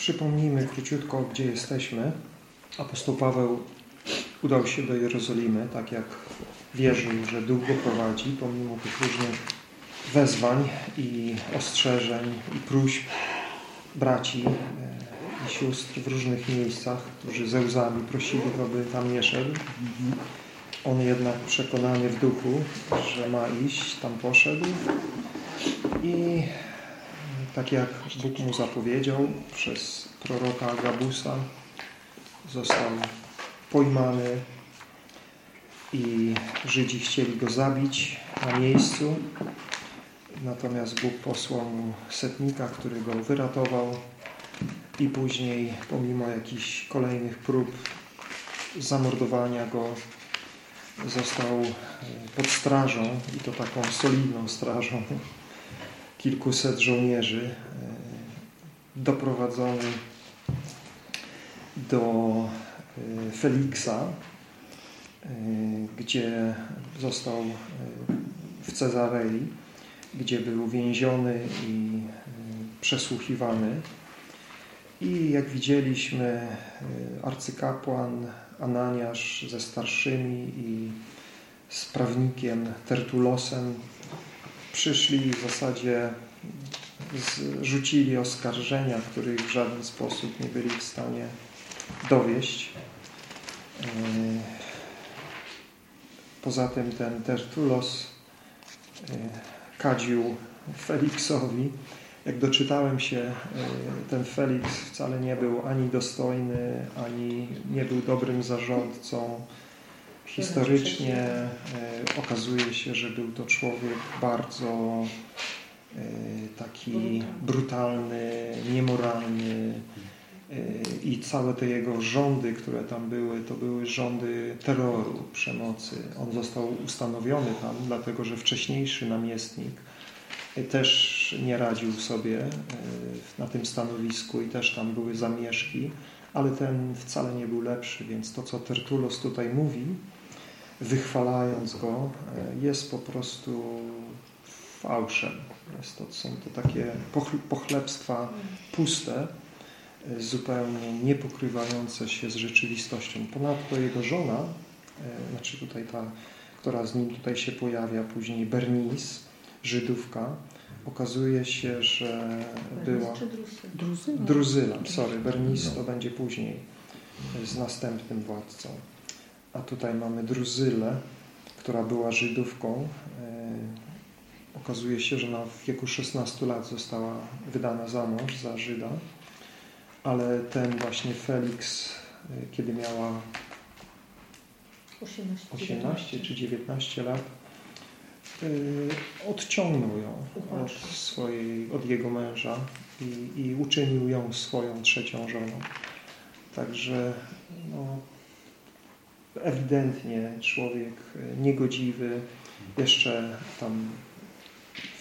Przypomnijmy króciutko, gdzie jesteśmy. Apostoł Paweł udał się do Jerozolimy, tak jak wierzył, że Duch go prowadzi, pomimo tych różnych wezwań i ostrzeżeń i próśb braci e, i sióstr w różnych miejscach, którzy ze łzami prosili go, by tam nie szedł. On jednak przekonany w duchu, że ma iść, tam poszedł i tak jak Bóg mu zapowiedział przez proroka Gabusa został pojmany i Żydzi chcieli go zabić na miejscu. Natomiast Bóg posłał mu setnika, który go wyratował i później pomimo jakichś kolejnych prób zamordowania go został pod strażą i to taką solidną strażą kilkuset żołnierzy doprowadzony do e, Feliksa, e, gdzie został e, w Cezarei, gdzie był więziony i przesłuchiwany. I jak widzieliśmy, arcykapłan Ananiasz ze starszymi i z prawnikiem Tertulosem przyszli w zasadzie rzucili oskarżenia, których w żaden sposób nie byli w stanie dowieść. E, poza tym ten Tertulos e, kadził Feliksowi. Jak doczytałem się, e, ten Felix wcale nie był ani dostojny, ani nie był dobrym zarządcą. Historycznie okazuje się, że był to człowiek bardzo E, taki brutalny, niemoralny e, i całe te jego rządy, które tam były, to były rządy terroru, przemocy. On został ustanowiony tam, dlatego że wcześniejszy namiestnik też nie radził sobie e, na tym stanowisku i też tam były zamieszki, ale ten wcale nie był lepszy, więc to, co Tertulos tutaj mówi, wychwalając go, jest po prostu fałszem. Jest to, są to takie pochlebstwa puste, e, zupełnie nie pokrywające się z rzeczywistością. Ponadto jego żona, e, znaczy tutaj ta, która z nim tutaj się pojawia, później Bernice, Żydówka, okazuje się, że była... Druzyla. Druzyla, sorry, Bernice to będzie później z następnym władcą. A tutaj mamy Druzylę, która była Żydówką, e, Okazuje się, że na wieku 16 lat została wydana za mąż, za Żyda, ale ten właśnie Felix, y, kiedy miała 18, 18 czy 19 lat, y, odciągnął ją od, swojej, od jego męża i, i uczynił ją swoją trzecią żoną. Także no, ewidentnie człowiek y, niegodziwy, jeszcze tam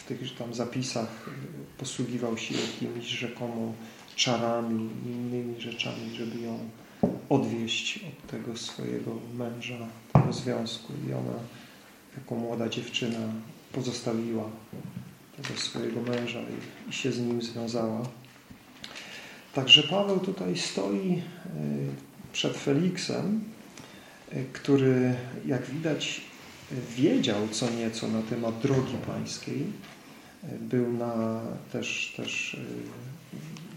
tych tam zapisach y, posługiwał się jakimiś rzekomo czarami i innymi rzeczami, żeby ją odwieść od tego swojego męża, tego związku. I ona, jako młoda dziewczyna, pozostawiła tego swojego męża i, i się z nim związała. Także Paweł tutaj stoi y, przed Feliksem, który, jak widać, wiedział co nieco na temat drogi pańskiej, był na też, też y,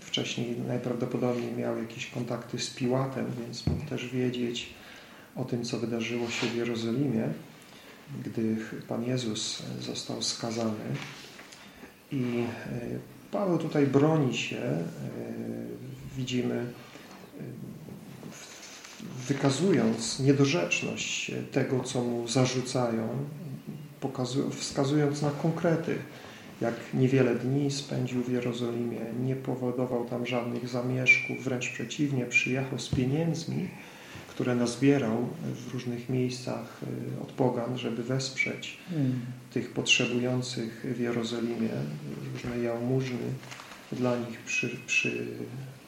wcześniej najprawdopodobniej miał jakieś kontakty z Piłatem, więc mógł też wiedzieć o tym, co wydarzyło się w Jerozolimie, gdy Pan Jezus został skazany. I y, Paweł tutaj broni się, y, widzimy, wykazując niedorzeczność tego, co mu zarzucają, wskazując na konkrety jak niewiele dni spędził w Jerozolimie, nie powodował tam żadnych zamieszków, wręcz przeciwnie, przyjechał z pieniędzmi, które nazbierał w różnych miejscach y, od pogan, żeby wesprzeć hmm. tych potrzebujących w Jerozolimie, różne jałmużny dla nich przy, przy,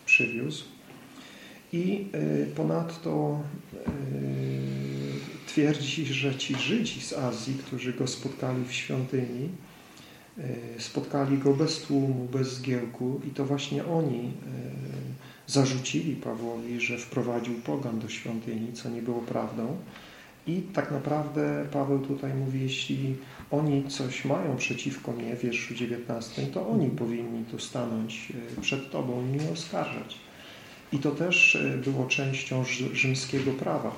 przywiózł. I y, ponadto y, twierdzi, że ci Żydzi z Azji, którzy go spotkali w świątyni, E, spotkali go bez tłumu, bez zgiełku i to właśnie oni zarzucili Pawłowi, że wprowadził pogan do świątyni, co nie było prawdą. I tak naprawdę Paweł tutaj mówi, jeśli oni coś mają przeciwko mnie, w wierszu 19, to oni powinni tu stanąć przed Tobą i mnie oskarżać. I to też e, było częścią rzymskiego prawa,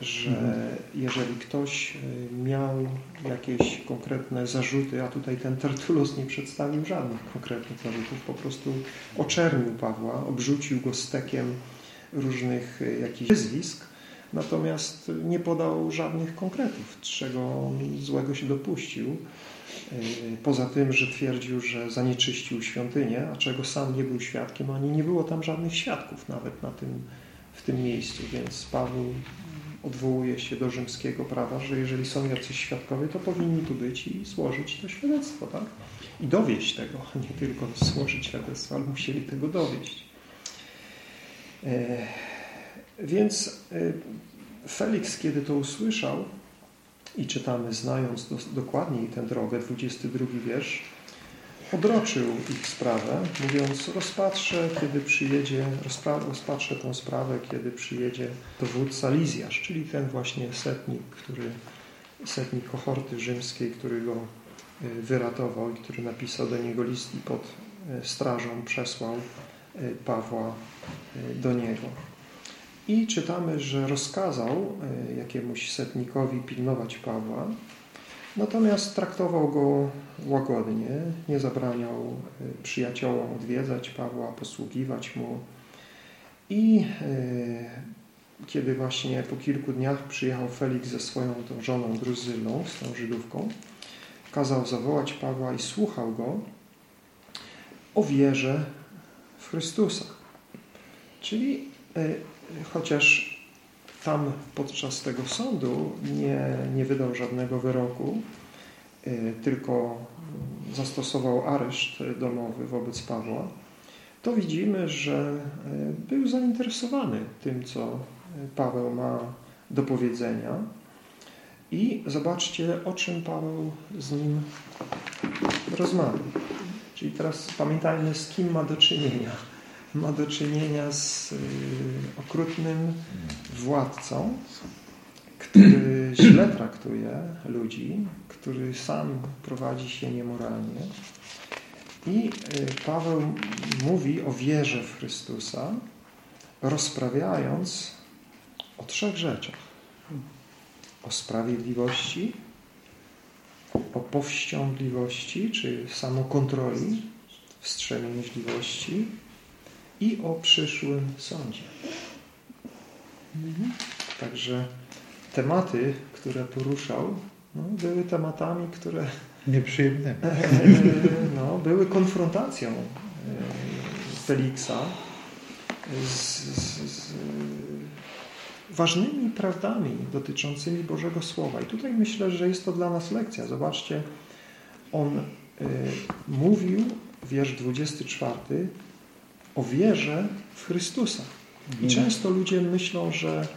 że mhm. jeżeli ktoś e, miał jakieś konkretne zarzuty, a tutaj ten Tertullus nie przedstawił żadnych konkretnych zarzutów, po prostu oczernił Pawła, obrzucił go stekiem różnych jakichś wyzwisk, natomiast nie podał żadnych konkretów, czego złego się dopuścił. E, poza tym, że twierdził, że zanieczyścił świątynię, a czego sam nie był świadkiem, ani nie było tam żadnych świadków nawet na tym, w tym miejscu, więc Paweł odwołuje się do rzymskiego prawa, że jeżeli są jacyś świadkowie, to powinni tu być i złożyć to świadectwo, tak? I dowieść tego, nie tylko złożyć świadectwo, ale musieli tego dowieść. E, więc Felix, kiedy to usłyszał i czytamy, znając do, dokładniej tę drogę, 22 wiersz, odroczył ich sprawę, mówiąc, rozpatrzę, kiedy przyjedzie, rozpatrzę tę sprawę, kiedy przyjedzie dowódca Lizjasz, czyli ten właśnie setnik, który, setnik kohorty rzymskiej, który go e, wyratował i który napisał do niego list i pod strażą przesłał Pawła do niego. I czytamy, że rozkazał e, jakiemuś setnikowi pilnować Pawła, natomiast traktował go łagodnie, nie zabraniał e, przyjaciołom odwiedzać Pawła, posługiwać mu. I e, kiedy właśnie po kilku dniach przyjechał Felix ze swoją tą żoną Druzylą, z tą Żydówką, kazał zawołać Pawła i słuchał go o wierze w Chrystusa. Czyli chociaż tam podczas tego sądu nie, nie wydał żadnego wyroku, y, tylko zastosował areszt domowy wobec Pawła, to widzimy, że y, był zainteresowany tym, co Paweł ma do powiedzenia. I zobaczcie, o czym Paweł z nim rozmawia. Czyli teraz pamiętajmy, z kim ma do czynienia ma do czynienia z y, okrutnym władcą, który źle traktuje ludzi, który sam prowadzi się niemoralnie. I y, Paweł mówi o wierze w Chrystusa, rozprawiając o trzech rzeczach. O sprawiedliwości, o powściągliwości, czy samokontroli, wstrzemięźliwości i o przyszłym sądzie. Mhm. Także tematy, które poruszał, no, były tematami, które nieprzyjemne. No, były konfrontacją e, Feliksa z, z, z ważnymi prawdami dotyczącymi Bożego Słowa. I tutaj myślę, że jest to dla nas lekcja. Zobaczcie, on y, mówił, wiersz 24, o wierze w Chrystusa. I często ludzie myślą, że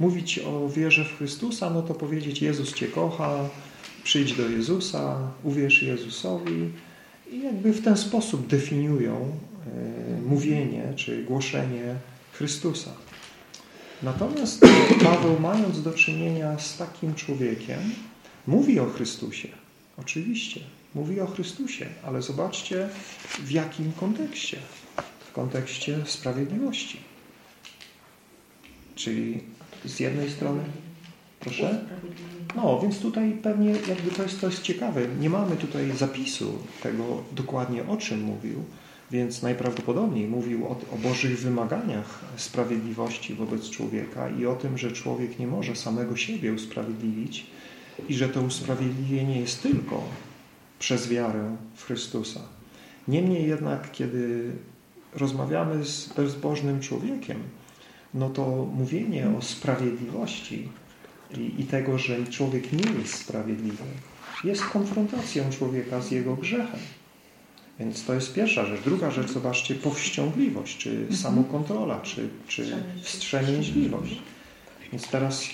mówić o wierze w Chrystusa, no to powiedzieć Jezus Cię kocha, przyjdź do Jezusa, uwierz Jezusowi i jakby w ten sposób definiują e, mówienie czy głoszenie Chrystusa. Natomiast Paweł, mając do czynienia z takim człowiekiem, mówi o Chrystusie. Oczywiście, mówi o Chrystusie, ale zobaczcie w jakim kontekście w kontekście sprawiedliwości. Czyli z jednej strony Proszę? No, więc tutaj pewnie jakby to jest, jest ciekawe. Nie mamy tutaj zapisu tego dokładnie o czym mówił, więc najprawdopodobniej mówił o, o Bożych wymaganiach sprawiedliwości wobec człowieka i o tym, że człowiek nie może samego siebie usprawiedliwić i że to usprawiedliwienie jest tylko przez wiarę w Chrystusa. Niemniej jednak, kiedy rozmawiamy z bezbożnym człowiekiem, no to mówienie o sprawiedliwości i, i tego, że człowiek nie jest sprawiedliwy, jest konfrontacją człowieka z jego grzechem. Więc to jest pierwsza rzecz. Druga rzecz, zobaczcie, powściągliwość, czy mhm. samokontrola, czy, czy wstrzemięźliwość. Więc teraz,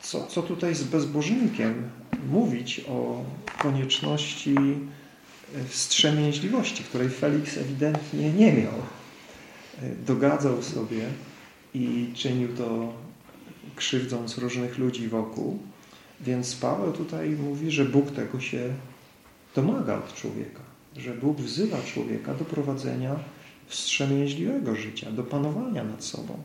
co, co tutaj z bezbożnikiem mówić o konieczności wstrzemięźliwości, której Felix ewidentnie nie miał. E, dogadzał sobie i czynił to krzywdząc różnych ludzi wokół. Więc Paweł tutaj mówi, że Bóg tego się domaga od człowieka, że Bóg wzywa człowieka do prowadzenia wstrzemięźliwego życia, do panowania nad sobą,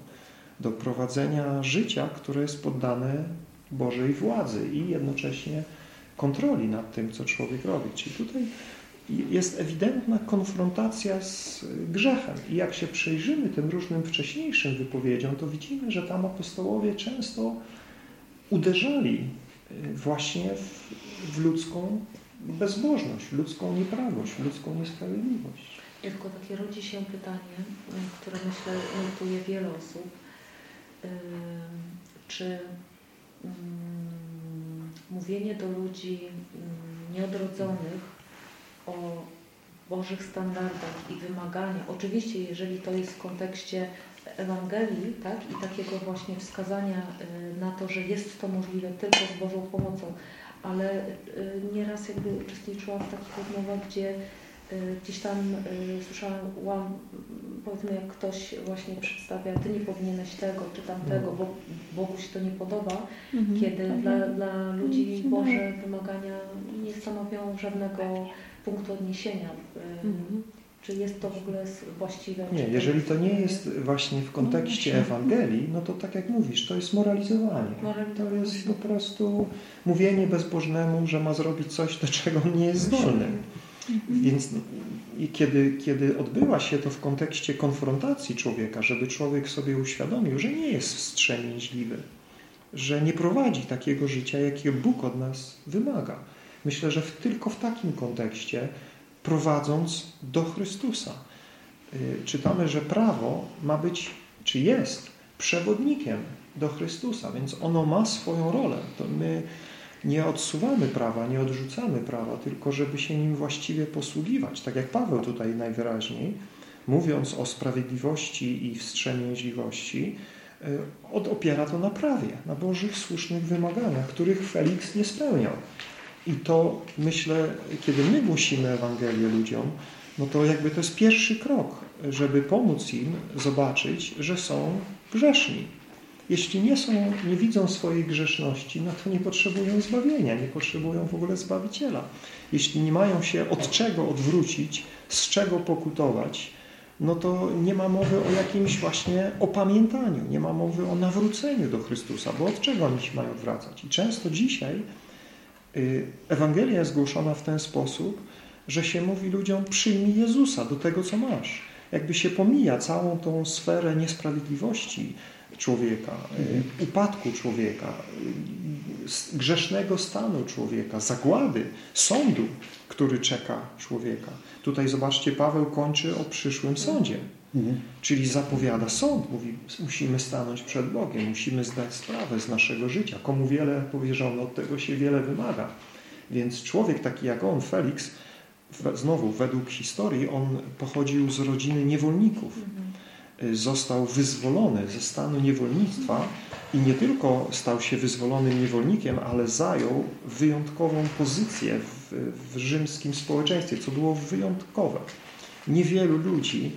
do prowadzenia życia, które jest poddane Bożej władzy i jednocześnie kontroli nad tym, co człowiek robi. Czyli tutaj jest ewidentna konfrontacja z grzechem. I jak się przyjrzymy tym różnym wcześniejszym wypowiedziom, to widzimy, że tam apostołowie często uderzali y, właśnie w, w ludzką bezbożność, ludzką nieprawość, ludzką niesprawiedliwość. Tylko takie rodzi się pytanie, y, które myślę notuje wiele osób. Czy mm, mówienie do ludzi mm, nieodrodzonych o Bożych standardach i wymagania. Oczywiście, jeżeli to jest w kontekście Ewangelii tak, i takiego właśnie wskazania y, na to, że jest to możliwe tylko z Bożą pomocą, ale y, nieraz jakby uczestniczyłam w takich rozmowach, gdzie y, gdzieś tam słyszałam, powiedzmy jak ktoś właśnie przedstawia, ty nie powinieneś tego czy tamtego, bo Bogu się to nie podoba, mhm. kiedy dla, dla ludzi Boże wymagania nie stanowią żadnego punktu odniesienia. Mhm. Czy jest to w ogóle właściwe? Nie, jeżeli to nie jest właśnie w kontekście no Ewangelii, no to tak jak mówisz, to jest moralizowanie. To jest po prostu mówienie bezbożnemu, że ma zrobić coś, do czego nie jest zdolny. Mhm. Więc i kiedy, kiedy odbyła się to w kontekście konfrontacji człowieka, żeby człowiek sobie uświadomił, że nie jest wstrzemięźliwy, że nie prowadzi takiego życia, jakiego Bóg od nas wymaga Myślę, że w, tylko w takim kontekście, prowadząc do Chrystusa. Y, czytamy, że prawo ma być, czy jest, przewodnikiem do Chrystusa, więc ono ma swoją rolę. To my nie odsuwamy prawa, nie odrzucamy prawa, tylko żeby się nim właściwie posługiwać. Tak jak Paweł tutaj najwyraźniej, mówiąc o sprawiedliwości i wstrzemięźliwości, y, opiera to na prawie, na Bożych słusznych wymaganiach, których Felix nie spełniał. I to myślę, kiedy my głosimy Ewangelię ludziom, no to jakby to jest pierwszy krok, żeby pomóc im zobaczyć, że są grzeszni. Jeśli nie są, nie widzą swojej grzeszności, no to nie potrzebują zbawienia, nie potrzebują w ogóle Zbawiciela. Jeśli nie mają się od czego odwrócić, z czego pokutować, no to nie ma mowy o jakimś właśnie opamiętaniu, nie ma mowy o nawróceniu do Chrystusa, bo od czego oni się mają wracać? I często dzisiaj Ewangelia jest głoszona w ten sposób, że się mówi ludziom przyjmij Jezusa do tego, co masz. Jakby się pomija całą tą sferę niesprawiedliwości człowieka, y, mhm. upadku człowieka, y, grzesznego stanu człowieka, zagłady, sądu, który czeka człowieka. Tutaj zobaczcie, Paweł kończy o przyszłym sądzie. Mhm. Czyli zapowiada sąd, mówi, musimy stanąć przed Bogiem, musimy zdać sprawę z naszego życia. Komu wiele powierzono, od tego się wiele wymaga. Więc człowiek taki jak on, Felix, znowu według historii, on pochodził z rodziny niewolników. Mhm. Został wyzwolony ze stanu niewolnictwa i nie tylko stał się wyzwolonym niewolnikiem, ale zajął wyjątkową pozycję w, w rzymskim społeczeństwie, co było wyjątkowe. Niewielu ludzi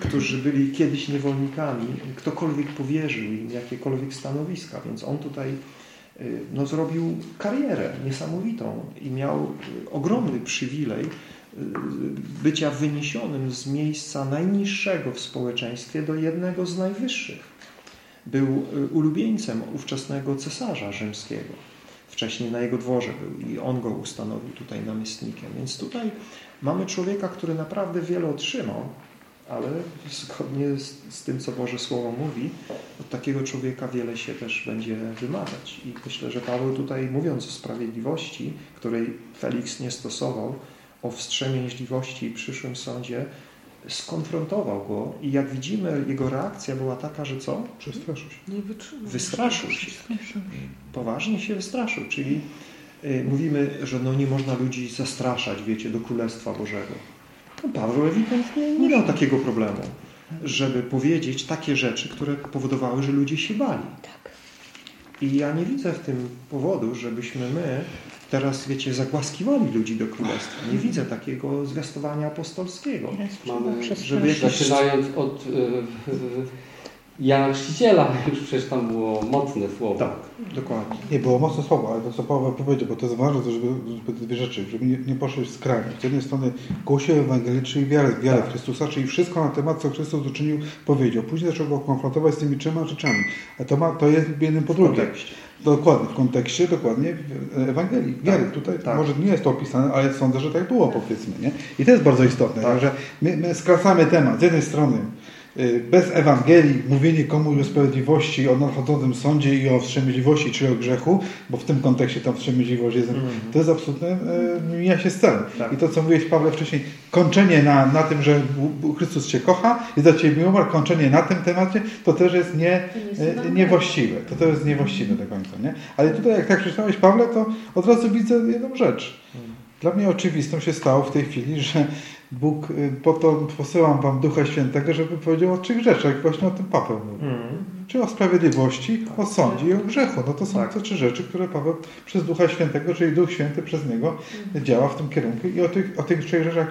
którzy byli kiedyś niewolnikami, ktokolwiek powierzył im jakiekolwiek stanowiska, więc on tutaj y, no, zrobił karierę niesamowitą i miał y, ogromny przywilej y, bycia wyniesionym z miejsca najniższego w społeczeństwie do jednego z najwyższych. Był ulubieńcem ówczesnego cesarza rzymskiego. Wcześniej na jego dworze był i on go ustanowił tutaj namiestnikiem. Więc tutaj mamy człowieka, który naprawdę wiele otrzymał, ale zgodnie z, z, tym, co Boże Słowo mówi, od takiego człowieka wiele się też będzie wymagać. I myślę, że Paweł tutaj, mówiąc o sprawiedliwości, której Felix nie stosował, o wstrzemięźliwości i przyszłym sądzie, skonfrontował go i jak widzimy, jego reakcja była taka, że co? Przestraszył się. Nie wytrzymał. Wystraszył się. Poważnie się wystraszył, czyli y, mówimy, że no nie można ludzi zastraszać, wiecie, do Królestwa Bożego. No Paweł ewidentnie nie miał takiego problemu, żeby powiedzieć takie rzeczy, które powodowały, że ludzie się bali. Tak. I ja nie widzę w tym powodu, żebyśmy my teraz, wiecie, zagłaskiwali ludzi do królestwa. Nie widzę takiego zwiastowania apostolskiego. Mamy, żeby jakieś... Zaczynając od y, y, Jana Chrzciciela, już przecież tam było mocne słowo. Tak, dokładnie. Nie, było mocne słowo, ale to co Paweł powiedział, bo to jest ważne, żeby, żeby dwie rzeczy, żeby nie, nie poszedł skrajnie. Z jednej strony głosił Ewangelię, czyli wiarę, wiarę Tak. w Chrystusa, czyli wszystko na temat, co Chrystus uczynił, powiedział. Później zaczął go konfrontować z tymi trzema rzeczami. A to, ma, to jest jednym po drugim. kontekście. Dokładnie, w kontekście dokładnie w Ewangelii. Wiary. Tutaj tak. może nie jest to opisane, ale sądzę, że tak było powiedzmy. Nie? I to jest bardzo istotne. Tak. Także my, my skracamy temat. Z jednej strony bez Ewangelii mówienie komuś o sprawiedliwości, o nadchodzącym sądzie i o wstrzemięźliwości, czy o grzechu, bo w tym kontekście tam wstrzemięźliwość jest, Mhm. to jest absolutne y, mija się z celem. Tak. I to, co mówiłeś Pawle wcześniej, kończenie na, na tym, że Chrystus Cię kocha i za Ciebie miłował, kończenie na tym temacie, to też jest nie, jest E, Ewangelia. niewłaściwe. To to jest niewłaściwe do końca. Nie? Ale tutaj, jak tak przeczytałeś, Pawle, to od razu widzę jedną rzecz. Dla mnie oczywistą się stało w tej chwili, że Bóg y, po to posyłam Wam Ducha Świętego, żeby powiedział o trzech rzeczach. Właśnie o tym Paweł mówił. Mhm. Czy o sprawiedliwości, o sądzie i o grzechu. No to są Tak. te trzy rzeczy, które Paweł przez Ducha Świętego, czyli Duch Święty przez niego działa w tym kierunku. I o tych, o tych trzech rzeczach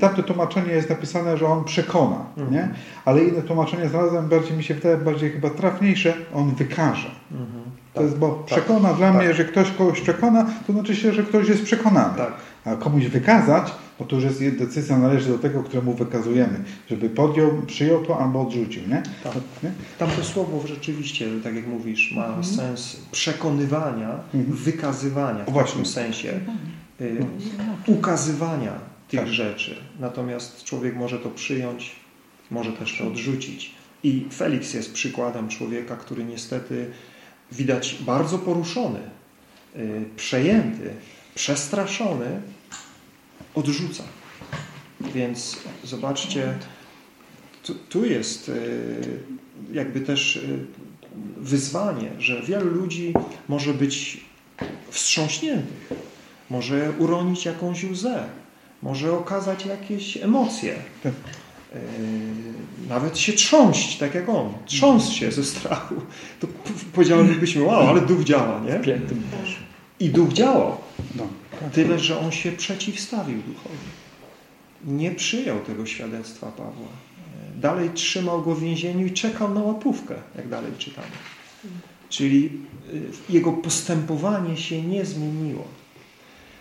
Tamte tłumaczenie jest napisane, że on przekona, Mhm. nie? ale inne tłumaczenie znalazłem, bardziej mi się wydaje bardziej chyba trafniejsze, on wykaże. Mhm. To Tak. jest, bo Tak. przekona dla Tak. mnie, że ktoś kogoś przekona, to znaczy się, że ktoś jest przekonany. Tak. A komuś wykazać, no to już jest decyzja należy do tego, któremu wykazujemy, żeby podjął, przyjął to albo odrzucił, nie? Tak. Nie? Tamto słowo rzeczywiście, tak jak mówisz, ma sens przekonywania, Mhm. wykazywania w Właśnie. takim sensie, y, ukazywania tych Tak. rzeczy. Natomiast człowiek może to przyjąć, może też to odrzucić. I Felix jest przykładem człowieka, który niestety widać bardzo poruszony, y, przejęty, przestraszony, odrzuca. Więc zobaczcie, tu, tu jest y, jakby też y, wyzwanie, że wielu ludzi może być wstrząśniętych, może uronić jakąś łzę, może okazać jakieś emocje. Y, Nawet się trząść, tak jak on. Trząsł się ze strachu. To powiedzielibyśmy, wow, ale duch działa, nie? I duch działał. No, tak. Tyle, że on się przeciwstawił duchowi. Nie przyjął tego świadectwa Pawła. Dalej trzymał go w więzieniu i czekał na łapówkę, jak dalej czytamy. Czyli y, jego postępowanie się nie zmieniło.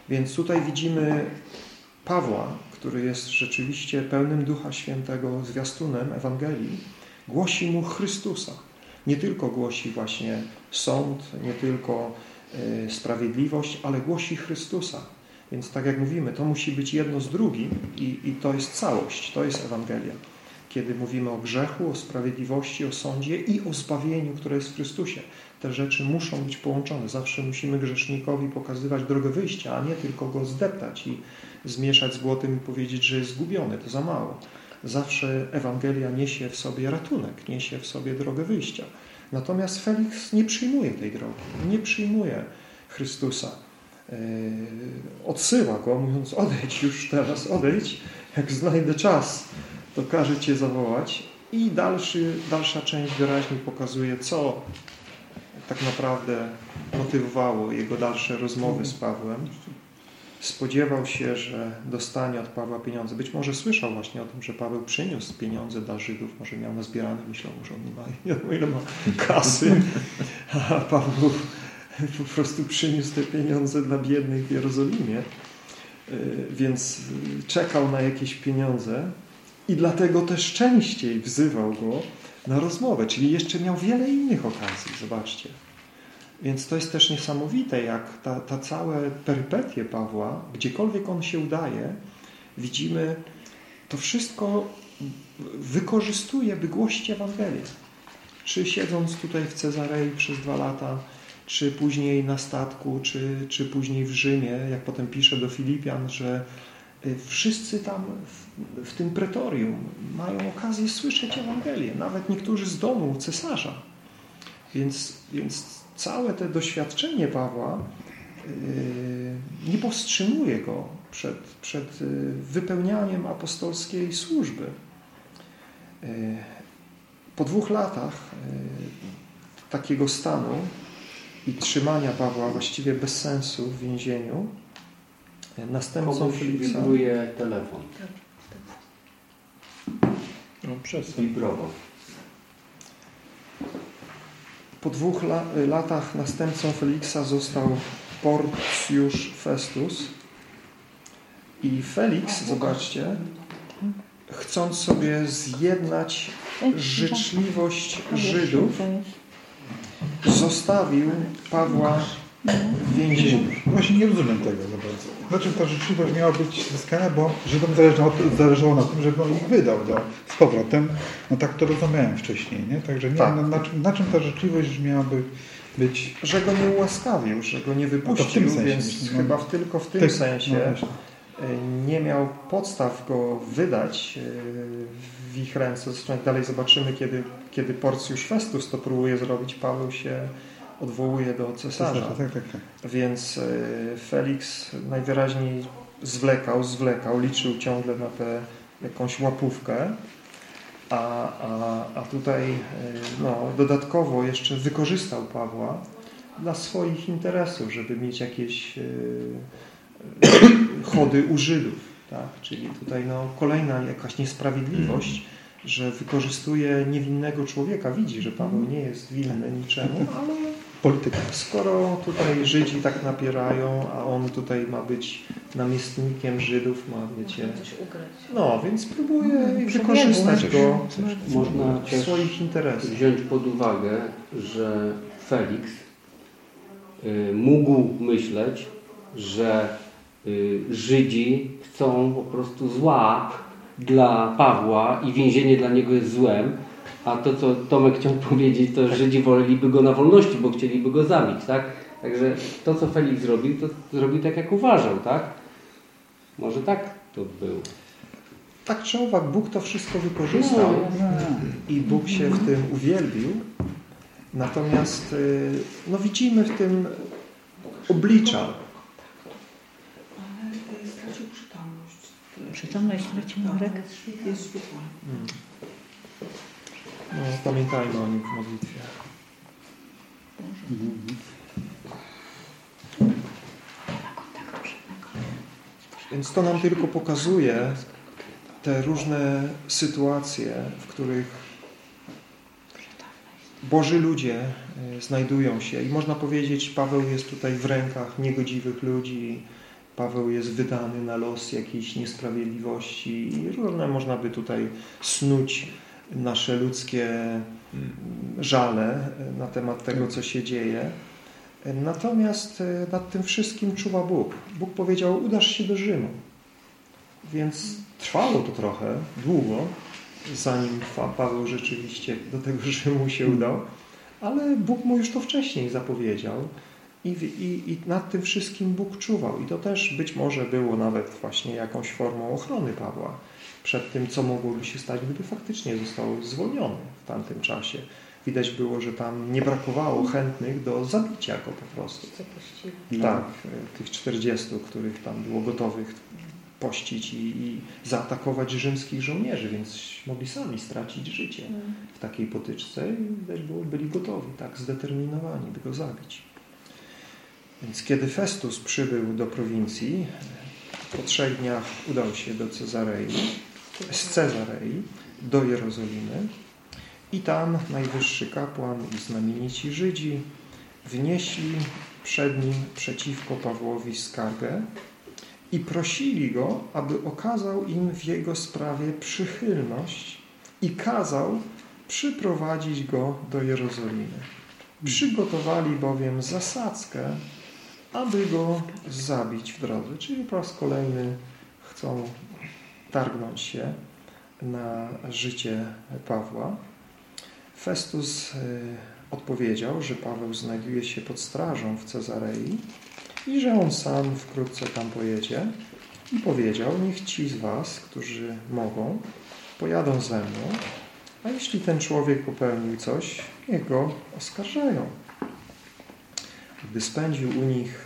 Więc tutaj widzimy Pawła, który jest rzeczywiście pełnym Ducha Świętego zwiastunem Ewangelii, głosi mu Chrystusa. Nie tylko głosi właśnie sąd, nie tylko sprawiedliwość, ale głosi Chrystusa. Więc tak jak mówimy, to musi być jedno z drugim i, i to jest całość, to jest Ewangelia. Kiedy mówimy o grzechu, o sprawiedliwości, o sądzie i o zbawieniu, które jest w Chrystusie. Te rzeczy muszą być połączone. Zawsze musimy grzesznikowi pokazywać drogę wyjścia, a nie tylko go zdeptać i zmieszać z błotem i powiedzieć, że jest zgubiony. To za mało. Zawsze Ewangelia niesie w sobie ratunek, niesie w sobie drogę wyjścia. Natomiast Felix nie przyjmuje tej drogi, nie przyjmuje Chrystusa. Yy, odsyła go, mówiąc odejdź już teraz, odejdź, jak znajdę czas, to każę Cię zawołać. I dalszy, dalsza część wyraźnie pokazuje, co tak naprawdę motywowało jego dalsze rozmowy z Pawłem. Spodziewał się, że dostanie od Pawła pieniądze. Być może słyszał właśnie o tym, że Paweł przyniósł pieniądze dla Żydów, może miał nazbierane, myślał, że on nie ma, nie wiadomo ile ma kasy, a Paweł po prostu przyniósł te pieniądze dla biednych w Jerozolimie, Y, więc czekał na jakieś pieniądze i dlatego też częściej wzywał go na rozmowę, czyli jeszcze miał wiele innych okazji, zobaczcie. Więc to jest też niesamowite, jak ta, ta całe perypetie Pawła, gdziekolwiek on się udaje, widzimy, to wszystko wykorzystuje, by głosić Ewangelię. Czy siedząc tutaj w Cezarei przez dwa lata, czy później na statku, czy, czy później w Rzymie, jak potem pisze do Filipian, że y, wszyscy tam w, w tym pretorium mają okazję słyszeć Ewangelię, nawet niektórzy z domu cesarza. Więc, więc całe to doświadczenie Pawła yy, nie powstrzymuje go przed, przed yy, wypełnianiem apostolskiej służby. Yy, po dwóch latach takiego stanu i trzymania Pawła właściwie bez sensu w więzieniu, następcą Feliksa... wibruje telefon. No, przez Wibrował. Po dwóch la latach następcą Feliksa został Porcjusz Festus. I Felix, zobaczcie, chcąc sobie zjednać życzliwość Żydów, zostawił Pawła więzieniu. Właśnie nie rozumiem tego za bardzo. Na czym ta życzliwość miała być zyskana, bo Żydom zależało, zależało na tym, żeby on ich wydał do, z powrotem. No tak to rozumiałem wcześniej, nie? Także nie Tak. wiem, na, czym, na czym ta życzliwość miałaby być... Że go nie ułaskawił, że go nie No wypuścił, więc no. chyba w, tylko w tym Tak, sensie no nie miał podstaw go wydać y, w ich ręce. Zresztą dalej zobaczymy, kiedy, kiedy Porcjusz Festus to próbuje zrobić, Paweł się odwołuje do cesarza. Tak, tak, tak. Więc y, Felix najwyraźniej zwlekał, zwlekał, liczył ciągle na tę jakąś łapówkę, a, a, a tutaj y, no, dodatkowo jeszcze wykorzystał Pawła dla swoich interesów, żeby mieć jakieś y, chody u Żydów. Tak? Czyli tutaj no, kolejna jakaś niesprawiedliwość, że wykorzystuje niewinnego człowieka. Widzi, że Paweł nie jest winny niczemu, ale Polityka. Skoro tutaj Żydzi tak napierają, a on tutaj ma być namiestnikiem Żydów, ma, wiecie... No, więc próbuje Mhm. wykorzystać go Można w swoich interesach. wziąć pod uwagę, że Felix y, mógł myśleć, że y, Żydzi chcą po prostu zła dla Pawła i więzienie dla niego jest złem, a to, co Tomek chciał powiedzieć, to Żydzi woleliby go na wolności, bo chcieliby go zabić, tak? Także to, co Felix zrobił, to zrobił tak, jak uważał, tak? Może tak to było. Tak czy owak, Bóg to wszystko wykorzystał i Bóg się w tym uwielbił. Natomiast y, no, widzimy w tym oblicza. Ale stracił przytomność. Przytomność stracił Marek. Jest świetna. No, pamiętajmy o nim w modlitwie. Więc to nam tylko pokazuje te różne sytuacje, w których Boży ludzie y, znajdują się. I można powiedzieć, Paweł jest tutaj w rękach niegodziwych ludzi, Paweł jest wydany na los jakiejś niesprawiedliwości i różne można by tutaj snuć nasze ludzkie mm, żale y, na temat tego, co się dzieje. Natomiast y, nad tym wszystkim czuwa Bóg. Bóg powiedział, udasz się do Rzymu. Więc trwało to trochę, długo, zanim Paweł rzeczywiście do tego Rzymu się udał, ale Bóg mu już to wcześniej zapowiedział i, i, i nad tym wszystkim Bóg czuwał. I to też być może było nawet właśnie jakąś formą ochrony Pawła przed tym, co mogłoby się stać, gdyby faktycznie został zwolniony w tamtym czasie. Widać było, że tam nie brakowało chętnych do zabicia go po prostu. Tak, tych 40, których tam było gotowych pościć i, i zaatakować rzymskich żołnierzy, więc mogli sami stracić życie w takiej potyczce i widać było, byli gotowi, tak, zdeterminowani, by go zabić. Więc kiedy Festus przybył do prowincji, po trzech dniach udał się do Cezarei, z Cezarei do Jerozolimy i tam najwyższy kapłan i znamienici Żydzi wnieśli przed nim przeciwko Pawłowi skargę i prosili go, aby okazał im w jego sprawie przychylność i kazał przyprowadzić go do Jerozolimy. Przygotowali bowiem zasadzkę, aby go zabić w drodze. Czyli po raz kolejny chcą targnąć się na życie Pawła. Festus y, odpowiedział, że Paweł znajduje się pod strażą w Cezarei i że on sam wkrótce tam pojedzie i powiedział, niech ci z was, którzy mogą, pojadą ze mną, a jeśli ten człowiek popełnił coś, niech go oskarżają. Gdy spędził u nich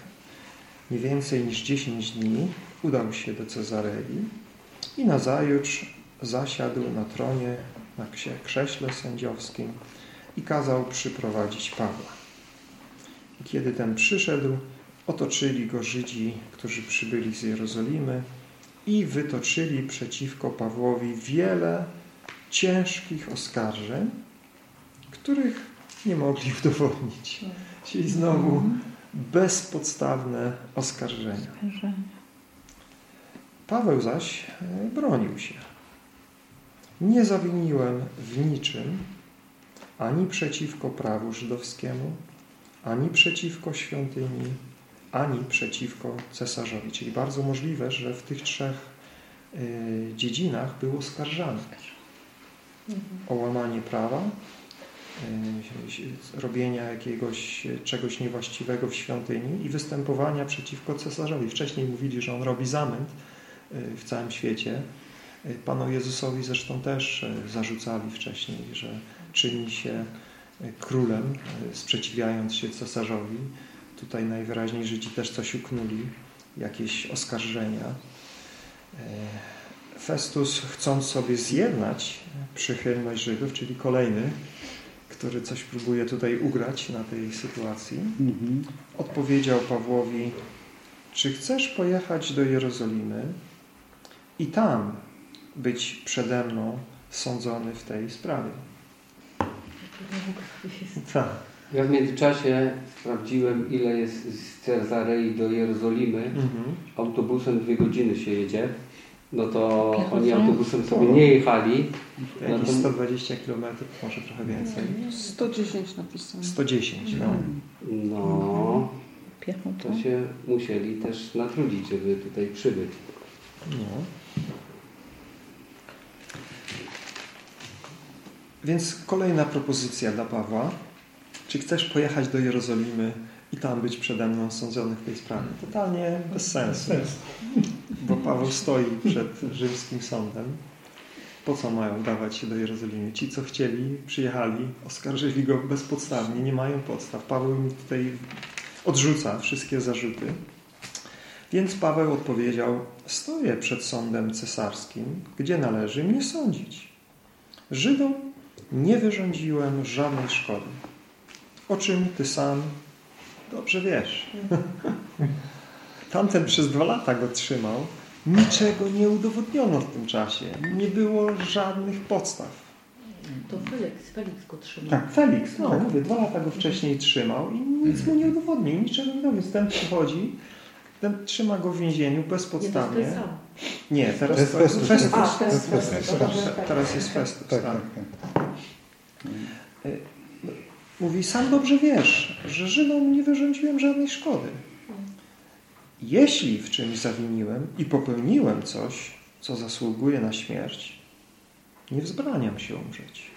nie więcej niż 10 dni, udał się do Cezarei i nazajutrz zasiadł na tronie, na krześle sędziowskim i kazał przyprowadzić Pawła. Kiedy ten przyszedł, otoczyli go Żydzi, którzy przybyli z Jerozolimy i wytoczyli przeciwko Pawłowi wiele ciężkich oskarżeń, których nie mogli udowodnić. Czyli znowu bezpodstawne oskarżenia. Paweł zaś e, bronił się. Nie zawiniłem w niczym ani przeciwko prawu żydowskiemu, ani przeciwko świątyni, ani przeciwko cesarzowi. Czyli bardzo możliwe, że w tych trzech y, dziedzinach był oskarżany o łamanie prawa, y, robienia jakiegoś czegoś niewłaściwego w świątyni i występowania przeciwko cesarzowi. Wcześniej mówili, że on robi zamęt w całym świecie. Panu Jezusowi zresztą też zarzucali wcześniej, że czyni się królem, sprzeciwiając się cesarzowi. Tutaj najwyraźniej Żydzi też coś uknuli, jakieś oskarżenia. Festus, chcąc sobie zjednać przychylność Żydów, czyli kolejny, który coś próbuje tutaj ugrać na tej sytuacji, mhm. odpowiedział Pawłowi, czy chcesz pojechać do Jerozolimy i tam być przede mną sądzony w tej sprawie? Tak. Ja w międzyczasie sprawdziłem, ile jest z Cezarei do Jerozolimy. Mhm. Autobusem dwie godziny się jedzie. No to oni autobusem sobie nie jechali. Jakieś 120 km, może trochę więcej. 110 napisane. 110, no. No, to się musieli też natrudzić, żeby tutaj przybyć. No. Więc kolejna propozycja dla Pawła. Czy chcesz pojechać do Jerozolimy i tam być przede mną sądzony w tej sprawie? Totalnie bez sensu. Bo Paweł stoi przed rzymskim sądem. Po co mają dawać się do Jerozolimy? Ci, co chcieli, przyjechali, oskarżyli go bezpodstawnie, nie mają podstaw. Paweł im tutaj odrzuca wszystkie zarzuty. Więc Paweł odpowiedział, stoję przed sądem cesarskim, gdzie należy mnie sądzić. Żydom nie wyrządziłem żadnej szkody. O czym ty sam dobrze wiesz. Tamten przez dwa lata go trzymał. Niczego nie udowodniono w tym czasie. Nie było żadnych podstaw. To Felix, Felix go trzymał. Tak, Felix, no tak. mówię, dwa lata go wcześniej trzymał i nic mu nie udowodnił, niczego nie udowodnił. Ten przychodzi, ten trzyma go w więzieniu bezpodstawnie. Nie, nie teraz jest Festus. Festus. A, teraz, Festus. teraz jest Festus. Tak, tak. tak. tak. E, mówi, sam dobrze wiesz, że Żydom nie wyrządziłem żadnej szkody. Jeśli w czymś zawiniłem i popełniłem coś, co zasługuje na śmierć, nie wzbraniam się umrzeć.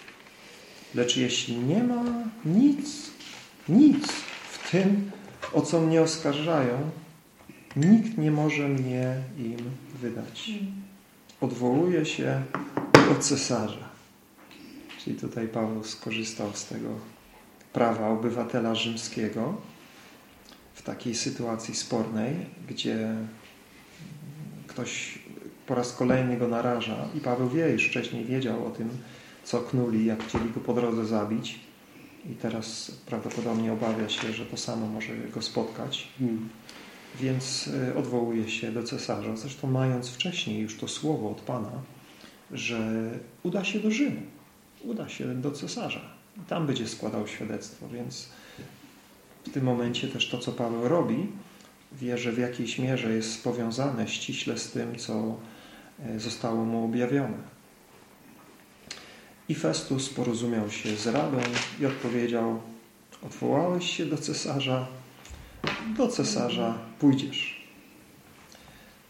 Lecz jeśli nie ma nic, nic w tym, o co mnie oskarżają, nikt nie może mnie im wydać. Odwołuję się do cesarza. Czyli tutaj Paweł skorzystał z tego prawa obywatela rzymskiego w takiej sytuacji spornej, gdzie ktoś po raz kolejny go naraża i Paweł wie, już wcześniej wiedział o tym, co knuli, jak chcieli go po drodze zabić i teraz prawdopodobnie obawia się, że to samo może go spotkać. Hmm. Więc e, odwołuje się do cesarza, zresztą mając wcześniej już to słowo od Pana, że uda się do Rzymu, uda się do cesarza. Tam będzie składał świadectwo, więc w tym momencie też to, co Paweł robi, wie, że w jakiejś mierze jest powiązane ściśle z tym, co e, zostało mu objawione. I Festus porozumiał się z Rabem i odpowiedział odwołałeś się do cesarza, do cesarza pójdziesz.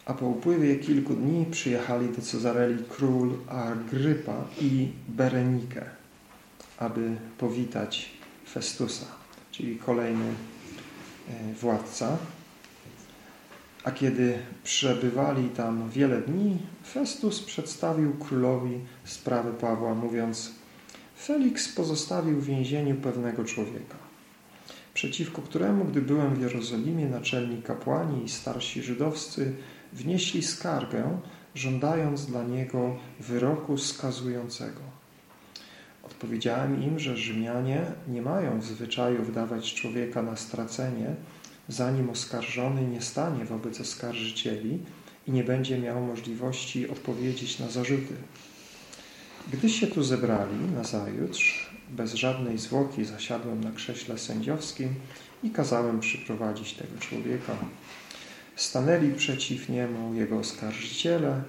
A po upływie kilku dni przyjechali do Cezareli król Agrypa i Berenike, aby powitać Festusa, czyli kolejny e, władca. A kiedy przebywali tam wiele dni, Festus przedstawił królowi sprawę Pawła, mówiąc Felix pozostawił w więzieniu pewnego człowieka przeciwko któremu, gdy byłem w Jerozolimie, naczelni kapłani i starsi żydowscy wnieśli skargę, żądając dla niego wyroku skazującego. Odpowiedziałem im, że Rzymianie nie mają w zwyczaju wdawać człowieka na stracenie, zanim oskarżony nie stanie wobec oskarżycieli i nie będzie miał możliwości odpowiedzieć na zarzuty. Gdy się tu zebrali nazajutrz, bez żadnej zwłoki zasiadłem na krześle sędziowskim i kazałem przyprowadzić tego człowieka. Stanęli przeciw niemu jego oskarżyciele,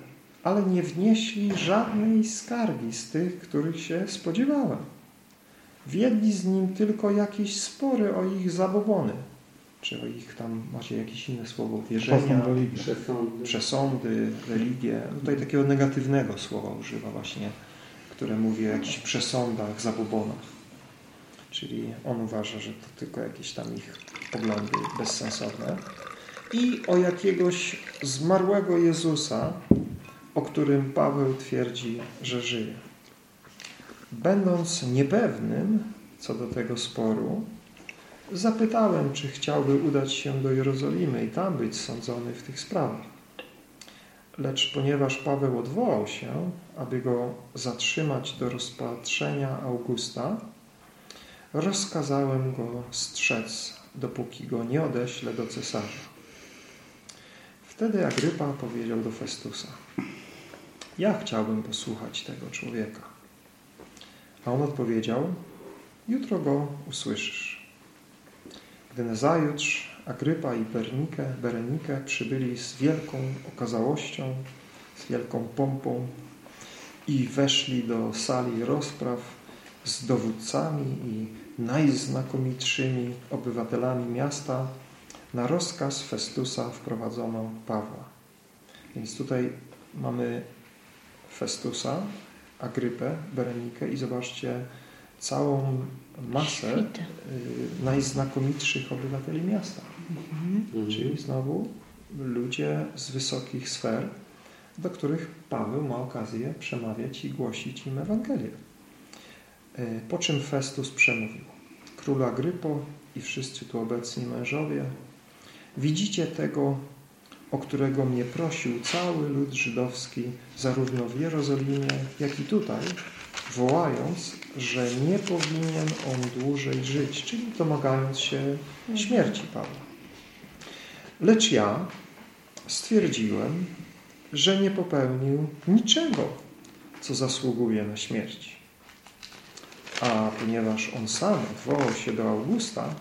ale nie wnieśli żadnej skargi z tych, których się spodziewałem. Wiedli z nim tylko jakieś spory o ich zabobony, czy o ich tam, macie jakieś inne słowo, wierzenia, Przesądy. przesądy, religię. Tutaj takiego negatywnego słowa używa właśnie, które mówi o jakichś przesądach, zabobonach. Czyli on uważa, że to tylko jakieś tam ich poglądy bezsensowne. I o jakiegoś zmarłego Jezusa, o którym Paweł twierdzi, że żyje. Będąc niepewnym co do tego sporu, zapytałem, czy chciałby udać się do Jerozolimy i tam być sądzony w tych sprawach. Lecz ponieważ Paweł odwołał się, aby go zatrzymać do rozpatrzenia Augusta, rozkazałem go strzec, dopóki go nie odeślę do cesarza. Wtedy Agrypa powiedział do Festusa, ja chciałbym posłuchać tego człowieka. A on odpowiedział, jutro go usłyszysz. Gdy nazajutrz Agrypa i Bernikę, Berenikę przybyli z wielką okazałością, z wielką pompą i weszli do sali rozpraw z dowódcami i najznakomitszymi obywatelami miasta, na rozkaz Festusa wprowadzono Pawła. Więc tutaj mamy Festusa, Agrypę, Berenikę i zobaczcie całą masę y, najznakomitszych obywateli miasta. Mhm. Czyli znowu ludzie z wysokich sfer, do których Paweł ma okazję przemawiać i głosić im Ewangelię. Y, Po czym Festus przemówił. Królu Agrypo i wszyscy tu obecni mężowie, widzicie tego, o którego mnie prosił cały lud żydowski, zarówno w Jerozolimie, jak i tutaj, wołając, że nie powinien on dłużej żyć, czyli domagając się śmierci Pawła. Lecz ja stwierdziłem, że nie popełnił niczego, co zasługuje na śmierć. A ponieważ on sam odwołał się do Augusta,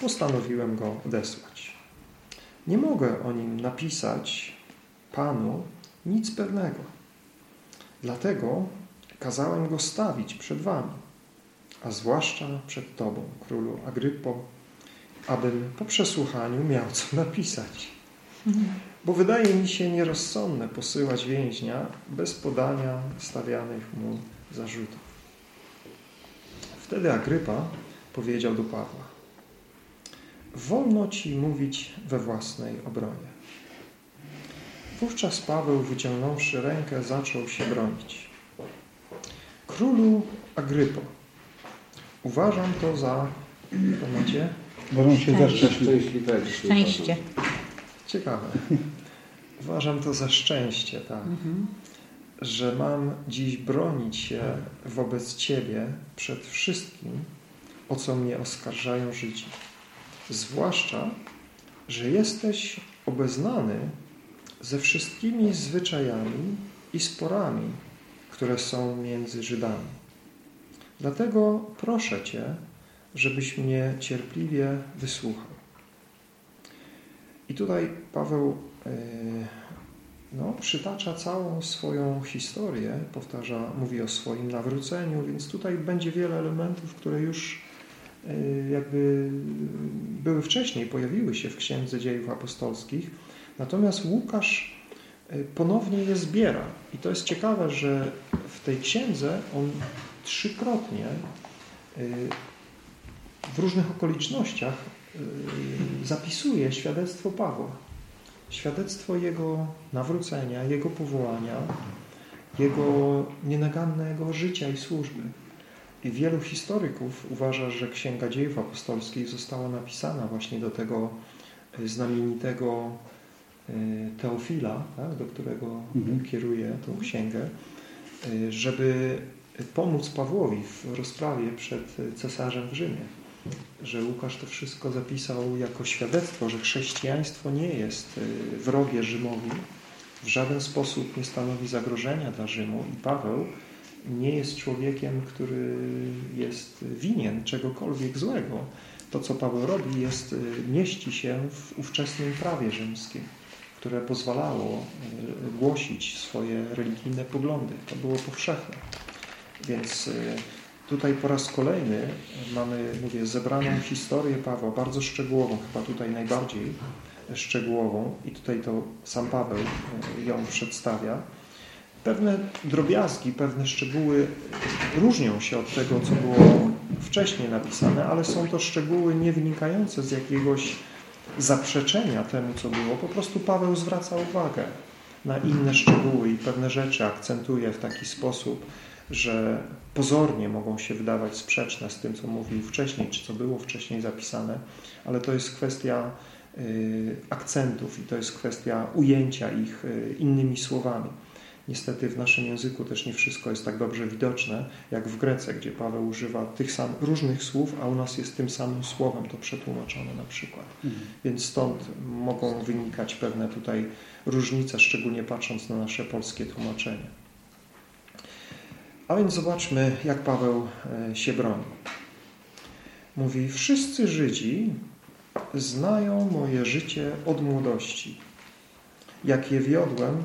postanowiłem go odesłać. Nie mogę o nim napisać Panu nic pewnego. Dlatego kazałem go stawić przed wami, a zwłaszcza przed tobą, królu Agrypo, abym po przesłuchaniu miał co napisać. Bo wydaje mi się nierozsądne posyłać więźnia bez podania stawianych mu zarzutów. Wtedy Agrypa powiedział do Pawła Wolno ci mówić we własnej obronie. Wówczas Paweł, wyciągnąwszy rękę, zaczął się bronić. Królu Agrypo, uważam to za... To macie? Uważam się za Szczęście. szczęśliwy. Szczęśliwego. Szczęście. Ciekawe. Uważam to za szczęście, tak. Że mam dziś bronić się wobec Ciebie przed wszystkim, o co mnie oskarżają Żydzi. Zwłaszcza, że jesteś obeznany ze wszystkimi zwyczajami i sporami, które są między Żydami. Dlatego proszę Cię, żebyś mnie cierpliwie wysłuchał. I tutaj Paweł yy, no, przytacza całą swoją historię, powtarza, mówi o swoim nawróceniu, więc tutaj będzie wiele elementów, które już yy, jakby były wcześniej, pojawiły się w Księdze Dziejów Apostolskich. Natomiast Łukasz yy, ponownie je zbiera. I to jest ciekawe, że w tej księdze on trzykrotnie w różnych okolicznościach yy, zapisuje świadectwo Pawła. Świadectwo jego nawrócenia, jego powołania, jego nienagannego życia i służby. I wielu historyków uważa, że Księga Dziejów Apostolskich została napisana właśnie do tego y, znamienitego y, Teofila, tak, do którego Mhm. kieruje tą księgę, y, żeby pomóc Pawłowi w rozprawie przed cesarzem w Rzymie. Że Łukasz to wszystko zapisał jako świadectwo, że chrześcijaństwo nie jest wrogie Rzymowi, w żaden sposób nie stanowi zagrożenia dla Rzymu i Paweł nie jest człowiekiem, który jest winien czegokolwiek złego. To, co Paweł robi, jest, mieści się w ówczesnym prawie rzymskim, które pozwalało głosić swoje religijne poglądy. To było powszechne. Więc tutaj po raz kolejny mamy, mówię, zebraną historię Pawła, bardzo szczegółową, chyba tutaj najbardziej szczegółową i tutaj to sam Paweł ją przedstawia. Pewne drobiazgi, pewne szczegóły różnią się od tego, co było wcześniej napisane, ale są to szczegóły nie wynikające z jakiegoś zaprzeczenia temu, co było. Po prostu Paweł zwraca uwagę na inne szczegóły i pewne rzeczy akcentuje w taki sposób, że pozornie mogą się wydawać sprzeczne z tym, co mówił wcześniej, czy co było wcześniej zapisane, ale to jest kwestia y, akcentów i to jest kwestia ujęcia ich y, innymi słowami. Niestety w naszym języku też nie wszystko jest tak dobrze widoczne, jak w Grece, gdzie Paweł używa tych samych różnych słów, a u nas jest tym samym słowem to przetłumaczone na przykład. Mhm. Więc stąd mogą wynikać pewne tutaj różnice, szczególnie patrząc na nasze polskie tłumaczenie. A więc zobaczmy, jak Paweł e, się broni. Mówi, wszyscy Żydzi znają moje życie od młodości. Jak je wiodłem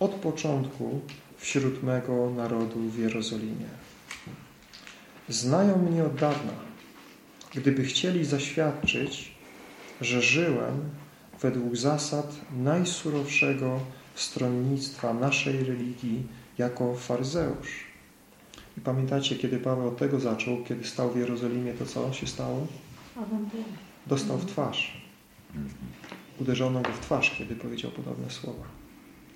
od początku wśród mego narodu w Jerozolimie. Znają mnie od dawna. Gdyby chcieli zaświadczyć, że żyłem według zasad najsurowszego stronnictwa naszej religii jako faryzeusz. I pamiętacie, kiedy Paweł od tego zaczął, kiedy stał w Jerozolimie, to co się stało? Dostał w twarz. Uderzono go w twarz, kiedy powiedział podobne słowa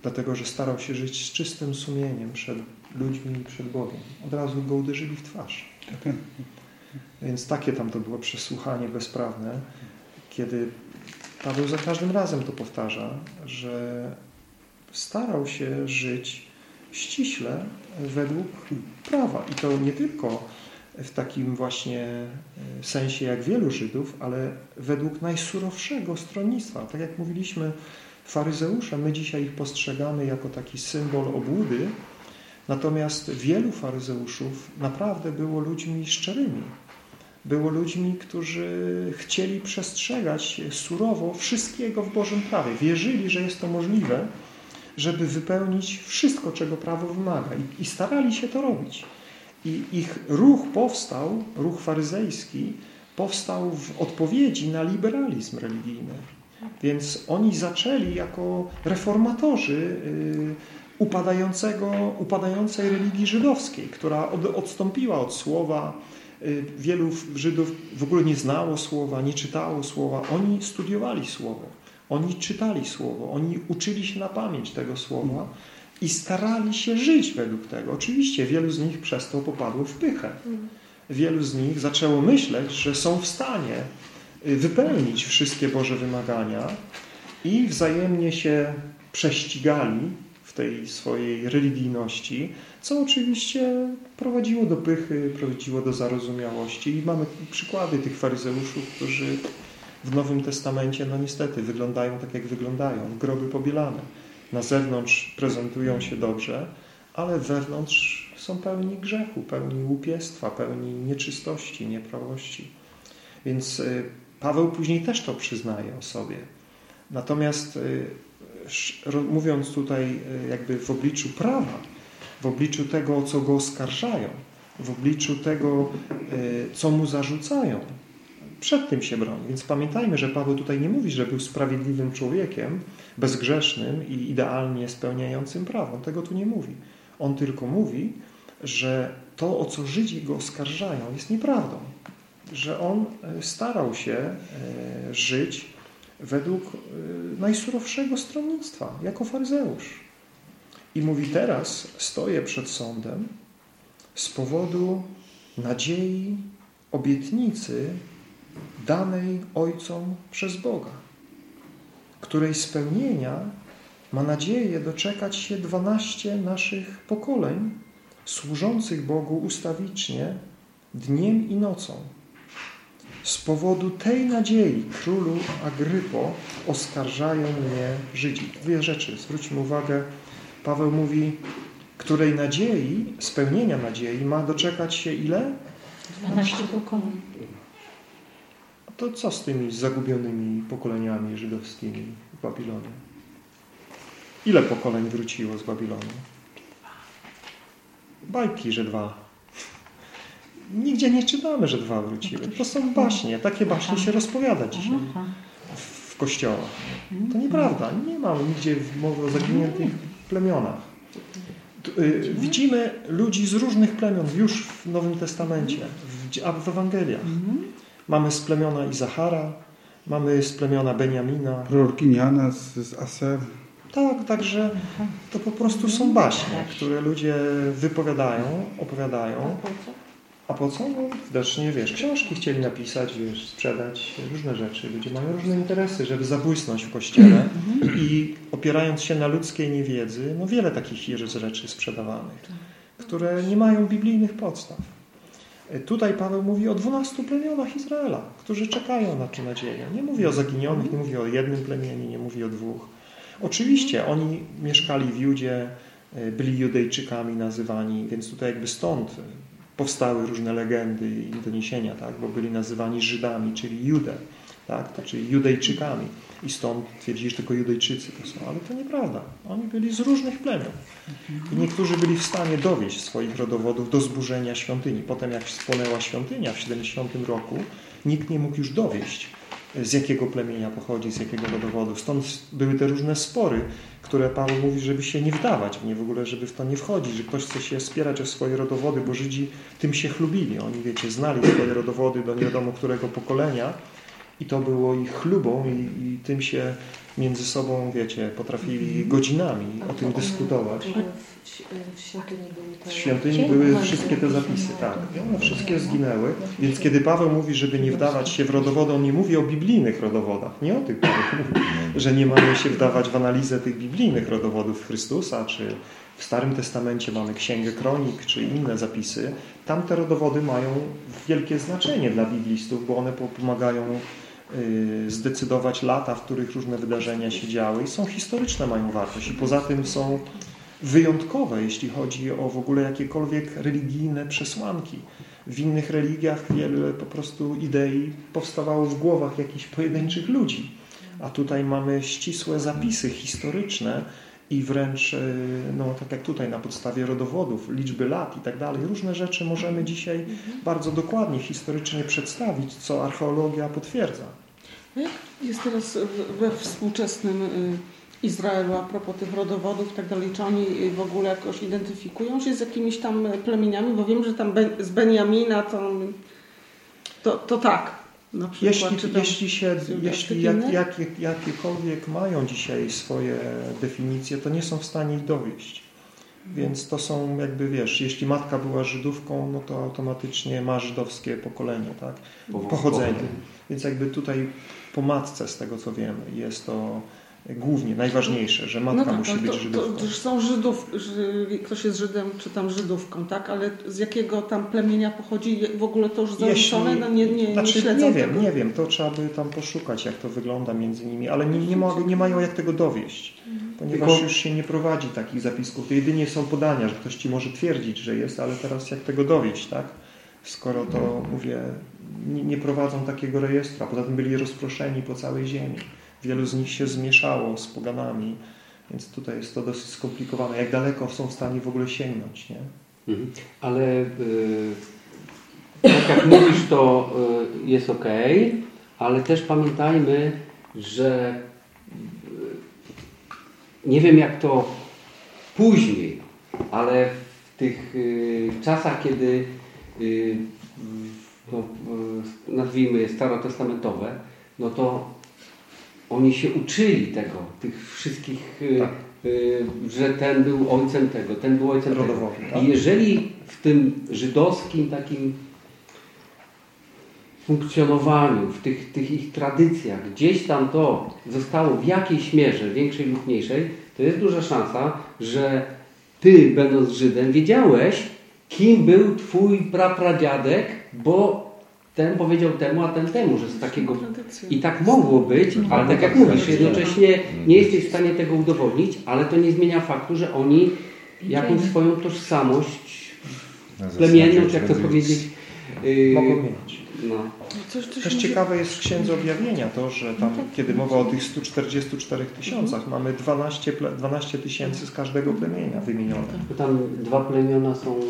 dlatego że starał się żyć z czystym sumieniem przed ludźmi i przed Bogiem. Od razu go uderzyli w twarz. Więc takie tam to było przesłuchanie bezprawne, kiedy Paweł za każdym razem to powtarza, że starał się żyć ściśle według prawa. I to nie tylko w takim właśnie e, sensie jak wielu Żydów, ale według najsurowszego stronnictwa. Tak jak mówiliśmy Faryzeusze, my dzisiaj ich postrzegamy jako taki symbol obłudy, natomiast wielu faryzeuszów naprawdę było ludźmi szczerymi. Było ludźmi, którzy chcieli przestrzegać surowo wszystkiego w Bożym prawie. Wierzyli, że jest to możliwe, żeby wypełnić wszystko, czego prawo wymaga i, i starali się to robić. I ich ruch powstał, ruch faryzejski, powstał w odpowiedzi na liberalizm religijny. Więc oni zaczęli jako reformatorzy y, upadającego, upadającej religii żydowskiej, która odstąpiła od słowa. Y, wielu Żydów w ogóle nie znało słowa, nie czytało słowa. Oni studiowali słowo, oni czytali słowo, oni uczyli się na pamięć tego słowa i starali się żyć według tego. Oczywiście wielu z nich przez to popadło w pychę. Wielu z nich zaczęło myśleć, że są w stanie Y, wypełnić wszystkie Boże wymagania i wzajemnie się prześcigali w tej swojej religijności, co oczywiście prowadziło do pychy, prowadziło do zarozumiałości. I mamy przykłady tych faryzeuszów, którzy w Nowym Testamencie, no niestety, wyglądają tak, jak wyglądają. Groby pobielane. Na zewnątrz prezentują się dobrze, ale wewnątrz są pełni grzechu, pełni łupiestwa, pełni nieczystości, nieprawości. Więc y, Paweł później też to przyznaje o sobie. Natomiast y, mówiąc tutaj y, jakby w obliczu prawa, w obliczu tego, o co go oskarżają, w obliczu tego, co mu zarzucają, przed tym się broni. Więc pamiętajmy, że Paweł tutaj nie mówi, że był sprawiedliwym człowiekiem, bezgrzesznym i idealnie spełniającym prawo. On tego tu nie mówi. On tylko mówi, że to, o co Żydzi go oskarżają, jest nieprawdą że on e, starał się e, żyć według e, najsurowszego stronnictwa, jako faryzeusz. I mówi, teraz stoję przed sądem z powodu nadziei, obietnicy danej Ojcom przez Boga, której spełnienia ma nadzieję doczekać się 12 naszych pokoleń służących Bogu ustawicznie dniem i nocą. Z powodu tej nadziei, królu Agrypo, oskarżają mnie Żydzi. Dwie rzeczy, zwróćmy uwagę. Paweł mówi, której nadziei, spełnienia nadziei ma doczekać się ile? 12 pokoleń. To co z tymi zagubionymi pokoleniami żydowskimi w Babilonie? Ile pokoleń wróciło z Babilonu? Bajki, że dwa. Nigdzie nie czytamy, że dwa wróciły. To są baśnie. Takie baśnie się rozpowiada dzisiaj w kościołach. To nieprawda. Nie ma nigdzie mowy o zaginiętych plemionach. Y, Widzimy ludzi z różnych plemion już w Nowym Testamencie, w Ewangeliach. Mamy z plemiona Izachara, mamy z plemiona Beniamina. Prorokiniana z, z Aser. Tak, także to po prostu są baśnie, które ludzie wypowiadają, opowiadają. A po co? No, widocznie, wiesz, książki chcieli napisać, wiesz, sprzedać, różne rzeczy. Ludzie mają różne interesy, żeby zabłysnąć w kościele i opierając się na ludzkiej niewiedzy, no wiele takich jest rzeczy sprzedawanych, które nie mają biblijnych podstaw. Tutaj Paweł mówi o dwunastu plemionach Izraela, którzy czekają na tę nadzieję. Nie mówi o zaginionych, nie mówi o jednym plemieniu, nie mówi o dwóch. Oczywiście oni mieszkali w Judzie, y, byli Judejczykami nazywani, więc tutaj jakby stąd powstały różne legendy i doniesienia, tak? bo byli nazywani Żydami, czyli Jude, tak? czyli Judejczykami. I stąd twierdzili, że tylko Judejczycy to są, ale to nieprawda. Oni byli z różnych plemion. I niektórzy byli w stanie dowieść swoich rodowodów do zburzenia świątyni. Potem jak spłonęła świątynia w 70 roku, nikt nie mógł już dowieść, z jakiego plemienia pochodzi, z jakiego rodowodu. Stąd były te różne spory, które Paweł mówi, żeby się nie wdawać w nie w ogóle, żeby w to nie wchodzić, że ktoś chce się spierać o swoje rodowody, bo Żydzi tym się chlubili. Oni, wiecie, znali swoje rodowody do nie wiadomo którego pokolenia i to było ich chlubą i, i tym się między sobą, wiecie, potrafili godzinami o tym dyskutować. W, świątyni były te... W świątyni były wszystkie te zapisy, tak. I one wszystkie zginęły. Więc kiedy Paweł mówi, żeby nie wdawać się w rodowody, on nie mówi o biblijnych rodowodach. Nie o tych, których mówi, że nie mamy się wdawać w analizę tych biblijnych rodowodów Chrystusa, czy w Starym Testamencie mamy Księgę Kronik, czy inne zapisy. Tamte rodowody mają wielkie znaczenie dla biblistów, bo one pomagają zdecydować lata, w których różne wydarzenia się działy i są historyczne, mają wartość. I poza tym są wyjątkowe, jeśli chodzi o w ogóle jakiekolwiek religijne przesłanki. W innych religiach wiele po prostu idei powstawało w głowach jakichś pojedynczych ludzi. A tutaj mamy ścisłe zapisy historyczne i wręcz, y, no tak jak tutaj, na podstawie rodowodów, liczby lat i tak dalej, różne rzeczy możemy dzisiaj bardzo dokładnie historycznie przedstawić, co archeologia potwierdza. Jak jest teraz we współczesnym y, Izraelu a propos tych rodowodów i tak dalej? Czy oni w ogóle jakoś identyfikują się z jakimiś tam plemieniami? Bo wiem, że tam z Beniamina to, to, to tak. Przykład, Jeśli, tam- jeśli, się, jeśli jak, jakie, jakiekolwiek mają dzisiaj swoje definicje, to nie są w stanie ich dowieść. Więc to są jakby, wiesz, jeśli matka była Żydówką, no to automatycznie ma żydowskie pokolenie, tak? Pochodzenie. Więc jakby tutaj po matce, z tego co wiemy, jest to głównie najważniejsze, że matka No tak, musi ale być to, Żydówką. to, że są Żydów, ktoś jest Żydem czy tam Żydówką, tak? Ale z jakiego tam plemienia pochodzi w ogóle to już zaliczone? No nie, nie, nie znaczy, śledzą nie wiem, tego. nie wiem, to trzeba by tam poszukać, jak to wygląda między nimi, ale nie, nie, ma, nie mają jak tego dowieść, ponieważ Tylko- już się nie prowadzi takich zapisków. To jedynie są podania, że ktoś ci może twierdzić, że jest, ale teraz jak tego dowieść, tak? Skoro to, mówię, nie, nie prowadzą takiego rejestru, a poza tym byli rozproszeni po całej ziemi. Wielu z nich się zmieszało z poganami, więc tutaj jest to dosyć skomplikowane. Jak daleko są w stanie w ogóle sięgnąć, nie? Mhm. Ale y, tak jak mówisz, to y, jest ok, ale też pamiętajmy, że y, nie wiem jak to później, ale w tych czasach, kiedy no, nazwijmy je starotestamentowe, no to oni się uczyli tego, tych wszystkich, y, Tak. y, że ten był ojcem tego, ten był ojcem tego. Rodowodu, tak? I jeżeli w tym żydowskim takim funkcjonowaniu, w tych, tych ich tradycjach, gdzieś tam to zostało w jakiejś mierze, większej lub mniejszej, to jest duża szansa, że ty, będąc Żydem, wiedziałeś, kim był twój prapradziadek, bo ten powiedział temu, a ten temu, że z takiego... Tradycja. I tak mogło być, ale tak jak mówisz, jednocześnie nie jesteś w stanie tego udowodnić, ale to nie zmienia faktu, że oni jakąś swoją tożsamość plemienną, czy jak to powiedzieć... yy, Mogą mieć. No. Coś, coś Też ciekawe jest w Księdze Objawienia to, że tam, kiedy mowa o tych 144 tysiącach, mamy 12, ple- 12 tysięcy z każdego plemienia wymienione. Tam dwa plemiona są...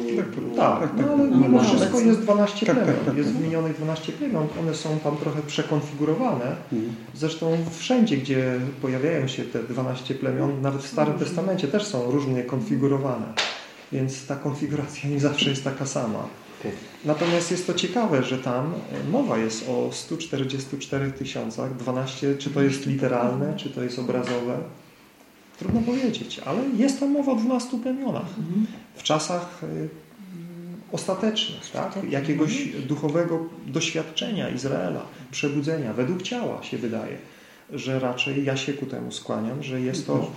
Tak, no ale mimo no, wszystko obecnie. jest 12 Tak, tak, plemion. tak, Jest tak. wymienionych 12 plemion. One są tam trochę przekonfigurowane. Mhm. Zresztą wszędzie, gdzie pojawiają się te 12 plemion, nawet w Starym Testamencie też są różnie konfigurowane. Więc ta konfiguracja nie zawsze jest taka sama. Natomiast jest to ciekawe, że tam e, mowa jest o 144 tysiącach, 12, czy to jest literalne, czy to jest obrazowe. Trudno powiedzieć, ale jest tam mowa o 12 plemionach. W czasach e, ostatecznych, tak? jakiegoś duchowego doświadczenia Izraela, przebudzenia, według ciała się wydaje, że raczej ja się ku temu skłaniam, że jest to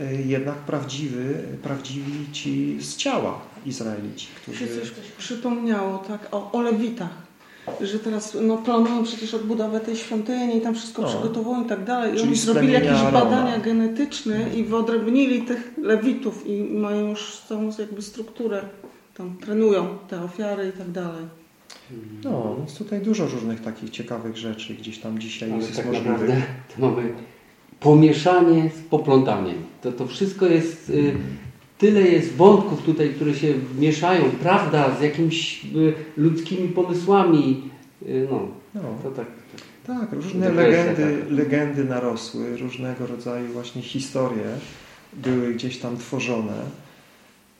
e, jednak prawdziwy, prawdziwi ci z ciała Izraelici, którzy... się coś przypomniało tak o, o Lewitach. Że teraz no, planują przecież odbudowę tej świątyni i tam wszystko No. przygotowują i tak dalej. I Czyli oni zrobili jakieś Arona. badania genetyczne i wyodrębnili tych Lewitów i mają już całą jakby strukturę. Tam trenują te ofiary i tak dalej. No, więc tutaj dużo różnych takich ciekawych rzeczy gdzieś tam dzisiaj jest tak możliwych. naprawdę to mamy pomieszanie z poplątaniem. To, to wszystko jest, y, tyle jest wątków tutaj, które się mieszają, prawda, z jakimiś y, ludzkimi pomysłami. Y, no, No, to tak. tak, różne legendy, legendy narosły, różnego rodzaju właśnie historie były gdzieś tam tworzone.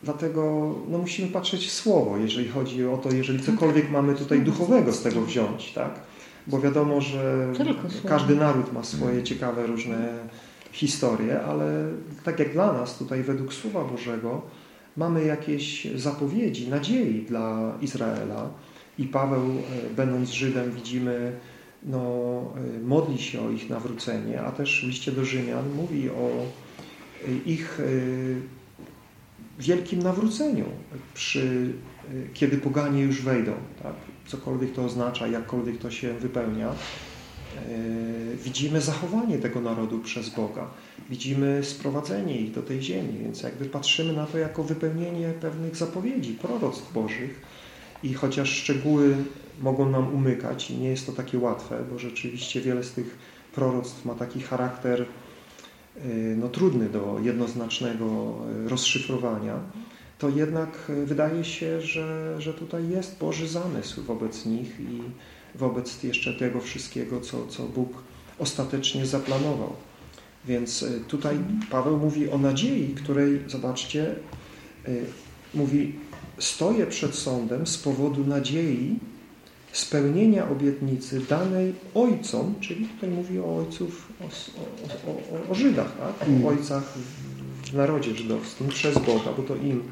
Dlatego no, musimy patrzeć w słowo, jeżeli chodzi o to, jeżeli cokolwiek mamy tutaj duchowego z tego wziąć, tak? Bo wiadomo, że każdy naród ma swoje ciekawe różne historie, ale tak jak dla nas tutaj według Słowa Bożego mamy jakieś zapowiedzi, nadziei dla Izraela i Paweł, e, będąc Żydem, widzimy, no, e, modli się o ich nawrócenie, a też w liście do Rzymian mówi o e, ich wielkim nawróceniu, przy, e, kiedy poganie już wejdą. Tak? Cokolwiek to oznacza, jakkolwiek to się wypełnia. E, Widzimy zachowanie tego narodu przez Boga. Widzimy sprowadzenie ich do tej ziemi, więc jakby patrzymy na to jako wypełnienie pewnych zapowiedzi, proroctw Bożych i chociaż szczegóły mogą nam umykać i nie jest to takie łatwe, bo rzeczywiście wiele z tych proroctw ma taki charakter y, no, trudny do jednoznacznego y, rozszyfrowania, to jednak y, wydaje się, że, że tutaj jest Boży zamysł wobec nich i wobec jeszcze tego wszystkiego, co, co Bóg ostatecznie zaplanował. Więc y, tutaj Paweł mówi o nadziei, której, zobaczcie, y, mówi, stoję przed sądem z powodu nadziei spełnienia obietnicy danej ojcom, czyli tutaj mówi o ojców, o, o, o, Żydach, tak? o ojcach w, narodzie żydowskim przez Boga, bo to im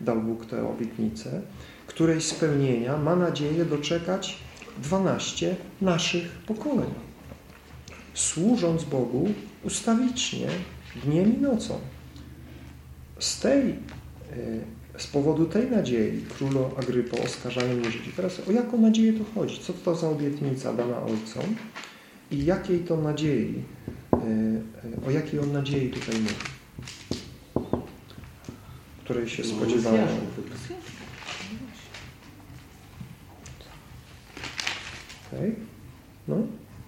dał Bóg tę obietnicę, której spełnienia ma nadzieję doczekać 12 naszych pokoleń, służąc Bogu ustawicznie dniem i nocą. Z tej, e, z powodu tej nadziei królo Agrypo oskarżają mnie Żydzi. Teraz o jaką nadzieję tu chodzi? Co to za obietnica dana ojcom? I jakiej to nadziei, e, e, o jakiej on nadziei tutaj mówi? Której się spodziewają. Okej. No,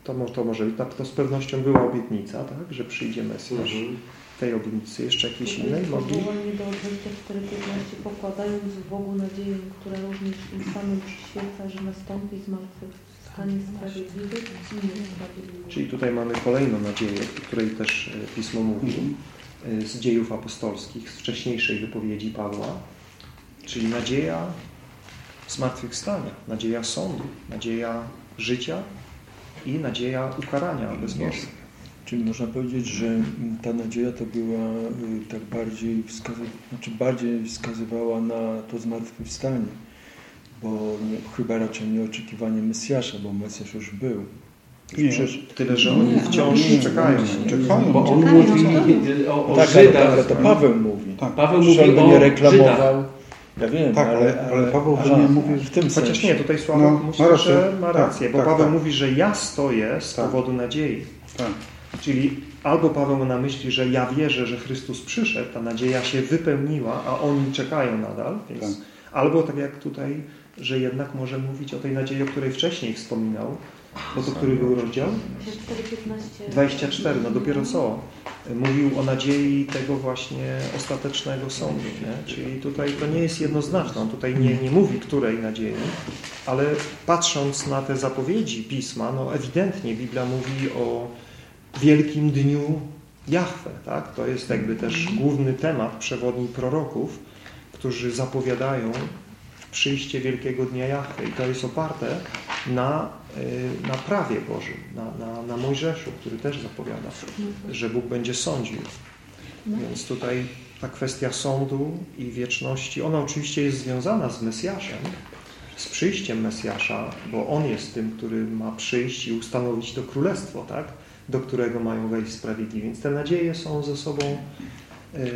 to, to może tak, to z pewnością była obietnica, tak, że przyjdzie Mesjasz. Mhm. Tej obietnicy jeszcze jakiejś innej mogli? Powołanie do Odrębia 4.15 pokładając w Bogu nadzieję, która również im samym przyświeca, że nastąpi zmartwychwstanie sprawiedliwych i niesprawiedliwych. Czyli tutaj mamy kolejną nadzieję, o której też e, Pismo mówi, e, z dziejów apostolskich, z wcześniejszej wypowiedzi Pawła, czyli nadzieja zmartwychwstania, nadzieja sądu, nadzieja życia i nadzieja ukarania bezbożnych. Czyli można powiedzieć, że ta nadzieja to była y, tak bardziej, wskazy- znaczy bardziej wskazywała na to zmartwychwstanie, bo nie, chyba raczej nie oczekiwanie Mesjasza, bo Mesjasz już był. Nie. Przecież- Tyle, że oni Nie, wciąż nie, czekają. nie, czekają. Bo on Czekają, mówi o, o Tak, ale, Żydach. ale to Paweł mówi. Tak. Paweł Że mówi o nie Żydach. reklamował. Ja wiem, Tak, ale- ale Paweł aha, nie mówi- w tym Chociaż sensie. nie, tutaj Sławek No, myślę, ma rację. że ma Tak, rację, bo tak, Paweł tak. mówi, że ja stoję z Tak. powodu nadziei. Tak. Czyli albo Paweł ma na myśli, że ja wierzę, że Chrystus przyszedł, ta nadzieja się wypełniła, a oni czekają nadal, więc Tak. albo tak jak tutaj, że jednak może mówić o tej nadziei, o której wcześniej wspominał, bo to który był rozdział? 4-15. 24, no dopiero co? Mówił o nadziei tego właśnie ostatecznego sądu, nie? Czyli tutaj to nie jest jednoznaczne, on tutaj nie, nie mówi której nadziei, ale patrząc na te zapowiedzi Pisma, no ewidentnie Biblia mówi o wielkim dniu Jahwe, tak? To jest jakby też główny temat przewodni proroków, którzy zapowiadają przyjście wielkiego dnia Jahwe i to jest oparte na, y, na prawie Bożym, na, na, na Mojżeszu, który też zapowiada, że Bóg będzie sądził. Więc tutaj ta kwestia sądu i wieczności, ona oczywiście jest związana z Mesjaszem, z przyjściem Mesjasza, bo On jest tym, który ma przyjść i ustanowić to królestwo, tak? Do którego mają wejść sprawiedliwi. Więc te nadzieje są ze sobą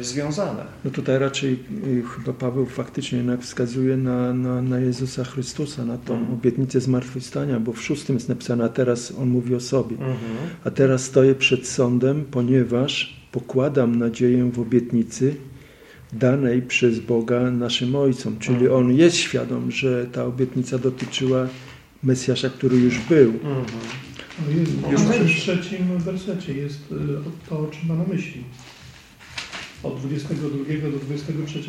y, związane. No tutaj raczej y, chyba Paweł faktycznie jednak wskazuje na, na, na Jezusa Chrystusa, na tą Mhm. obietnicę zmartwychwstania, bo w szóstym jest napisane, a teraz on mówi o sobie. Mhm. A teraz stoję przed sądem, ponieważ pokładam nadzieję w obietnicy danej przez Boga naszym ojcom. Czyli Mhm. on jest świadom, że ta obietnica dotyczyła Mesjasza, który już był. Mhm. Już w trzecim wersecie jest y, to, o czym ma na myśli. Od 22 do 23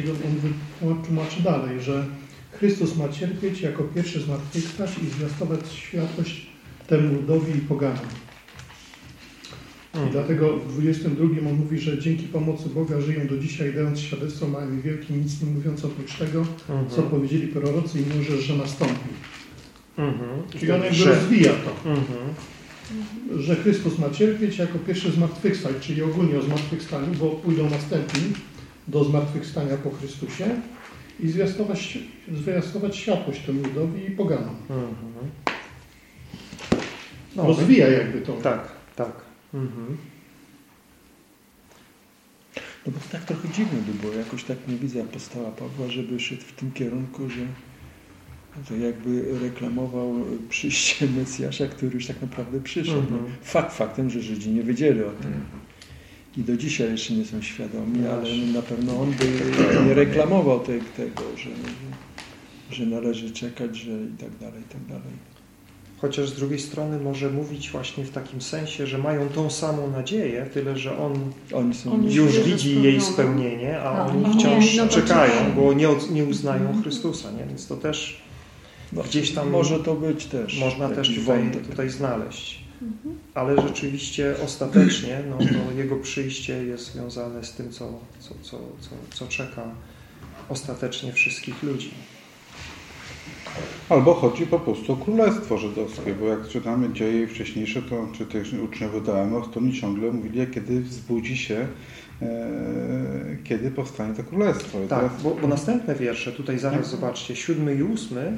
on tłumaczy dalej, że Chrystus ma cierpieć jako pierwszy zmartwychwstać i zwiastować światłość temu ludowi i poganom. I Mhm. dlatego w 22 on mówi, że dzięki pomocy Boga żyją do dzisiaj, dając świadectwo małym i wielkim, nic nie mówiąc oprócz tego, co Mhm. powiedzieli prorocy i Mojżesz, że nastąpi. Mhm. Czyli on jakby Że- rozwija to. Mhm. Że Chrystus ma cierpieć jako pierwszy zmartwychwstać, czyli ogólnie o zmartwychwstaniu, bo pójdą następni do zmartwychwstania po Chrystusie i zwiastować, zwiastować światłość temu ludowi i poganom. Mhm. No, Rozwija jakby to. Tak, tak. Mhm. No bo to tak trochę dziwne by było, jakoś tak nie widzę apostoła Pawła, żeby szedł w tym kierunku, że to jakby reklamował przyjście Mesjasza, który już tak naprawdę przyszedł. Mhm. No, fakt faktem, że Żydzi nie wiedzieli o tym. I do dzisiaj jeszcze nie są świadomi, No ale na pewno on by nie reklamował te, tego, że, że, należy czekać, że i tak dalej, i tak dalej. Chociaż z drugiej strony może mówić właśnie w takim sensie, że mają tą samą nadzieję, tyle że on Oni są Oni już widzi jej spełnienie, a A, oni no, wciąż no to czekają, czekają. bo nie, nie uznają Chrystusa, nie? Więc to też no, gdzieś tam może to być też można też tutaj, wątek. tutaj znaleźć. Ale rzeczywiście ostatecznie no, to jego przyjście jest związane z tym, co, co, co, co, co czeka ostatecznie wszystkich ludzi. Albo chodzi po prostu o Królestwo Żydowskie, bo jak czytamy dzieje wcześniejsze, to czy też uczniowie Daemos, to oni ciągle mówili, kiedy wzbudzi się, e, kiedy powstanie to Królestwo. I Tak, teraz- bo, bo następne wiersze, tutaj zaraz zobaczcie, siódmy i ósmy,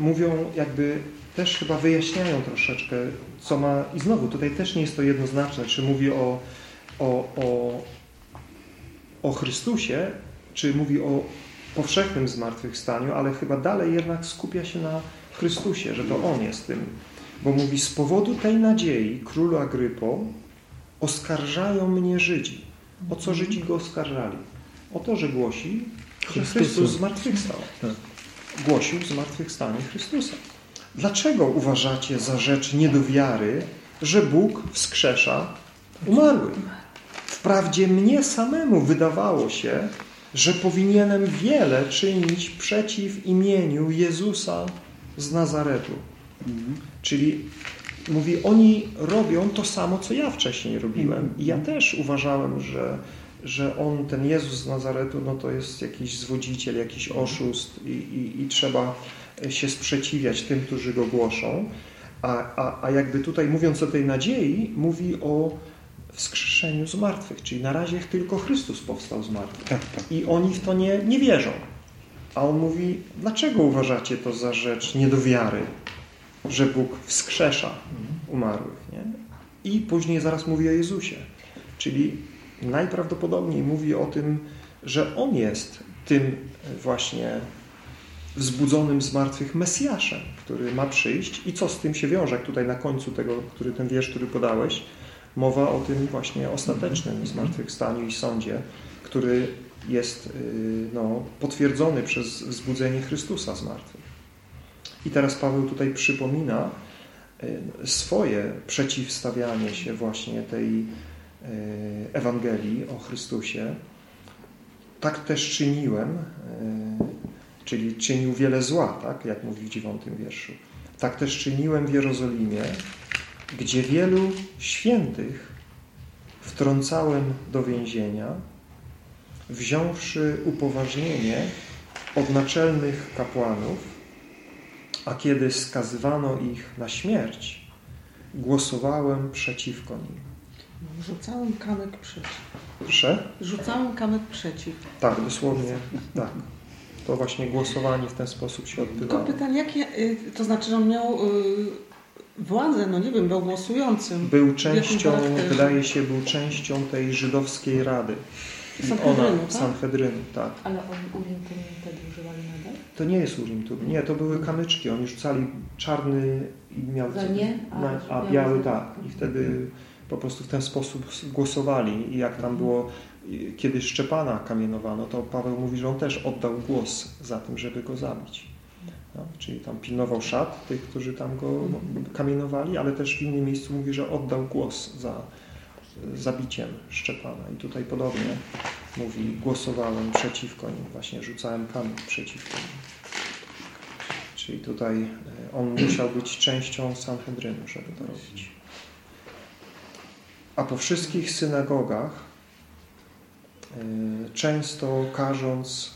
mówią jakby też chyba wyjaśniają troszeczkę, co ma, i znowu tutaj też nie jest to jednoznaczne, czy mówi o, o, o, o Chrystusie, czy mówi o powszechnym zmartwychwstaniu, ale chyba dalej jednak skupia się na Chrystusie, że to On jest tym. Bo mówi, z powodu tej nadziei, królu Agrypo, oskarżają mnie Żydzi. O co Żydzi go oskarżali? O to, że głosi, że. Chrystus zmartwychwstał. Tak. Głosił zmartwychwstanie Chrystusa. Dlaczego uważacie za rzecz nie do wiary, że Bóg wskrzesza umarłych? Wprawdzie mnie samemu wydawało się, że powinienem wiele czynić przeciw imieniu Jezusa z Nazaretu. Czyli mówi, oni robią to samo, co ja wcześniej robiłem. I ja też uważałem, że, że on, ten Jezus z Nazaretu, no to jest jakiś zwodziciel, jakiś oszust i, i, i trzeba się sprzeciwiać tym, którzy go głoszą. A, a, a jakby tutaj mówiąc o tej nadziei, mówi o wskrzeszeniu z martwych, czyli na razie tylko Chrystus powstał z martwych. Tak, tak. I oni w to nie, nie wierzą. A on mówi, dlaczego uważacie to za rzecz nie do wiary, że Bóg wskrzesza umarłych. Nie? I później zaraz mówi o Jezusie. Czyli najprawdopodobniej mówi o tym, że On jest tym właśnie wzbudzonym z martwych Mesjaszem, który ma przyjść. I co z tym się wiąże, tutaj na końcu tego, który ten wiersz, który podałeś, mowa o tym właśnie ostatecznym zmartwychwstaniu i sądzie, który jest y, no, potwierdzony przez wzbudzenie Chrystusa z martwych. I teraz Paweł tutaj przypomina y, swoje przeciwstawianie się właśnie tej Ewangelii o Chrystusie. Tak też czyniłem, czyli czynił wiele zła, tak, jak mówi w dziewiątym wierszu. Tak też czyniłem w Jerozolimie, gdzie wielu świętych wtrącałem do więzienia, wziąwszy upoważnienie od naczelnych kapłanów, a kiedy skazywano ich na śmierć, głosowałem przeciwko nim. Rzucałem kamyk przeciw. Proszę? Rzucałem kamyk przeciw. Tak, dosłownie tak. To właśnie głosowanie w ten sposób się odbywało. Tylko pytanie, jakie, y, to znaczy, że on miał y, władzę, no nie wiem, był głosującym. Był częścią, wydaje się, był częścią tej żydowskiej rady. Sanhedrynu, ona, tak? Sanhedrynu, tak. Ale oni Urim Tumim wtedy używali nadal? To nie jest Urim Tumim. Nie, to były kamyczki. Oni rzucali czarny i miał... Za nie, a na, a biały tak. I wtedy po prostu w ten sposób głosowali. I jak tam było, kiedy Szczepana kamienowano, to Paweł mówi, że on też oddał głos za tym, żeby go zabić. No, czyli tam pilnował szat tych, którzy tam go kamienowali, ale też w innym miejscu mówi, że oddał głos za zabiciem Szczepana. I tutaj podobnie mówi, głosowałem przeciwko nim, właśnie rzucałem kamień przeciwko nim. Czyli tutaj e, on musiał być częścią Sanhedrynu, żeby to robić. A po wszystkich synagogach e, często karząc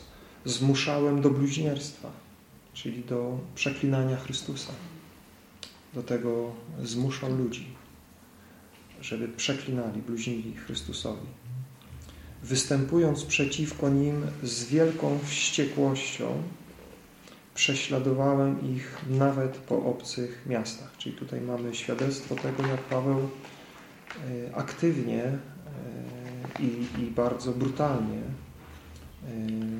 zmuszałem do bluźnierstwa, czyli do przeklinania Chrystusa. Do tego zmuszał ludzi, żeby przeklinali, bluźnili Chrystusowi. Występując przeciwko nim z wielką wściekłością, prześladowałem ich nawet po obcych miastach. Czyli tutaj mamy świadectwo tego, jak Paweł aktywnie e, i, i bardzo brutalnie e,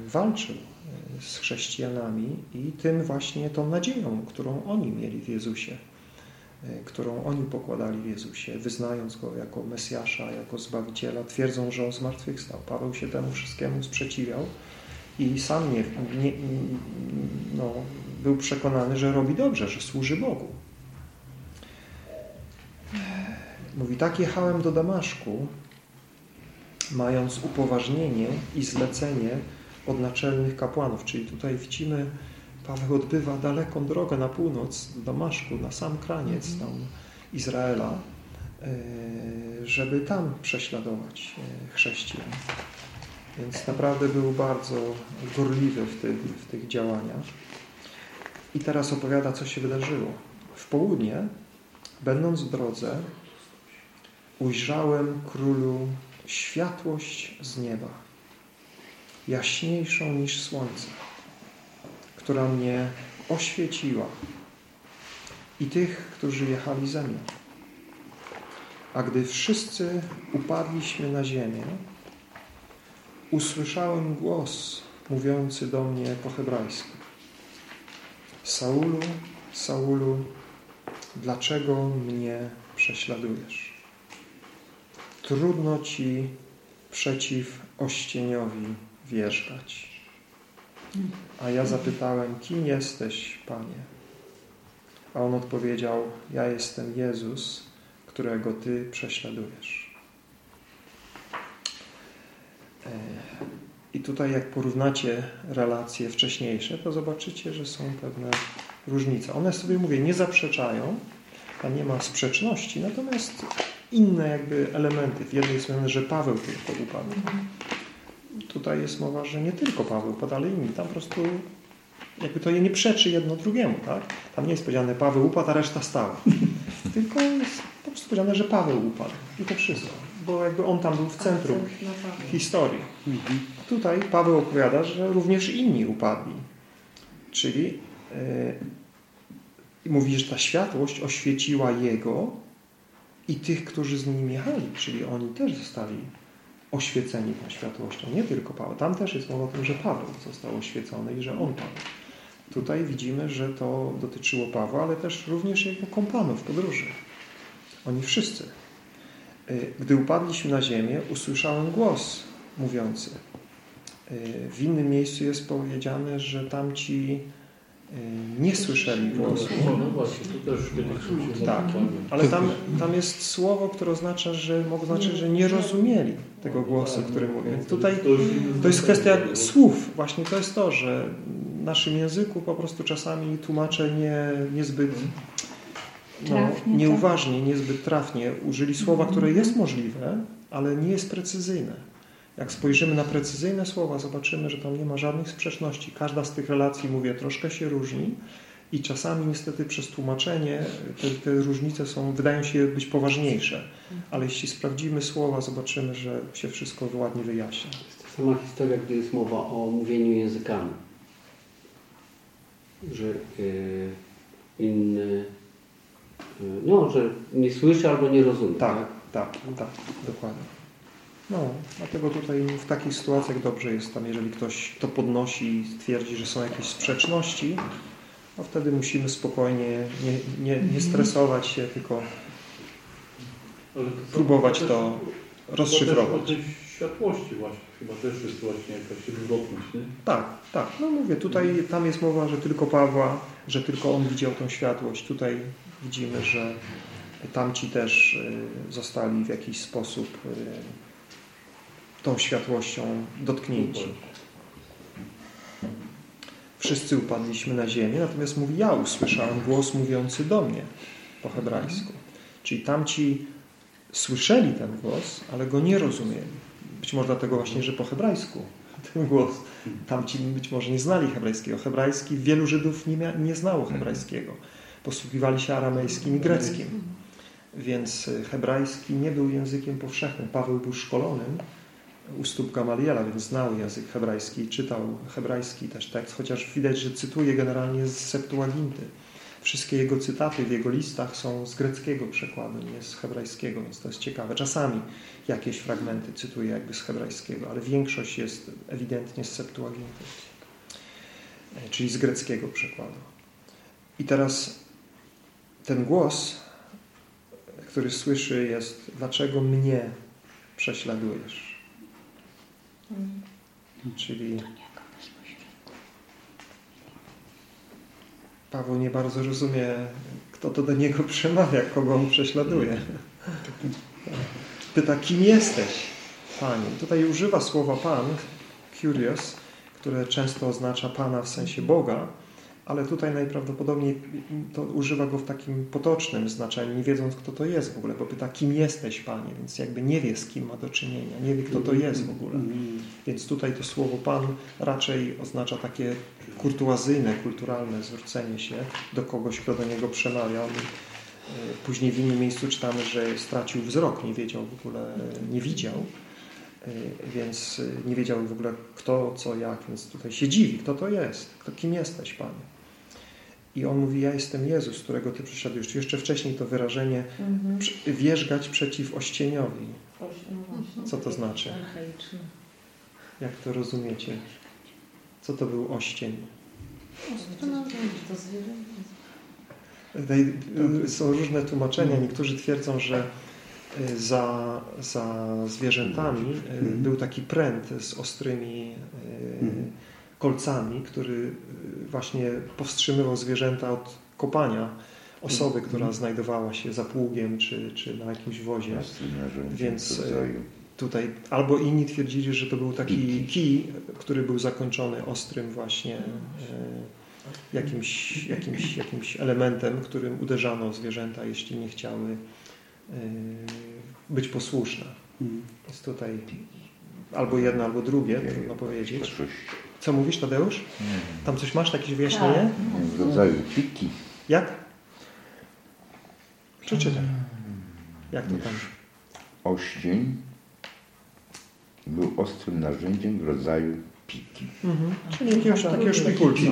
walczył e, z chrześcijanami i tym właśnie tą nadzieją, którą oni mieli w Jezusie, e, którą oni pokładali w Jezusie, wyznając Go jako Mesjasza, jako Zbawiciela, twierdzą, że On zmartwychwstał. Paweł się temu wszystkiemu sprzeciwiał i sam nie, nie, no, był przekonany, że robi dobrze, że służy Bogu. Mówi, tak jechałem do Damaszku, mając upoważnienie i zlecenie od naczelnych kapłanów. Czyli tutaj widzimy, Paweł odbywa daleką drogę na północ do Damaszku, na sam kraniec tam Izraela, e, żeby tam prześladować e, chrześcijan. Więc naprawdę był bardzo gorliwy w, tym, w tych działaniach. I teraz opowiada, co się wydarzyło. W południe, będąc w drodze, ujrzałem królu światłość z nieba, jaśniejszą niż słońce, która mnie oświeciła i tych, którzy jechali ze mną. A gdy wszyscy upadliśmy na ziemię, usłyszałem głos mówiący do mnie po hebrajsku. Saulu, Saulu, dlaczego mnie prześladujesz? Trudno Ci przeciw ościeniowi wierzgać. A ja zapytałem, kim jesteś, Panie? A on odpowiedział, ja jestem Jezus, którego Ty prześladujesz. E, I tutaj jak porównacie relacje wcześniejsze, to zobaczycie, że są pewne różnice. One sobie, mówię, nie zaprzeczają, tam nie ma sprzeczności, natomiast inne jakby elementy. W jednej strony, że Paweł tylko upadł. Tutaj jest mowa, że nie tylko Paweł upadł, ale inni. Tam po prostu jakby to je nie przeczy jedno drugiemu, tak? Tam nie jest powiedziane Paweł upadł, a reszta stała. Tylko jest po prostu powiedziane, że Paweł upadł. I to wszystko. Bo jakby on tam był w centrum na Pawła. historii. Tutaj Paweł opowiada, że również inni upadli. Czyli I mówi, że ta światłość oświeciła Jego i tych, którzy z nim jechali, czyli oni też zostali oświeceni tą światłością, nie tylko Paweł. Tam też jest mowa o tym, że Paweł został oświecony i że on padł. Tutaj widzimy, że to dotyczyło Pawła, ale też również jego kompanów podróży. Oni wszyscy. Y, Gdy upadliśmy na ziemię, usłyszałem głos mówiący. Y, W innym miejscu jest powiedziane, że tamci nie słyszeli głosu. No właśnie, to też kiedyś się Tak, ale tam, tam jest słowo, które oznacza, że mogło znaczyć, że nie rozumieli tego głosu, który mówi. Więc tutaj to jest kwestia słów. Właśnie to jest to, że w naszym języku po prostu czasami tłumacze nie, niezbyt no, Trafnie, nieuważnie, niezbyt trafnie użyli słowa, które jest możliwe, ale nie jest precyzyjne. Jak spojrzymy na precyzyjne słowa, zobaczymy, że tam nie ma żadnych sprzeczności. Każda z tych relacji, mówię, troszkę się różni i czasami niestety przez tłumaczenie te, te różnice są, wydają się być poważniejsze. Ale jeśli sprawdzimy słowa, zobaczymy, że się wszystko ładnie wyjaśnia. Jest ta sama historia, gdy jest mowa o mówieniu językami. Że y, inny, y, no, że nie słyszy albo nie rozumie. Tak, tak, tak, dokładnie. No, dlatego tutaj w takich sytuacjach dobrze jest tam, jeżeli ktoś to podnosi i twierdzi, że są jakieś sprzeczności, no wtedy musimy spokojnie nie, nie, nie stresować się, tylko próbować to rozszyfrować. Światłości właśnie, chyba też jest właśnie jakaś zwrotność, nie? Tak, tak. No mówię, tutaj tam jest mowa, że tylko Pawła, że tylko on widział tą światłość. Tutaj widzimy, że tamci też y, zostali w jakiś sposób y, tą światłością dotknięci. Wszyscy upadliśmy na ziemię, natomiast mówi, ja usłyszałem głos mówiący do mnie po hebrajsku. Czyli tamci słyszeli ten głos, ale go nie rozumieli. Być może dlatego właśnie, że po hebrajsku ten głos. Tamci być może nie znali hebrajskiego. Hebrajski, wielu Żydów nie, nie znało hebrajskiego. Posługiwali się aramejskim i greckim. Więc hebrajski nie był językiem powszechnym. Paweł był szkolonym u stóp Gamaliela, więc znał język hebrajski i czytał hebrajski też tekst, chociaż widać, że cytuje generalnie z Septuaginty. Wszystkie jego cytaty w jego listach są z greckiego przekładu, nie z hebrajskiego, więc to jest ciekawe. Czasami jakieś fragmenty cytuje jakby z hebrajskiego, ale większość jest ewidentnie z Septuaginty, e, czyli z greckiego przekładu. I teraz ten głos, który słyszy jest dlaczego mnie prześladujesz? Czyli Paweł nie bardzo rozumie, kto to do niego przemawia, kogo on prześladuje. Pyta, kim jesteś, Panie? Tutaj używa słowa Pan, curious, które często oznacza Pana w sensie Boga, ale tutaj najprawdopodobniej to używa go w takim potocznym znaczeniu, nie wiedząc, kto to jest w ogóle, bo pyta, kim jesteś, Panie, więc jakby nie wie, z kim ma do czynienia, nie wie, kto to jest w ogóle. Więc tutaj to słowo Pan raczej oznacza takie kurtuazyjne, kulturalne zwrócenie się do kogoś, kto do niego przemawia. E, Później w innym miejscu czytamy, że stracił wzrok, nie wiedział w ogóle, nie widział, e, więc e, nie wiedział w ogóle kto, co, jak, więc tutaj się dziwi, kto to jest, kto, kim jesteś, Panie. I on mówi, ja jestem Jezus, którego Ty prześladujesz. Czy jeszcze wcześniej to wyrażenie Mhm. wierzgać przeciw ościeniowi. Oś- właśnie. Co to znaczy? Jak to rozumiecie? Co to był oścień? To zwierzę? Tutaj y, są różne tłumaczenia. Niektórzy twierdzą, że y, za, za zwierzętami y, Mhm. był taki pręt z ostrymi Mhm. Kolcami, który y, właśnie powstrzymywał zwierzęta od kopania osoby, która znajdowała się za pługiem czy, czy na jakimś wozie. Więc e, tutaj albo inni twierdzili, że to był taki kij, który był zakończony ostrym właśnie e, jakimś, jakimś, jakimś elementem, którym uderzano zwierzęta, jeśli nie chciały być posłuszne. Jest tutaj albo jedno, albo drugie, trudno powiedzieć. Co mówisz, Tadeusz? Tam coś masz, jakieś wyjaśnienie? W rodzaju piki. Jak? Przeczytaj. Jak to tam? Oścień był ostrym narzędziem w rodzaju piki. Mhm. Czyli jakiegoś takiego szpikulca.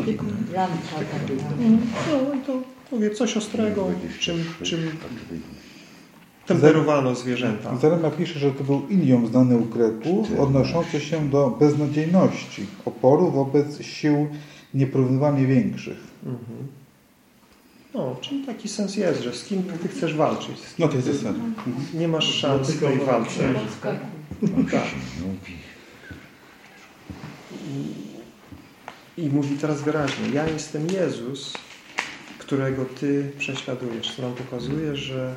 Lampka taka. Mhm. No i to Mówię coś ostrego, czym, 26, czym temperowano zwierzęta. Zarema pisze, że to był idiom znany u Greków, odnoszący się do beznadziejności, oporu wobec sił nieporównywalnie większych. Mhm. No, czyli taki sens jest, że z kim ty chcesz walczyć. No to jest ty zasada. Nie masz szans w tej walce. Tak. mówi. I mówi teraz wyraźnie, ja jestem Jezus, którego Ty prześladujesz. To nam pokazuje, że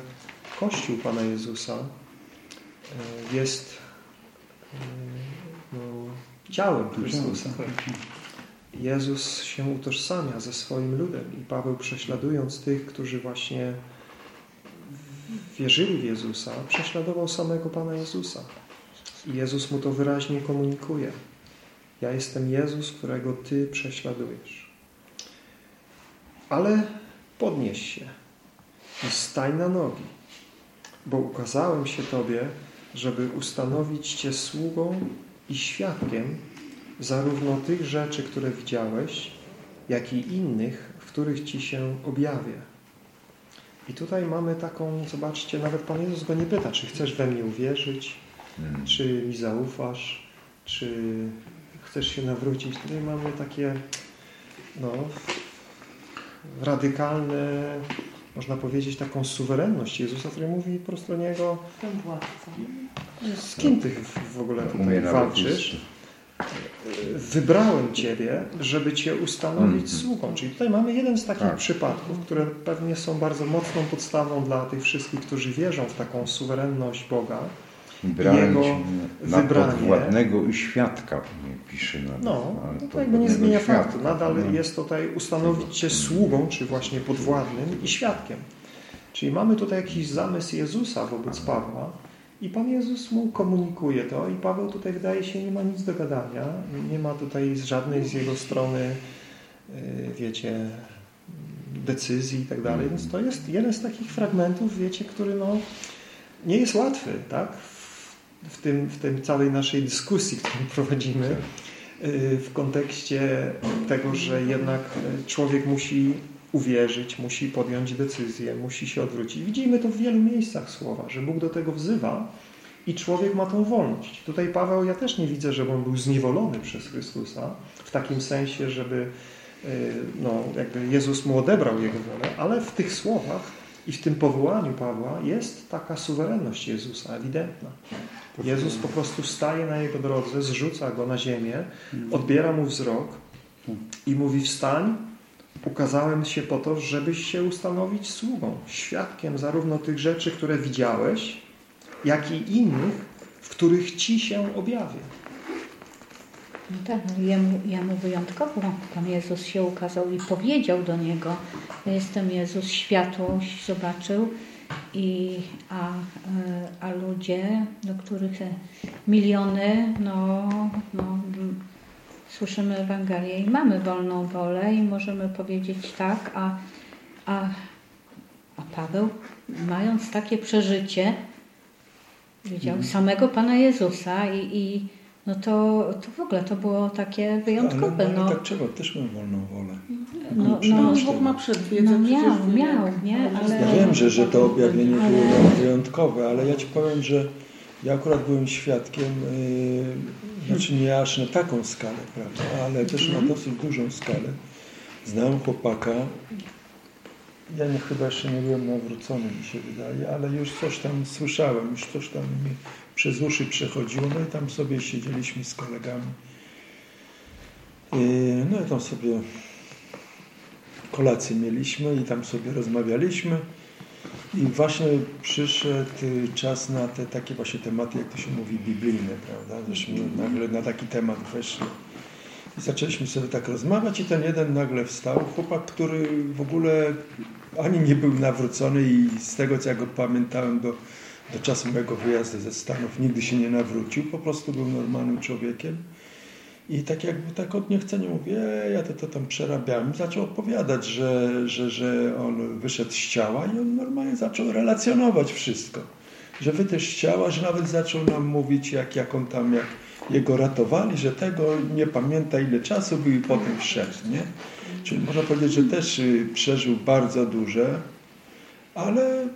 Kościół Pana Jezusa e, jest e, no, ciałem Chrystusa. Jezus się utożsamia ze swoim ludem i Paweł prześladując tych, którzy właśnie wierzyli w Jezusa, prześladował samego Pana Jezusa. I Jezus mu to wyraźnie komunikuje. Ja jestem Jezus, którego Ty prześladujesz. Ale podnieś się i stań na nogi, bo ukazałem się Tobie, żeby ustanowić Cię sługą i świadkiem zarówno tych rzeczy, które widziałeś, jak i innych, w których Ci się objawię. I tutaj mamy taką, zobaczcie, nawet Pan Jezus go nie pyta, czy chcesz we mnie uwierzyć, Mm. czy mi zaufasz, czy chcesz się nawrócić. Tutaj mamy takie no, radykalne, można powiedzieć, taką suwerenność Jezusa, który mówi po prostu do Niego, Ten władca. z kim Ty w- ogóle tutaj walczysz? Wybrałem Ciebie, żeby Cię ustanowić Mhm. sługą. Czyli tutaj mamy jeden z takich Tak. przypadków, które pewnie są bardzo mocną podstawą dla tych wszystkich, którzy wierzą w taką suwerenność Boga. Brałem Jego na wybranie. podwładnego i świadka, pisze nawet. No, no to jakby nie zmienia świadka. faktu. Nadal jest tutaj ustanowić Cię sługą, czy właśnie podwładnym i świadkiem. Czyli mamy tutaj jakiś zamysł Jezusa wobec Pawła i Pan Jezus mu komunikuje to i Paweł tutaj wydaje się nie ma nic do gadania. Nie ma tutaj z żadnej z jego strony, yy, wiecie, decyzji i tak dalej. Więc to jest jeden z takich fragmentów, wiecie, który no, nie jest łatwy, tak? W tym, w tym całej naszej dyskusji, którą prowadzimy y, w kontekście tego, że jednak y, człowiek musi uwierzyć, musi podjąć decyzję, musi się odwrócić. Widzimy to w wielu miejscach słowa, że Bóg do tego wzywa i człowiek ma tą wolność. Tutaj Paweł, ja też nie widzę, żeby on był zniewolony przez Chrystusa, w takim sensie, żeby y, no, jakby Jezus mu odebrał jego wolę, ale w tych słowach i w tym powołaniu Pawła jest taka suwerenność Jezusa ewidentna. Jezus po prostu staje na jego drodze, zrzuca go na ziemię, odbiera mu wzrok i mówi wstań, ukazałem się po to, żebyś się ustanowić sługą, świadkiem zarówno tych rzeczy, które widziałeś, jak i innych, w których Ci się objawię. No tak, no jemu, jemu wyjątkowo Pan Jezus się ukazał i powiedział do niego, jestem Jezus, światłość zobaczył, i, a, e, a ludzie, do których miliony, no, no, słyszymy Ewangelię i mamy wolną wolę i możemy powiedzieć tak, a, a, a Paweł, mając takie przeżycie, widział samego Pana Jezusa i, i no to, to w ogóle to było takie wyjątkowe. Ale, ale no, tak trzeba, też mam wolną wolę. no, no, No, Bóg ma przedwiedzę. no przecież miał, wie, miał, jak- nie? Ale, Ja wiem, że, że to objawienie Ale- było wyjątkowe, ale ja Ci powiem, że ja akurat byłem świadkiem, yy, znaczy nie aż na taką skalę, prawda, ale też na dosyć dużą skalę. Znałem chłopaka, ja nie, chyba jeszcze nie byłem nawrócony, mi się wydaje, ale już coś tam słyszałem, już coś tam mi przez uszy przechodziło, no i tam sobie siedzieliśmy z kolegami. Yy, no i tam sobie kolację mieliśmy i tam sobie rozmawialiśmy. I właśnie przyszedł czas na te takie właśnie tematy, jak to się mówi, biblijne, prawda? Żeśmy nagle na taki temat weszli. I zaczęliśmy sobie tak rozmawiać i ten jeden nagle wstał, chłopak, który w ogóle ani nie był nawrócony i z tego, co ja go pamiętałem do, do czasu mojego wyjazdu ze Stanów, nigdy się nie nawrócił, po prostu był normalnym człowiekiem. I tak jakby tak od niechcenia mówię, "Ej, ja to, to tam przerabiałem. Zaczął opowiadać, że, że, że on wyszedł z ciała i on normalnie zaczął relacjonować wszystko. Że wyszedł z ciała, że nawet zaczął nam mówić, jak, jak on tam, jak, jego ratowali, że tego nie pamięta ile czasu był i potem wszedł, nie? Czyli można powiedzieć, że też y, przeżył bardzo duże, ale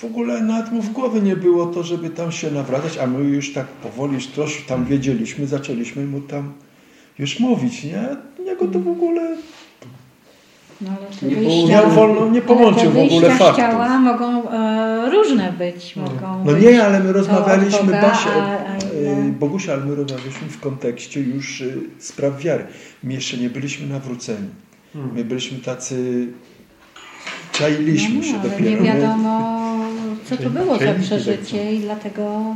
w ogóle nawet mu w głowie nie było to, żeby tam się nawracać, a my już tak powoli troszkę tam wiedzieliśmy, zaczęliśmy mu tam już mówić, nie? Niego to w ogóle No, Nie wyjścia, miał wolno, nie połączył w ogóle faktów. ciała mogą e, różne być. Mogą No być nie, ale my rozmawialiśmy, Boga, Basia, a, a y, inne- Bogusia, ale my rozmawialiśmy w kontekście już y, spraw wiary. My jeszcze nie byliśmy nawróceni. Hmm. My byliśmy tacy, czailiśmy no, się ale dopiero. nie wiadomo, co to było za przeżycie i dlatego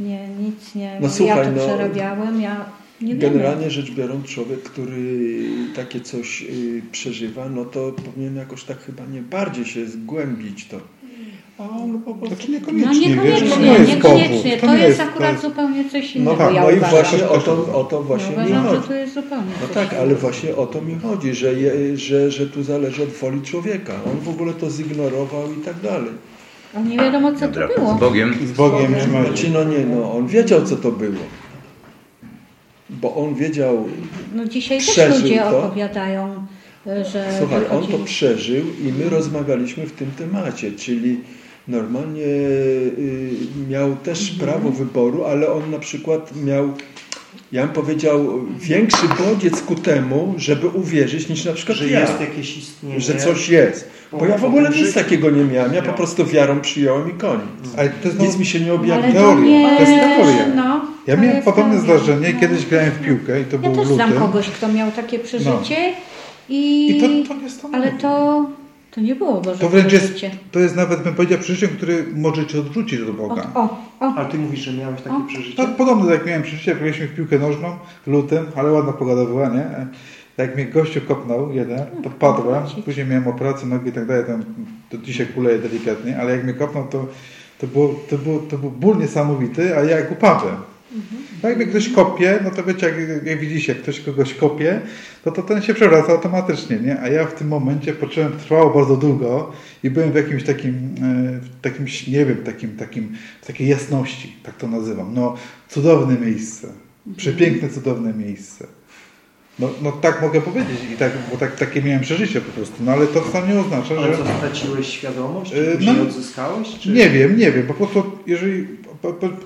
nie, nic nie... No ja słuchaj, to no, przerabiałem, ja nie wiem. Generalnie rzecz biorąc, człowiek, który takie coś y, przeżywa, no to powinien jakoś tak chyba nie bardziej się zgłębić to. A on po prostu... Znaczy No niekoniecznie, niekoniecznie, wiesz, to nie jest niekoniecznie. powód. To, nie jest akurat to- zupełnie coś No innego. tak, ja no i właśnie o to, o to Ja właśnie mi uważam, że chodzi. to jest zupełnie No tak, ale właśnie o to mi chodzi, że, je, że, że tu zależy od woli człowieka. On w ogóle to zignorował i tak dalej. Nie wiadomo, co Dobra, to było. z Bogiem. Z Bogiem Bogiem. trzymaj Znaczy, no nie, no on wiedział, co to było. Bo on wiedział, No dzisiaj też ludzie to. opowiadają, e, że słuchaj, on to przeżył i my rozmawialiśmy w tym temacie, czyli normalnie y, miał też prawo wyboru, ale on na przykład miał, ja bym powiedział, większy bodziec ku temu, żeby uwierzyć niż na przykład Że ja. jest jakieś istnienie. że coś jest. Bo ja w ogóle nic takiego nie miałem. Ja po No. prostu wiarą przyjąłem i koniec. Ale to jest Nic mi się nie Ale objawiło. to teoria. nie... To jest teoria. No, Ja miałem podobne teoria. zdarzenie, No. kiedyś grałem w piłkę i to Ja był też znam kogoś, kto miał takie przeżycie i... I to, to nie stanowi. Ale to, to nie było Boże To wręcz jest, przeżycie. to jest nawet, bym powiedział, przeżyciem, które może cię odwrócić od O, Boga. o, o. Ale ty mówisz, że miałeś takie O. przeżycie? To podobne tak jak miałem przeżycie, jak graliśmy w piłkę nożną w lutym, ale ładna pogoda była, nie? Jak mnie gościu kopnął jeden, to padłem, później miałem operację nogi i tak dalej, tam to dzisiaj kuleję delikatnie, ale jak mnie kopnął, to, to, było, to, było, to był ból niesamowity, a ja jak upadłem. Bo jak mnie ktoś kopie, no to wiecie, jak, jak widzicie, jak ktoś kogoś kopie, to, to ten się przewraca automatycznie, nie? A ja w tym momencie poczułem, trwało bardzo długo i byłem w jakimś takim, e, w takim nie wiem, takim, takim, w takiej jasności, tak to nazywam. No, cudowne miejsce. Przepiękne, cudowne miejsce. No, no tak mogę powiedzieć, i tak, bo tak, takie miałem przeżycie po prostu, no ale to wcale nie oznacza, Ale że... co, straciłeś świadomość? Yy, Czy no, odzyskałeś? Czy... Nie wiem, nie wiem. Po prostu, jeżeli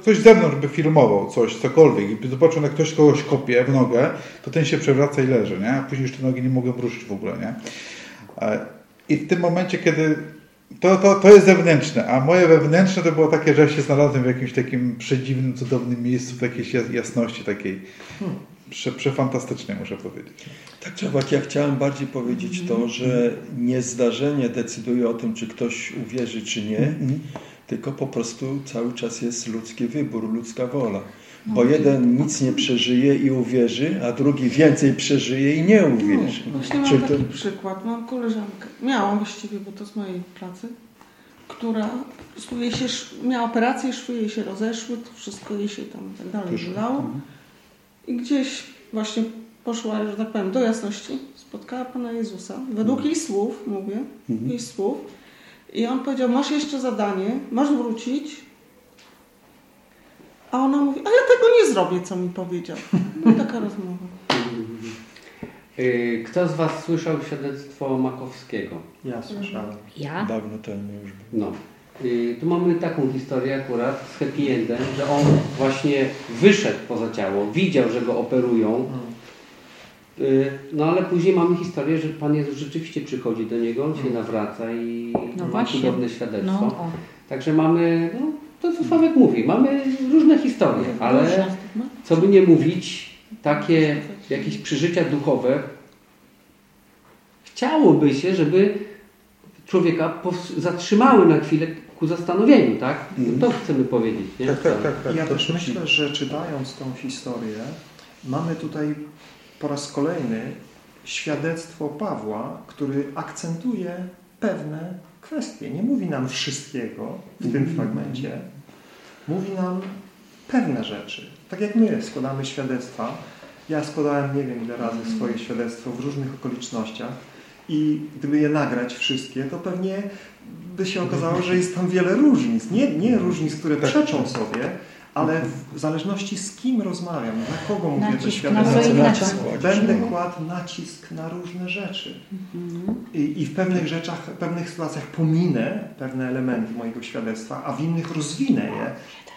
ktoś z zewnątrz by filmował coś, cokolwiek, i by zobaczył, jak ktoś kogoś kopie w nogę, to ten się przewraca i leży, nie? A później już te nogi nie mogą ruszyć w ogóle, nie? E, I w tym momencie, kiedy to, to, to jest zewnętrzne, a moje wewnętrzne to było takie, że ja się znalazłem w jakimś takim przedziwnym, cudownym miejscu, w jakiejś jas- jasności takiej. Prze, przefantastycznie, muszę powiedzieć. Tak czy owak, ja chciałem bardziej powiedzieć to, że nie zdarzenie decyduje o tym, czy ktoś uwierzy, czy nie, tylko po prostu cały czas jest ludzki wybór, ludzka wola. Bo jeden nic nie przeżyje i uwierzy, a drugi więcej przeżyje i nie uwierzy. Właśnie mam Czyli taki to- przykład. Mam koleżankę, miałam właściwie, bo to z mojej pracy, która się, miała operację, szwy jej się rozeszły, to wszystko jej się tam tak dalej wylało. I gdzieś właśnie poszła, że tak powiem, do jasności, spotkała Pana Jezusa. Według jej słów, mówię, jej słów. I on powiedział, masz jeszcze zadanie, masz wrócić. A ona mówi, a ja tego nie zrobię, co mi powiedział. No i taka rozmowa. Y, Kto z Was słyszał świadectwo Makowskiego? Ja słyszałem. Ja? Dawno temu już było. No. Y, Tu mamy taką historię akurat z happy endem, że on właśnie wyszedł poza ciało, widział, że go operują. Y, No ale później mamy historię, że Pan Jezus rzeczywiście przychodzi do niego, on się nawraca i No ma właśnie. cudowne świadectwo. No, o. Także mamy, no to co Sławek mówi, mamy różne historie, ale. No. co by nie mówić, takie jakieś przeżycia duchowe, chciałoby się, żeby człowieka zatrzymały na chwilę ku zastanowieniu, tak? No to chcemy powiedzieć, nie? Tak, tak, tak. tak. Ja też myślę, że czytając tą historię, mamy tutaj po raz kolejny świadectwo Pawła, który akcentuje pewne kwestie. Nie mówi nam wszystkiego w tym fragmencie. Mówi nam pewne rzeczy. Tak jak my składamy świadectwa. Ja składałem nie wiem ile razy swoje świadectwo w różnych okolicznościach i gdyby je nagrać wszystkie, to pewnie by się okazało, że jest tam wiele różnic. Nie, nie różnic, które Tak. przeczą sobie, ale w zależności z kim rozmawiam, na kogo mówię to Nacisk na świadectwo. Nacisk będę kładł nacisk na różne rzeczy. Mhm. I, I w pewnych rzeczach, w pewnych sytuacjach pominę pewne elementy mojego świadectwa, a w innych rozwinę je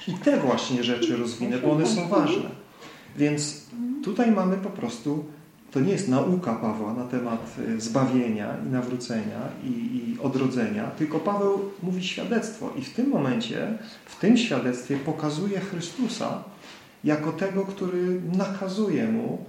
i te właśnie rzeczy rozwinę, bo one są ważne. Więc tutaj mamy po prostu, to nie jest nauka Pawła na temat y, zbawienia i nawrócenia i, i odrodzenia, tylko Paweł mówi świadectwo i w tym momencie, w tym świadectwie pokazuje Chrystusa jako tego, który nakazuje mu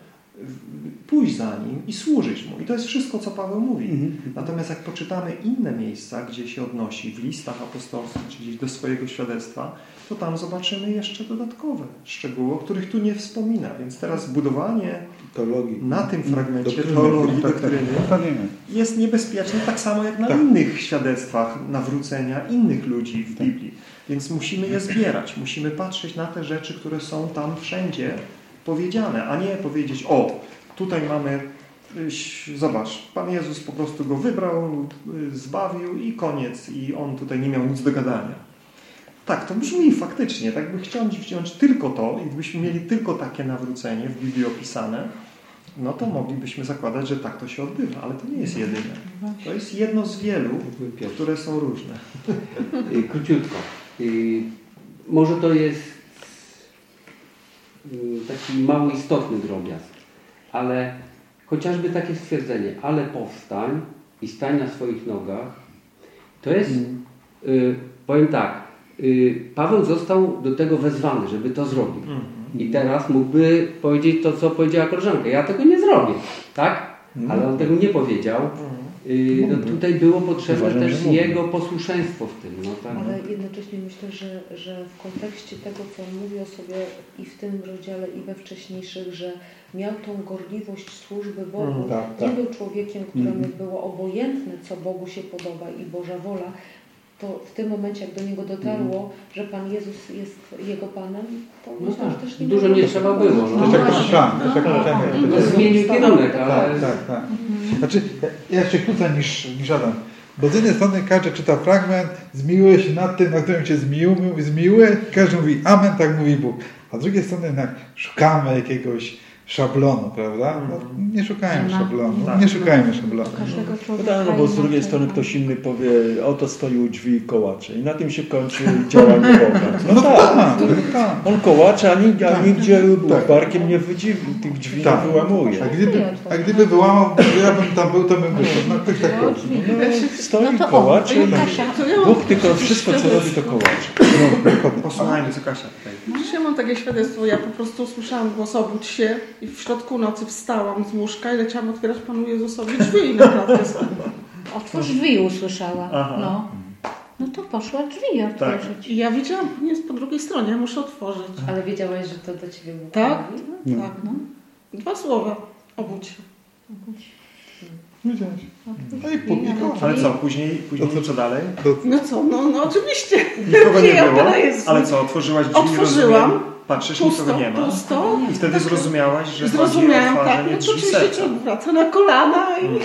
pójść za nim i służyć mu. I to jest wszystko, co Paweł mówi. Mhm. Natomiast jak poczytamy inne miejsca, gdzie się odnosi, w listach apostolskich, czy gdzieś do swojego świadectwa, to tam zobaczymy jeszcze dodatkowe szczegóły, o których tu nie wspomina. Więc teraz budowanie Teologii. na tym fragmencie Doktryny. teologii, Tak, tak. doktryny jest niebezpieczne tak samo jak na Tak. innych świadectwach nawrócenia innych ludzi w Biblii. Więc musimy je zbierać, musimy patrzeć na te rzeczy, które są tam wszędzie powiedziane, a nie powiedzieć, o, tutaj mamy, zobacz, Pan Jezus po prostu go wybrał, zbawił i koniec, i on tutaj nie miał nic do gadania. Tak, to brzmi faktycznie, tak by chciał wziąć tylko to i gdybyśmy mieli tylko takie nawrócenie w Biblii opisane, no to moglibyśmy zakładać, że tak to się odbywa, ale to nie jest jedyne. To jest jedno z wielu, które są różne. Króciutko. Może to jest taki mało istotny drobiazg, ale chociażby takie stwierdzenie, ale powstań i stań na swoich nogach, to jest, y, powiem tak, y, Paweł został do tego wezwany, żeby to zrobił. I teraz mógłby powiedzieć to, co powiedziała koleżanka. Ja tego nie zrobię, tak? Ale on tego nie powiedział. Y, No, tutaj było potrzebne Uważam, też jego posłuszeństwo w tym. No, tak? Ale jednocześnie myślę, że, że w kontekście tego, co on mówi o sobie i w tym rozdziale, i we wcześniejszych, że miał tą gorliwość służby Bogu. Mhm, tak, nie tak. był człowiekiem, któremu Mhm. było obojętne, co Bogu się podoba i Boża wola. To w tym momencie, jak do niego dotarło, że Pan Jezus jest jego Panem, to No myślę, tak, że też nie dużo nie trzeba było, no. To jest plan, to jest jak No, uczenie. no, To zmienił kierunek, ale... Tak, tak, tak. Znaczy, ja się kłócę niż, niż Adam. Bo z jednej strony każdy czyta fragment, zmiłuje się nad tym, na którym się zmił, zmiłuje, każdy mówi amen, tak mówi Bóg. A z drugiej strony jednak szukamy jakiegoś szablonu, prawda? No, nie szukajmy No. szablonu, Tak. nie szukajmy szablonu. Każdego No człowieka tak, no bo z drugiej strony no. ktoś inny powie, oto stoi u drzwi i kołacze. I na tym się kończy działanie Boga. No tak, tak, tak. on kołacze, a, nig- a Tak. nigdzie Tak. barkiem nie wydziwi, tych drzwi Tak. nie wyłamuje. A gdyby, a gdyby wyłamał, to ja bym tam był, to bym wyszedł. No ktoś tak No, robi. No, stoi No kołacze Bóg tylko wszystko co robi to kołacze. No. Posłuchajmy, co Kasia tutaj. Ja mam takie świadectwo, ja po prostu słyszałam głos obudź się i w środku nocy wstałam z łóżka i leciałam otwierać Panu Jezusowi drzwi i naprawdę Otwórz drzwi usłyszała. Aha. No. no to poszła drzwi otworzyć. I ja widziałam, nie jest po drugiej stronie, muszę otworzyć. Ale wiedziałaś, że to do Ciebie Bóg Tak? mówi? Tak, no. Dwa słowa. Obudź się. Widziałeś. No i koło. Ale co, później, później co dalej? No co, no, no oczywiście. Nikogo nie było? Ale co, otworzyłaś drzwi Otworzyłam. rozumiem? Patrzysz, Pusto, nikogo nie ma. pusto. I wtedy zrozumiałaś, że Zrozumiałam, tak. No to oczywiście człowiek wraca na kolana i Mm.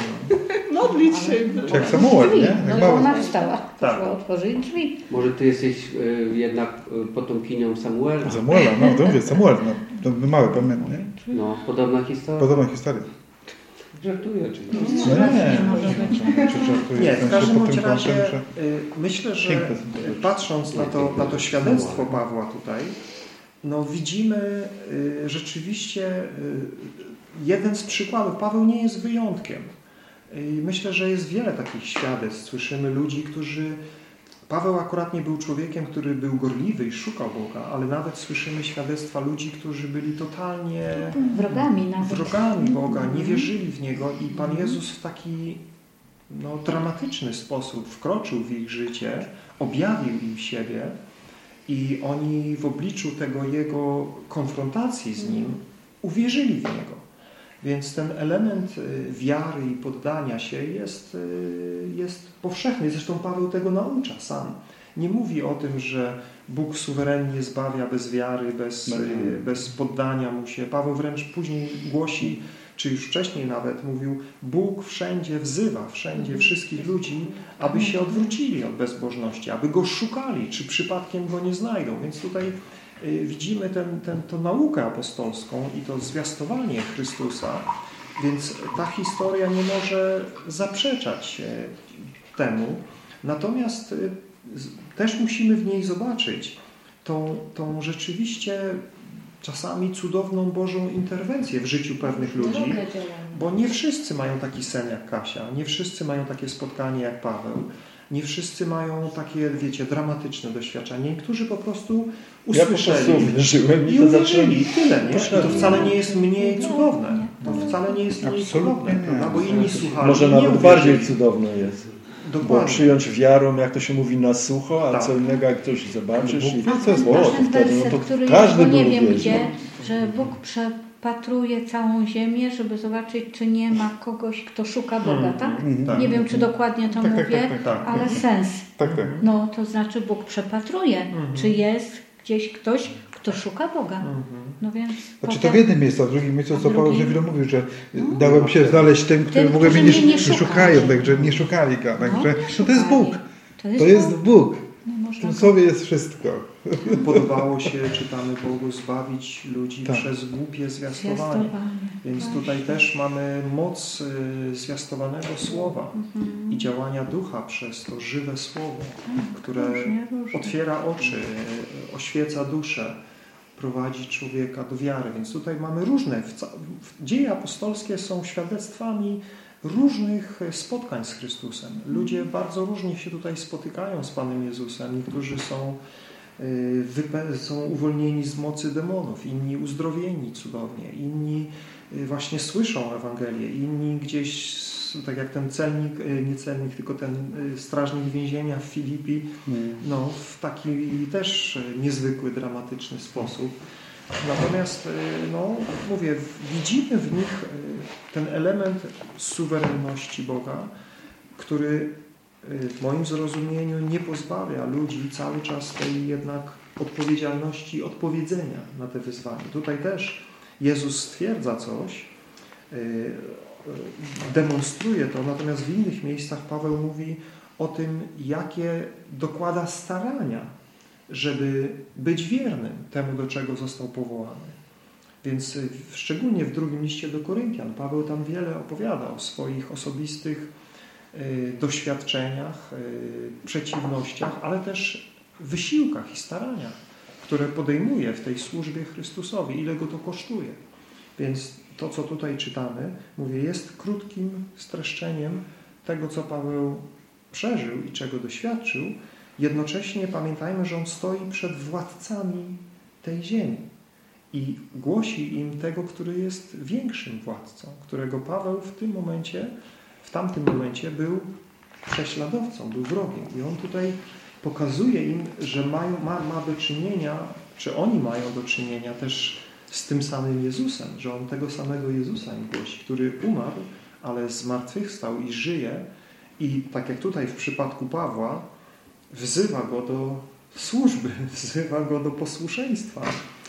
modlić się. Czy jak Samuel, nie? Jak No mały. ona wstała, Tak. otworzyć drzwi. Może ty jesteś y, jednak y, potomkinią Samuela. Samuela, no to mówię, Samuel, no, to był mały, pamiętam, nie? No, podobna historia. Podobna historia. Żartuję oczywiście. No nie, Nie może być. Czy żartuję, Nie, w każdym bądź razie y, myślę, że patrząc na to, na to świadectwo Pawła tutaj, no widzimy y, rzeczywiście y, jeden z przykładów. Paweł nie jest wyjątkiem. I myślę, że jest wiele takich świadectw. Słyszymy ludzi, którzy... Paweł akurat nie był człowiekiem, który był gorliwy i szukał Boga, ale nawet słyszymy świadectwa ludzi, którzy byli totalnie Wrogami nawet. wrogami Boga, nie wierzyli w Niego i Pan Jezus w taki no, dramatyczny sposób wkroczył w ich życie, objawił im siebie i oni w obliczu tego Jego konfrontacji z Nim uwierzyli w Niego. Więc ten element y, wiary i poddania się jest, y, jest powszechny. Zresztą Paweł tego naucza sam. Nie mówi o tym, że Bóg suwerennie zbawia bez wiary, bez, y, bez poddania Mu się. Paweł wręcz później głosi, czy już wcześniej nawet mówił, Bóg wszędzie wzywa, wszędzie wszystkich ludzi, aby się odwrócili od bezbożności, aby Go szukali, czy przypadkiem Go nie znajdą. Więc tutaj y, widzimy ten, ten, tą naukę apostolską i to zwiastowanie Chrystusa, więc ta historia nie może zaprzeczać y, temu. Natomiast y, też musimy w niej zobaczyć tą, tą rzeczywiście czasami cudowną Bożą interwencję w życiu pewnych ludzi. Bo nie wszyscy mają taki sen jak Kasia, nie wszyscy mają takie spotkanie jak Paweł, nie wszyscy mają takie, wiecie, dramatyczne doświadczenia. Niektórzy po prostu Ja po prostu usłyszeli uwierzyłem i i uwierzyli tyle, nie? I to wcale nie jest mniej cudowne. To wcale nie jest mniej Absolutnie cudowne, nie. Bo inni słuchali Może nawet bardziej cudowne jest. Bo Dokładnie. przyjąć wiarą, jak to się mówi, na sucho, a Tak. co innego, jak ktoś zobaczysz i... co jest O, to ten wtedy, no werset, to który każdy bo nie wiem uwierzył. gdzie, że Bóg przepatruje całą ziemię, żeby zobaczyć, czy nie ma kogoś, kto szuka Boga, tak? Tak. Nie wiem, czy dokładnie to Tak, tak, mówię, tak, tak, tak. ale sens. Tak, tak. No, to znaczy Bóg przepatruje, Mhm. czy jest gdzieś ktoś, kto szuka Boga. Mhm. No więc Znaczy to w jednym miejscu, a w drugim miejscu, co Paweł przed chwilą mówił, że No. dałem się znaleźć tym, mogłem którzy nie, mnie nie, nie szukają, także nie szukali go. Także no to jest. Bóg. To jest, To jest Bóg. Bóg. Nie W tym go- słowie jest wszystko. Podobało się, czytamy Bogu, zbawić ludzi Tak. przez głupie zwiastowanie. Zwiastowanie. Więc Właśnie. tutaj też mamy moc y, zwiastowanego słowa Mhm. i działania ducha przez to żywe słowo, które Różnie, różnie. otwiera oczy, y, oświeca duszę, prowadzi człowieka do wiary. Więc tutaj mamy różne. Dzieje apostolskie są świadectwami różnych spotkań z Chrystusem. Ludzie bardzo różnie się tutaj spotykają z Panem Jezusem. Niektórzy są, y, są uwolnieni z mocy demonów, inni uzdrowieni cudownie, inni y, właśnie słyszą Ewangelię, inni gdzieś, tak jak ten celnik, y, nie celnik, tylko ten y, strażnik więzienia w Filipi, no, w taki też y, niezwykły, dramatyczny sposób. Natomiast, no, mówię, widzimy w nich ten element suwerenności Boga, który w moim zrozumieniu nie pozbawia ludzi cały czas tej jednak odpowiedzialności odpowiedzenia na te wyzwania. Tutaj też Jezus stwierdza coś, demonstruje to, natomiast w innych miejscach Paweł mówi o tym, jakie dokłada starania, żeby być wiernym temu, do czego został powołany. Więc y, szczególnie w drugim liście do Koryntian Paweł tam wiele opowiada o swoich osobistych y, doświadczeniach, y, przeciwnościach, ale też wysiłkach i staraniach, które podejmuje w tej służbie Chrystusowi, ile go to kosztuje. Więc to, co tutaj czytamy, mówię, jest krótkim streszczeniem tego, co Paweł przeżył i czego doświadczył. Jednocześnie pamiętajmy, że on stoi przed władcami tej ziemi i głosi im tego, który jest większym władcą, którego Paweł w tym momencie, w tamtym momencie był prześladowcą, był wrogiem. I on tutaj pokazuje im, że mają, ma, ma do czynienia, czy oni mają do czynienia też z tym samym Jezusem, że on tego samego Jezusa im głosi, który umarł, ale zmartwychwstał i żyje. I tak jak tutaj w przypadku Pawła, wzywa go do służby, wzywa go do posłuszeństwa,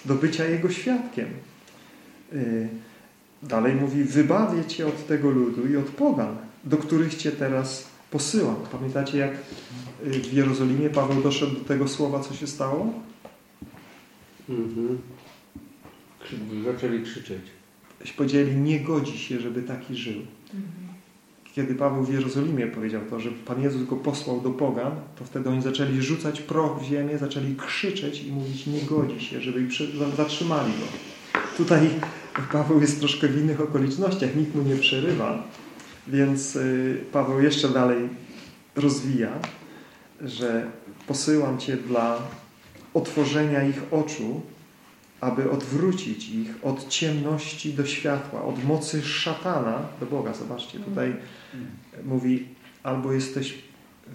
do bycia jego świadkiem. Y, Dalej mówi, wybawię Cię od tego ludu i od pogan, do których Cię teraz posyłam. Pamiętacie, jak y, w Jerozolimie Paweł doszedł do tego słowa, co się stało? Mhm. Zaczęli krzyczeć. Powiedzieli, nie godzi się, żeby taki żył. Kiedy Paweł w Jerozolimie powiedział to, że Pan Jezus go posłał do pogan, to wtedy oni zaczęli rzucać proch w ziemię, zaczęli krzyczeć i mówić, nie godzi się, żeby zatrzymali go. Tutaj Paweł jest troszkę w innych okolicznościach, nikt mu nie przerywa, więc y, Paweł jeszcze dalej rozwija, że posyłam Cię dla otworzenia ich oczu, aby odwrócić ich od ciemności do światła, od mocy szatana do Boga. Zobaczcie, tutaj mówi, albo jesteś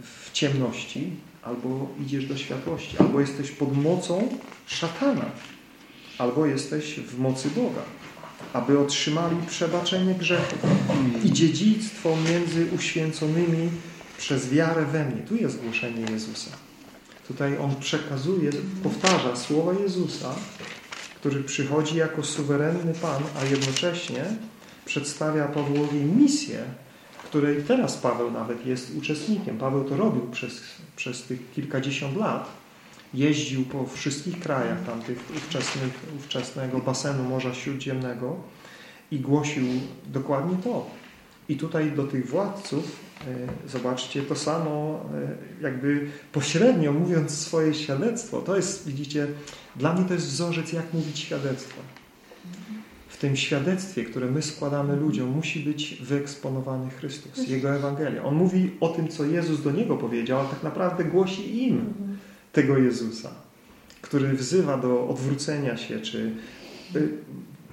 w ciemności, albo idziesz do światłości, albo jesteś pod mocą szatana, albo jesteś w mocy Boga, aby otrzymali przebaczenie grzechów i dziedzictwo między uświęconymi przez wiarę we mnie. Tu jest głoszenie Jezusa. Tutaj on przekazuje, powtarza słowa Jezusa, który przychodzi jako suwerenny Pan, a jednocześnie przedstawia Pawłowi misję, której teraz Paweł nawet jest uczestnikiem. Paweł to robił przez, przez tych kilkadziesiąt lat jeździł po wszystkich krajach tamtych ówczesnych, ówczesnego basenu Morza Śródziemnego i głosił dokładnie to. I tutaj do tych władców, zobaczcie, to samo e, jakby pośrednio mówiąc swoje świadectwo. To jest, widzicie, dla mnie to jest wzorzec, jak mówić świadectwo. W tym świadectwie, które my składamy ludziom, musi być wyeksponowany Chrystus, Jego Ewangelia. On mówi o tym, co Jezus do Niego powiedział, a tak naprawdę głosi im tego Jezusa, który wzywa do odwrócenia się, czy y,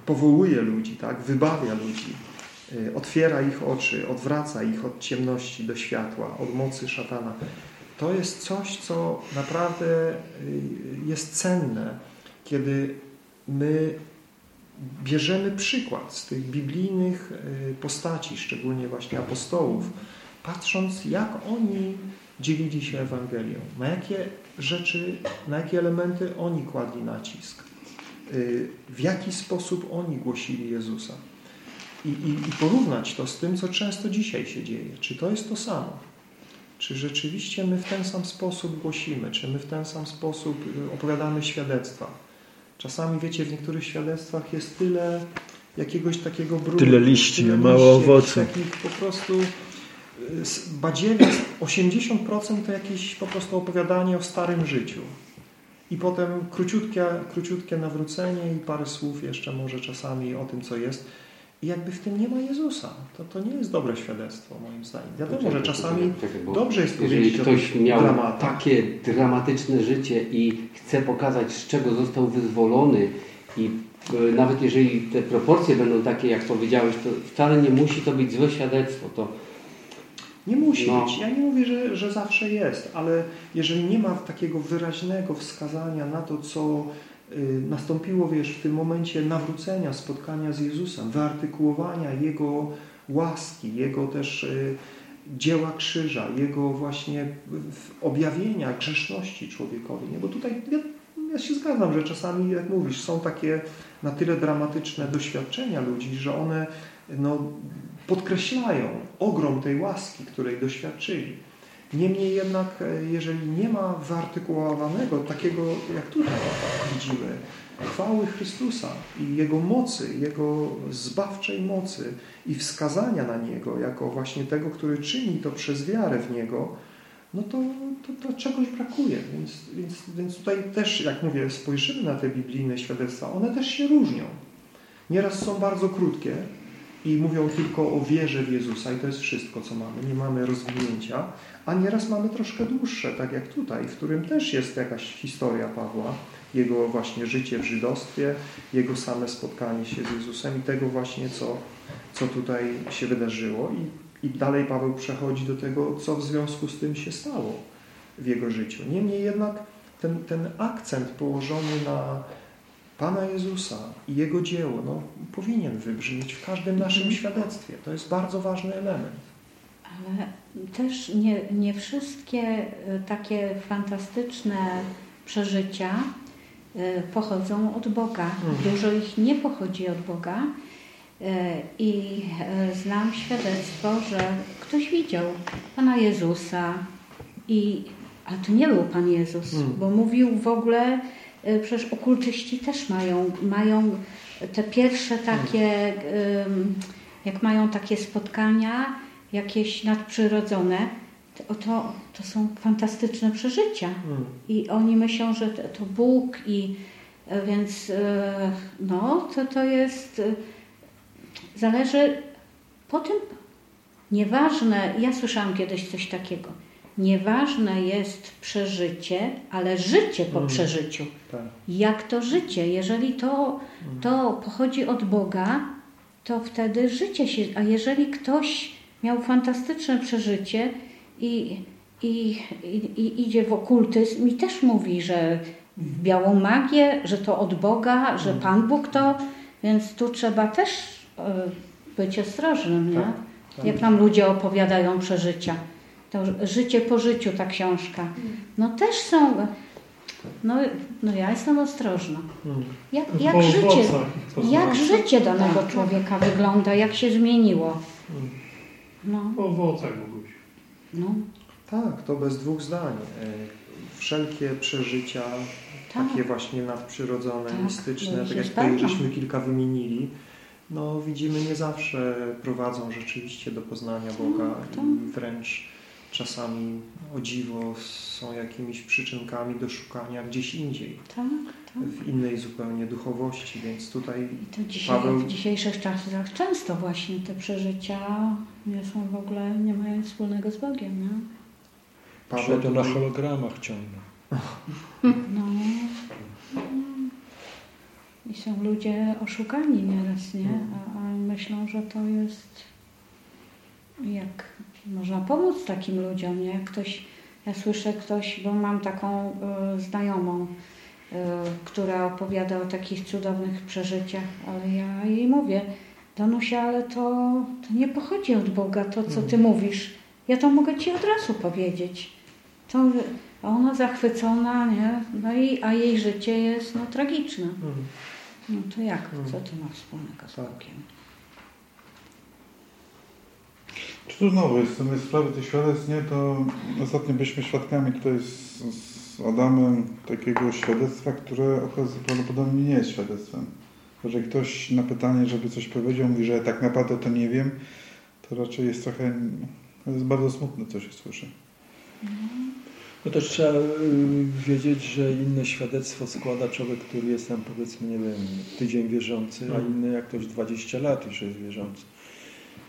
powołuje ludzi, tak? wybawia ludzi, otwiera ich oczy, odwraca ich od ciemności do światła, od mocy szatana. To jest coś, co naprawdę y, jest cenne, kiedy my bierzemy przykład z tych biblijnych postaci, szczególnie właśnie apostołów, patrząc jak oni dzielili się Ewangelią, na jakie rzeczy, na jakie elementy oni kładli nacisk, y, w jaki sposób oni głosili Jezusa. I, i, I porównać to z tym, co często dzisiaj się dzieje. Czy to jest to samo? Czy rzeczywiście my w ten sam sposób głosimy? Czy my w ten sam sposób y, opowiadamy świadectwa? Czasami, wiecie, w niektórych świadectwach jest tyle jakiegoś takiego brudu. Tyle liści, tyle mało liści, owocu. takich po prostu badziewie, 80% to jakieś po prostu opowiadanie o starym życiu. I potem króciutkie, króciutkie nawrócenie i parę słów jeszcze może czasami o tym, co jest. I jakby w tym nie ma Jezusa. To, to nie jest dobre świadectwo, moim zdaniem. Wiadomo, że czasami dobrze jest Jeżeli powiedzieć ktoś o miał takie dramatyczne życie i chce pokazać, z czego został wyzwolony i e, nawet jeżeli te proporcje będą takie, jak powiedziałeś, to wcale nie musi to być złe świadectwo. To Nie musi No. być. Ja nie mówię, że, że zawsze jest, ale jeżeli nie ma takiego wyraźnego wskazania na to, co nastąpiło, wiesz, w tym momencie nawrócenia, spotkania z Jezusem, wyartykułowania Jego łaski, Jego też y, dzieła krzyża, Jego właśnie y, objawienia grzeszności człowiekowi. Nie? Bo tutaj ja, ja się zgadzam, że czasami, jak mówisz, są takie na tyle dramatyczne doświadczenia ludzi, że one no, podkreślają ogrom tej łaski, której doświadczyli. Niemniej jednak, e, jeżeli nie ma wyartykułowanego takiego, jak tutaj widzimy, chwały Chrystusa i Jego mocy, Jego zbawczej mocy i wskazania na Niego jako właśnie tego, który czyni to przez wiarę w Niego, no to, to, to czegoś brakuje. Więc, więc, więc tutaj też, jak mówię, spojrzymy na te biblijne świadectwa, one też się różnią. Nieraz są bardzo krótkie, i mówią tylko o wierze w Jezusa i to jest wszystko, co mamy. Nie mamy rozwinięcia, a nieraz mamy troszkę dłuższe, tak jak tutaj, w którym też jest jakaś historia Pawła, jego właśnie życie w żydostwie, jego same spotkanie się z Jezusem i tego właśnie, co, co tutaj się wydarzyło. I, I dalej Paweł przechodzi do tego, co w związku z tym się stało w jego życiu. Niemniej jednak ten, ten akcent położony na Pana Jezusa i Jego dzieło no, powinien wybrzmieć w każdym naszym świadectwie. To jest bardzo ważny element. Ale też nie, nie wszystkie e, takie fantastyczne przeżycia e, pochodzą od Boga. Mhm. Dużo ich nie pochodzi od Boga. E, I znam świadectwo, że ktoś widział Pana Jezusa i a to nie był Pan Jezus, Mhm. bo mówił w ogóle, przecież okultyści też mają, mają te pierwsze takie, jak mają takie spotkania, jakieś nadprzyrodzone, to, to, to są fantastyczne przeżycia. Mm. I oni myślą, że to, Bóg i e, więc e, no, to, to jest zależy po tym nieważne, ja słyszałam kiedyś coś takiego, nieważne jest przeżycie, ale życie po Mm. przeżyciu. Tak. Jak to życie? Jeżeli to, to pochodzi od Boga, to wtedy życie się. A jeżeli ktoś miał fantastyczne przeżycie i, i, i, i idzie w okultyzm i też mówi, że w białą magię, że to od Boga, że Pan Bóg to, więc tu trzeba też e, być ostrożnym, nie? Tak, tak. Jak nam ludzie opowiadają przeżycia. To życie po życiu, ta książka. No też są. No, no ja jestem ostrożna. Mm. Jak, jak życie, jak życie danego człowieka wygląda, jak się zmieniło. Mm. No, Po owocach Boguś. no. Tak, to bez dwóch zdań. E, wszelkie przeżycia, Tak. takie właśnie nadprzyrodzone, Tak, mistyczne, no tak jak tutaj żeśmy kilka wymienili, no widzimy nie zawsze prowadzą rzeczywiście do poznania Boga tak. i wręcz czasami o dziwo są jakimiś przyczynkami do szukania gdzieś indziej, Tak, tak. w innej zupełnie duchowości, więc tutaj I to dzisiaj, Paweł- w dzisiejszych czasach często właśnie te przeżycia nie są w ogóle, nie mają wspólnego z Bogiem, nie? Paweł Że to na hologramach ciągle. No. I są ludzie oszukani nieraz, nie? A, a myślą, że to jest jak można pomóc takim ludziom, nie? Ktoś, ja słyszę ktoś, bo mam taką y, znajomą, y, która opowiada o takich cudownych przeżyciach, ale ja jej mówię, Danusia, ale to, to nie pochodzi od Boga, to co ty mówisz. Ja to mogę ci od razu powiedzieć. To, a ona zachwycona, nie? No i, a jej życie jest no, tragiczne. Mhm. No to jak? Mm. Co to ma wspólnego z Tak. Bogiem? Czy tu znowu jest, jest sprawy tych świadectw, nie? To ostatnio byliśmy świadkami tutaj z, z Adamem takiego świadectwa, które okazuje prawdopodobnie nie jest świadectwem. Że ktoś na pytanie, żeby coś powiedział, mówi, że tak naprawdę to nie wiem, to raczej jest trochę, jest bardzo smutne, co się słyszy. No też trzeba y, wiedzieć, że inne świadectwo składa człowiek, który jest tam powiedzmy, nie wiem, tydzień wierzący, a Mhm. inny jak ktoś 20 lat już jest wierzący.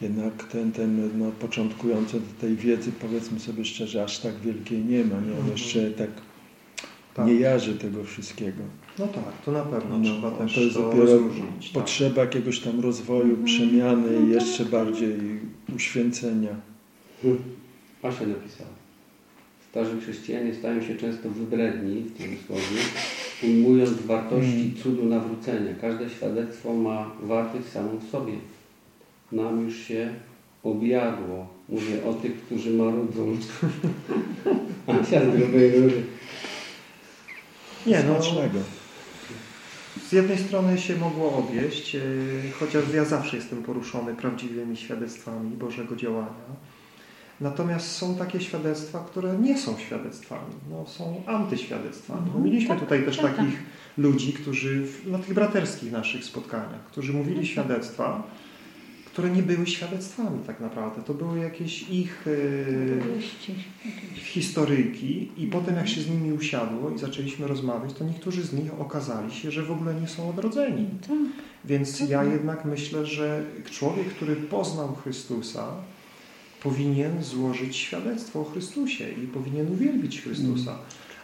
Jednak ten, ten no, początkujący do tej wiedzy, powiedzmy sobie szczerze, aż tak wielkiej nie ma. Nie? On Mhm. jeszcze tak, Tak. nie jarzy tego wszystkiego. No tak, to na pewno No, trzeba to też jest to dopiero rozróżnić. Tak. Potrzeba jakiegoś tam rozwoju, Mhm. przemiany No i tak. jeszcze bardziej uświęcenia. Asia napisała. Starzy chrześcijanie stają się często wybredni w tym słowie, ujmując wartości cudu nawrócenia. Każde świadectwo ma wartość samą w sobie. Nam już się objadło. Mówię o tych, którzy marudzą. Asia z grubej rury. Nie, no, Smacznego. z jednej strony się mogło obieść, e, chociaż ja zawsze jestem poruszony prawdziwymi świadectwami Bożego działania. Natomiast są takie świadectwa, które nie są świadectwami, no, są antyświadectwami. No, Mhm, mieliśmy tak, tutaj też tak, takich ludzi, którzy w- na tych braterskich naszych spotkaniach, którzy mówili Mhm. świadectwa, które nie były świadectwami tak naprawdę. To były jakieś ich e, historyjki i potem jak się z nimi usiadło i zaczęliśmy rozmawiać, to niektórzy z nich okazali się, że w ogóle nie są odrodzeni. Tak. Więc ja jednak myślę, że człowiek, który poznał Chrystusa, powinien złożyć świadectwo o Chrystusie i powinien uwielbić Chrystusa.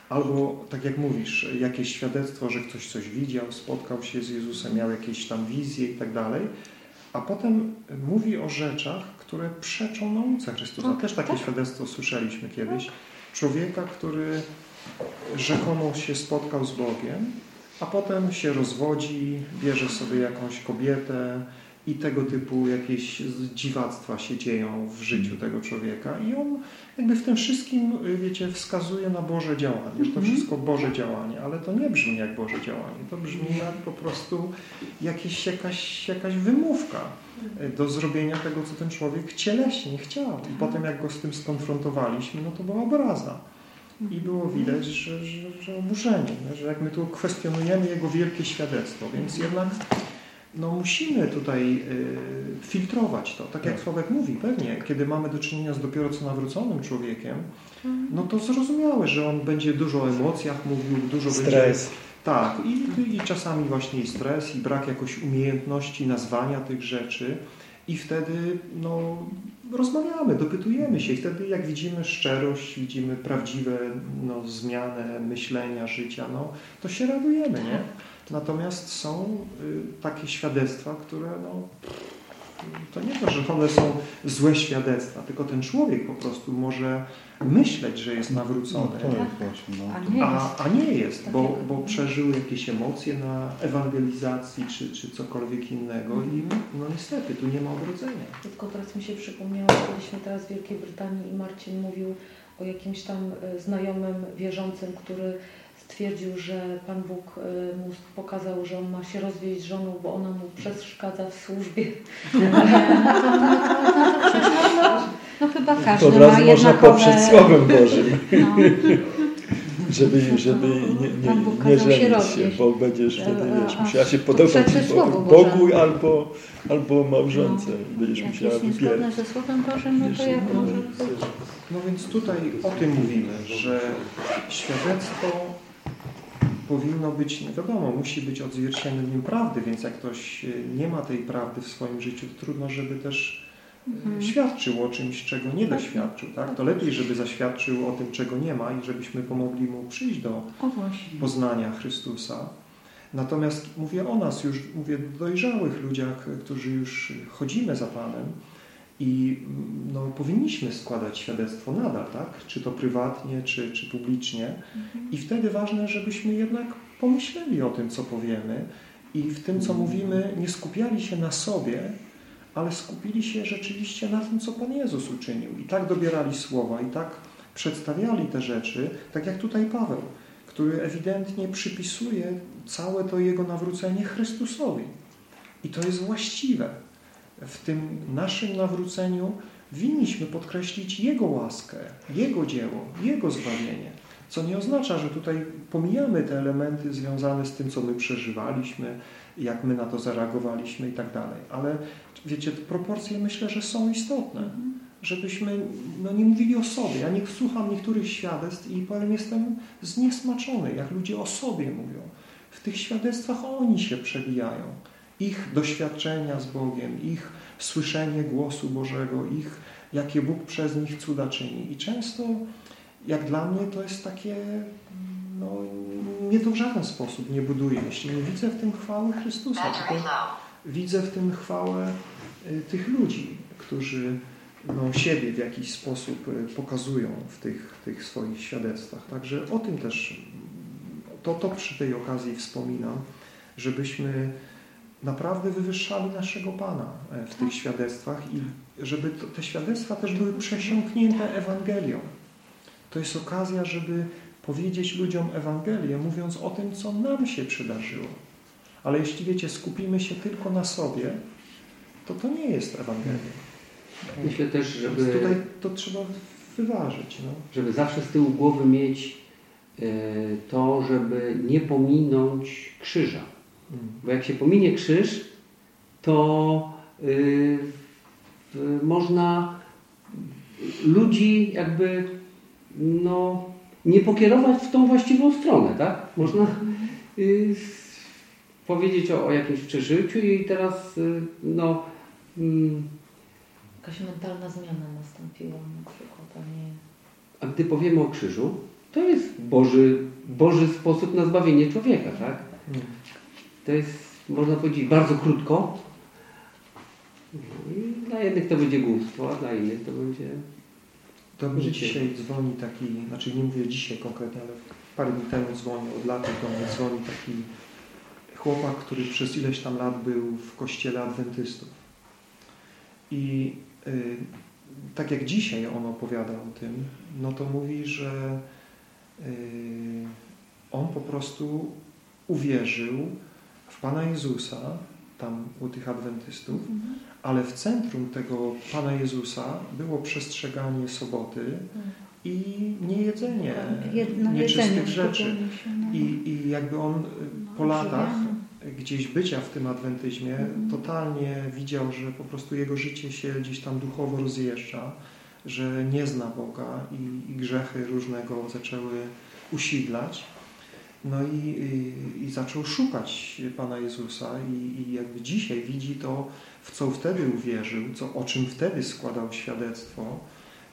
Albo, tak jak mówisz, jakieś świadectwo, że ktoś coś widział, spotkał się z Jezusem, miał jakieś tam wizje i tak dalej, a potem mówi o rzeczach, które przeczą nauce Chrystusa. Tak, Też takie tak. świadectwo słyszeliśmy kiedyś. Człowieka, który rzekomo się spotkał z Bogiem, a potem się rozwodzi, bierze sobie jakąś kobietę i tego typu jakieś dziwactwa się dzieją w życiu tego człowieka. I on jakby w tym wszystkim, wiecie, wskazuje na Boże działanie, że to wszystko Boże działanie, ale to nie brzmi jak Boże działanie, to brzmi jak po prostu jakieś, jakaś, jakaś wymówka y, do zrobienia tego, co ten człowiek cieleśnie chciał. I potem jak go z tym skonfrontowaliśmy, no to była obraza. I było widać, że, że, że oburzenie, nie? że jak my tu kwestionujemy jego wielkie świadectwo, więc jednak no musimy tutaj y, filtrować to. Tak jak Sławek mówi, pewnie, kiedy mamy do czynienia z dopiero co nawróconym człowiekiem, no to zrozumiałe, że on będzie dużo o emocjach mówił, dużo będzie... Stres. Tak, i, i czasami właśnie i stres, i brak jakoś umiejętności nazwania tych rzeczy. I wtedy no, rozmawiamy, dopytujemy się i wtedy jak widzimy szczerość, widzimy prawdziwe no, zmianę myślenia, życia, no, to się radujemy, nie? Natomiast są y, takie świadectwa, które no, to nie to, że one są złe świadectwa, tylko ten człowiek po prostu może myśleć, że jest No, nawrócony, to jest właśnie, no. A nie jest. a, a nie jest, bo, Takiego. bo przeżył jakieś emocje na ewangelizacji czy, czy cokolwiek innego i no niestety tu nie ma odrodzenia. Tylko teraz mi się przypomniało, że byliśmy teraz w Wielkiej Brytanii i Marcin mówił o jakimś tam e, znajomym wierzącym, który stwierdził, że Pan Bóg e, mu pokazał, że on ma się rozwieść z żoną, bo ona mu przeszkadza w służbie. Nie, no no, no, no, no chyba każdy Od ma razu można jednakowe... poprzeć Słowem Bożym. No, żeby, żeby nie, nie, nie się żenić się, bo będziesz wtedy, wiesz, musiała się podobać Bogu Boże. albo, albo małżonce. Będziesz Jak musiała jest niezgodne ze Słowem Bożym, no to jak może być? No więc tutaj o tym mówimy, że świadectwo powinno być, no wiadomo, musi być odzwierciedleniem prawdy, więc jak ktoś y, nie ma tej prawdy w swoim życiu, to trudno, żeby też y, Mhm. świadczył o czymś, czego nie doświadczył. Tak? To lepiej, żeby zaświadczył o tym, czego nie ma i żebyśmy pomogli mu przyjść do O poznania Chrystusa. Natomiast mówię o nas już, mówię dojrzałych ludziach, którzy już chodzimy za Panem i mm, no, powinniśmy składać świadectwo nadal, tak? Czy to prywatnie, czy, czy publicznie. I wtedy ważne, żebyśmy jednak pomyśleli o tym, co powiemy i w tym, co mówimy, nie skupiali się na sobie, ale skupili się rzeczywiście na tym, co Pan Jezus uczynił. I tak dobierali słowa, i tak przedstawiali te rzeczy, tak jak tutaj Paweł, który ewidentnie przypisuje całe to jego nawrócenie Chrystusowi. I to jest właściwe. W tym naszym nawróceniu winniśmy podkreślić Jego łaskę, Jego dzieło, Jego zbawienie. Co nie oznacza, że tutaj pomijamy te elementy związane z tym, co my przeżywaliśmy, jak my na to zareagowaliśmy i tak dalej. Ale wiecie, te proporcje myślę, że są istotne. Żebyśmy no, nie mówili o sobie. Ja nie słucham niektórych świadectw i powiem, jestem zniesmaczony, jak ludzie o sobie mówią. W tych świadectwach oni się przebijają. Ich doświadczenia z Bogiem, ich słyszenie głosu Bożego, ich jakie Bóg przez nich cuda czyni. I często, jak dla mnie, to jest takie, no, mnie to w żaden sposób nie buduje. Jeśli nie widzę w tym chwały Chrystusa, widzę w tym chwałę y, tych ludzi, którzy no, siebie w jakiś sposób y, pokazują w tych, tych swoich świadectwach. Także o tym też, to, to przy tej okazji wspominam, żebyśmy naprawdę wywyższali naszego Pana e, w tych świadectwach i żeby to, te świadectwa też były przesiąknięte Ewangelią. To jest okazja, żeby powiedzieć ludziom Ewangelię, mówiąc o tym, co nam się przydarzyło. Ale jeśli, wiecie, skupimy się tylko na sobie, to to nie jest Ewangelia. Myślę też, Więc żeby, tutaj to trzeba wyważyć. No. żeby zawsze z tyłu głowy mieć e, to, żeby nie pominąć krzyża. Mm. Bo jak się pominie krzyż, to y, y, można ludzi jakby no, nie pokierować w tą właściwą stronę, tak? Można y, powiedzieć o, o jakimś przeżyciu i teraz y, no mm, Jakaś mentalna zmiana nastąpiła na przykład, a nie... a gdy powiemy o krzyżu, to jest Boży, Boży sposób na zbawienie człowieka, tak? To jest, można powiedzieć, bardzo krótko. I dla jednych to będzie głupstwo, a dla innych to będzie... Do mnie dzisiaj dzwoni taki, znaczy nie mówię dzisiaj konkretnie, ale parę dni temu dzwonił, od lat do mnie dzwoni taki chłopak, który przez ileś tam lat był w kościele adwentystów. I y, tak jak dzisiaj on opowiada o tym, no to mówi, że y, on po prostu uwierzył Pana Jezusa, tam u tych adwentystów, ale w centrum tego Pana Jezusa było przestrzeganie soboty i niejedzenie Jed- na nieczystych rzeczy. no. I, I jakby on y, po No, latach żywienie. gdzieś bycia w tym adwentyzmie Mhm. totalnie widział, że po prostu jego życie się gdzieś tam duchowo rozjeżdża, że nie zna Boga i, i grzechy różnego zaczęły usidlać. No i, i, i zaczął szukać Pana Jezusa i, i jakby dzisiaj widzi to, w co wtedy uwierzył, co, o czym wtedy składał świadectwo,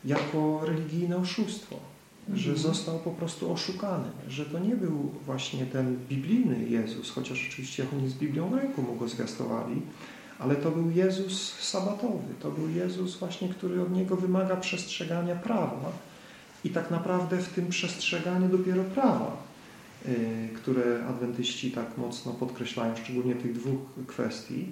jako religijne oszustwo. Że został po prostu oszukany, że to nie był właśnie ten biblijny Jezus, chociaż oczywiście oni z Biblią w ręku mu go zwiastowali, ale to był Jezus sabatowy, to był Jezus właśnie, który od niego wymaga przestrzegania prawa i tak naprawdę w tym przestrzeganiu dopiero prawa, y, które adwentyści tak mocno podkreślają, szczególnie tych dwóch kwestii,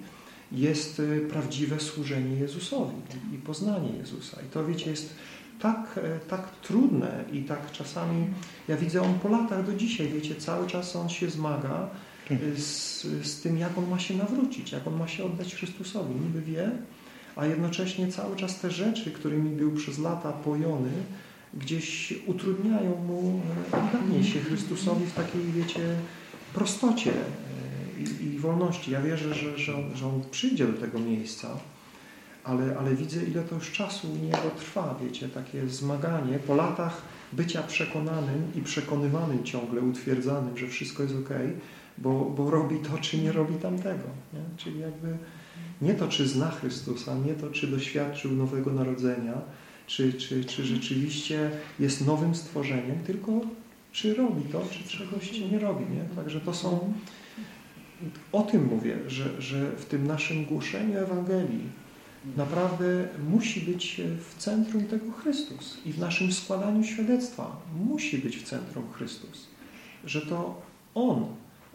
jest y, prawdziwe służenie Jezusowi i poznanie Jezusa. I to wiecie, jest tak, e, tak trudne i tak czasami, ja widzę on po latach do dzisiaj, wiecie, cały czas on się zmaga y, z, z tym, jak on ma się nawrócić, jak on ma się oddać Chrystusowi. Niby wie, a jednocześnie cały czas te rzeczy, którymi był przez lata pojony, gdzieś utrudniają mu e, oddanie się Chrystusowi w takiej, wiecie, prostocie e, i, i wolności. Ja wierzę, że, że, on, że on przyjdzie do tego miejsca, ale, ale widzę, ile to już czasu u niego trwa, wiecie, takie zmaganie po latach bycia przekonanym i przekonywanym ciągle, utwierdzanym, że wszystko jest ok, bo, bo robi to, czy nie robi tamtego. Nie? Czyli jakby nie to, czy zna Chrystusa, nie to, czy doświadczył nowego narodzenia, czy, czy, czy rzeczywiście jest nowym stworzeniem, tylko czy robi to, czy czegoś nie robi. Nie? Także to są... O tym mówię, że, że w tym naszym głoszeniu Ewangelii naprawdę musi być w centrum tego Chrystus i w naszym składaniu świadectwa musi być w centrum Chrystus. Że to On,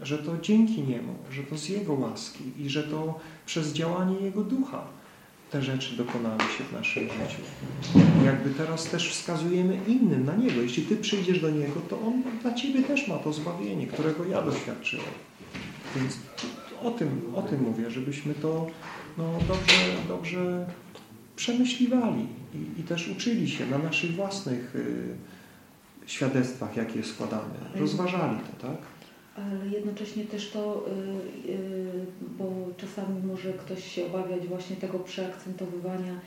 że to dzięki Niemu, że to z Jego łaski i że to przez działanie Jego Ducha te rzeczy dokonały się w naszym życiu. Jakby teraz też wskazujemy innym na Niego. Jeśli Ty przyjdziesz do Niego, to On dla Ciebie też ma to zbawienie, którego ja doświadczyłem. Więc o tym, o tym mówię, żebyśmy to no, dobrze, dobrze przemyśliwali i, i też uczyli się na naszych własnych y, świadectwach, jakie składamy. Rozważali to, tak? Ale jednocześnie też to, y, y, bo czasami może ktoś się obawiać właśnie tego przeakcentowywania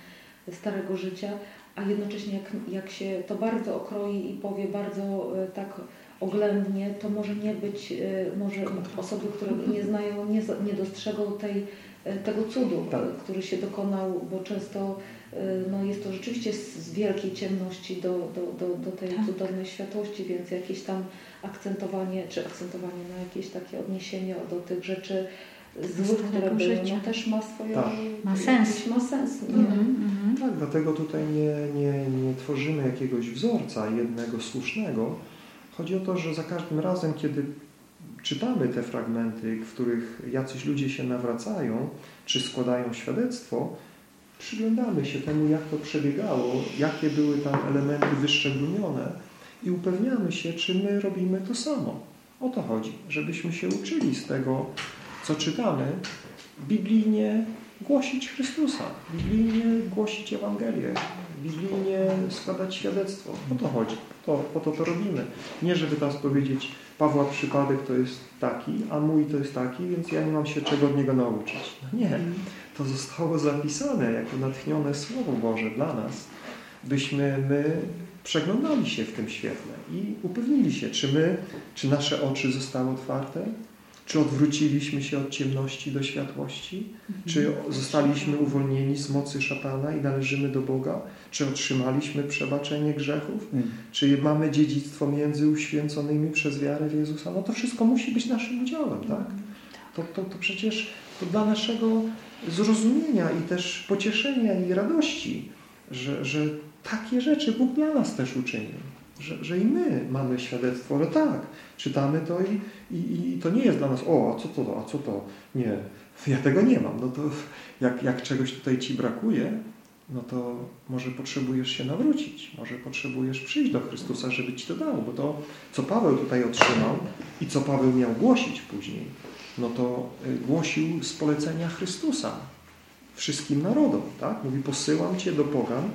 starego życia, a jednocześnie jak, jak się to bardzo okroi i powie bardzo y, tak oględnie, to może nie być, może osoby, które nie znają, nie, nie dostrzegą tej, tego cudu, Tak. który się dokonał, bo często no, jest to rzeczywiście z wielkiej ciemności do, do, do, do tej Tak. cudownej światłości, więc jakieś tam akcentowanie, czy akcentowanie na jakieś takie odniesienie do tych rzeczy złych, które były, życia. no też ma swoje... Tak. Ma sens. Ma sens, nie? Mhm, mhm. Tak, dlatego tutaj nie, nie, nie tworzymy jakiegoś wzorca jednego słusznego. Chodzi o to, że za każdym razem, kiedy czytamy te fragmenty, w których jacyś ludzie się nawracają, czy składają świadectwo, przyglądamy się temu, jak to przebiegało, jakie były tam elementy wyszczególnione i upewniamy się, czy my robimy to samo. O to chodzi, żebyśmy się uczyli z tego, co czytamy, biblijnie głosić Chrystusa, biblijnie głosić Ewangelię, biblijnie składać świadectwo. O to chodzi, to, po to to robimy. Nie, żeby teraz powiedzieć, Pawła przypadek to jest taki, a mój to jest taki, więc ja nie mam się czego od niego nauczyć. No nie, to zostało zapisane jako natchnione Słowo Boże dla nas, byśmy my przeglądali się w tym świetle i upewnili się, czy my, czy nasze oczy zostały otwarte, czy odwróciliśmy się od ciemności do światłości, czy zostaliśmy uwolnieni z mocy szatana i należymy do Boga, czy otrzymaliśmy przebaczenie grzechów, Mm. czy mamy dziedzictwo między uświęconymi przez wiarę w Jezusa. No to wszystko musi być naszym udziałem, tak? To, to, to przecież to dla naszego zrozumienia i też pocieszenia i radości, że, że takie rzeczy Bóg dla nas też uczynił. Że, że i my mamy świadectwo, że tak, czytamy to i, i, i to nie jest dla nas, o, a co to, a co to, nie, ja tego nie mam. No to jak, jak czegoś tutaj Ci brakuje, no to może potrzebujesz się nawrócić, może potrzebujesz przyjść do Chrystusa, żeby Ci to dał, bo to, co Paweł tutaj otrzymał i co Paweł miał głosić później, no to y, głosił z polecenia Chrystusa wszystkim narodom, tak? Mówi, posyłam Cię do pogan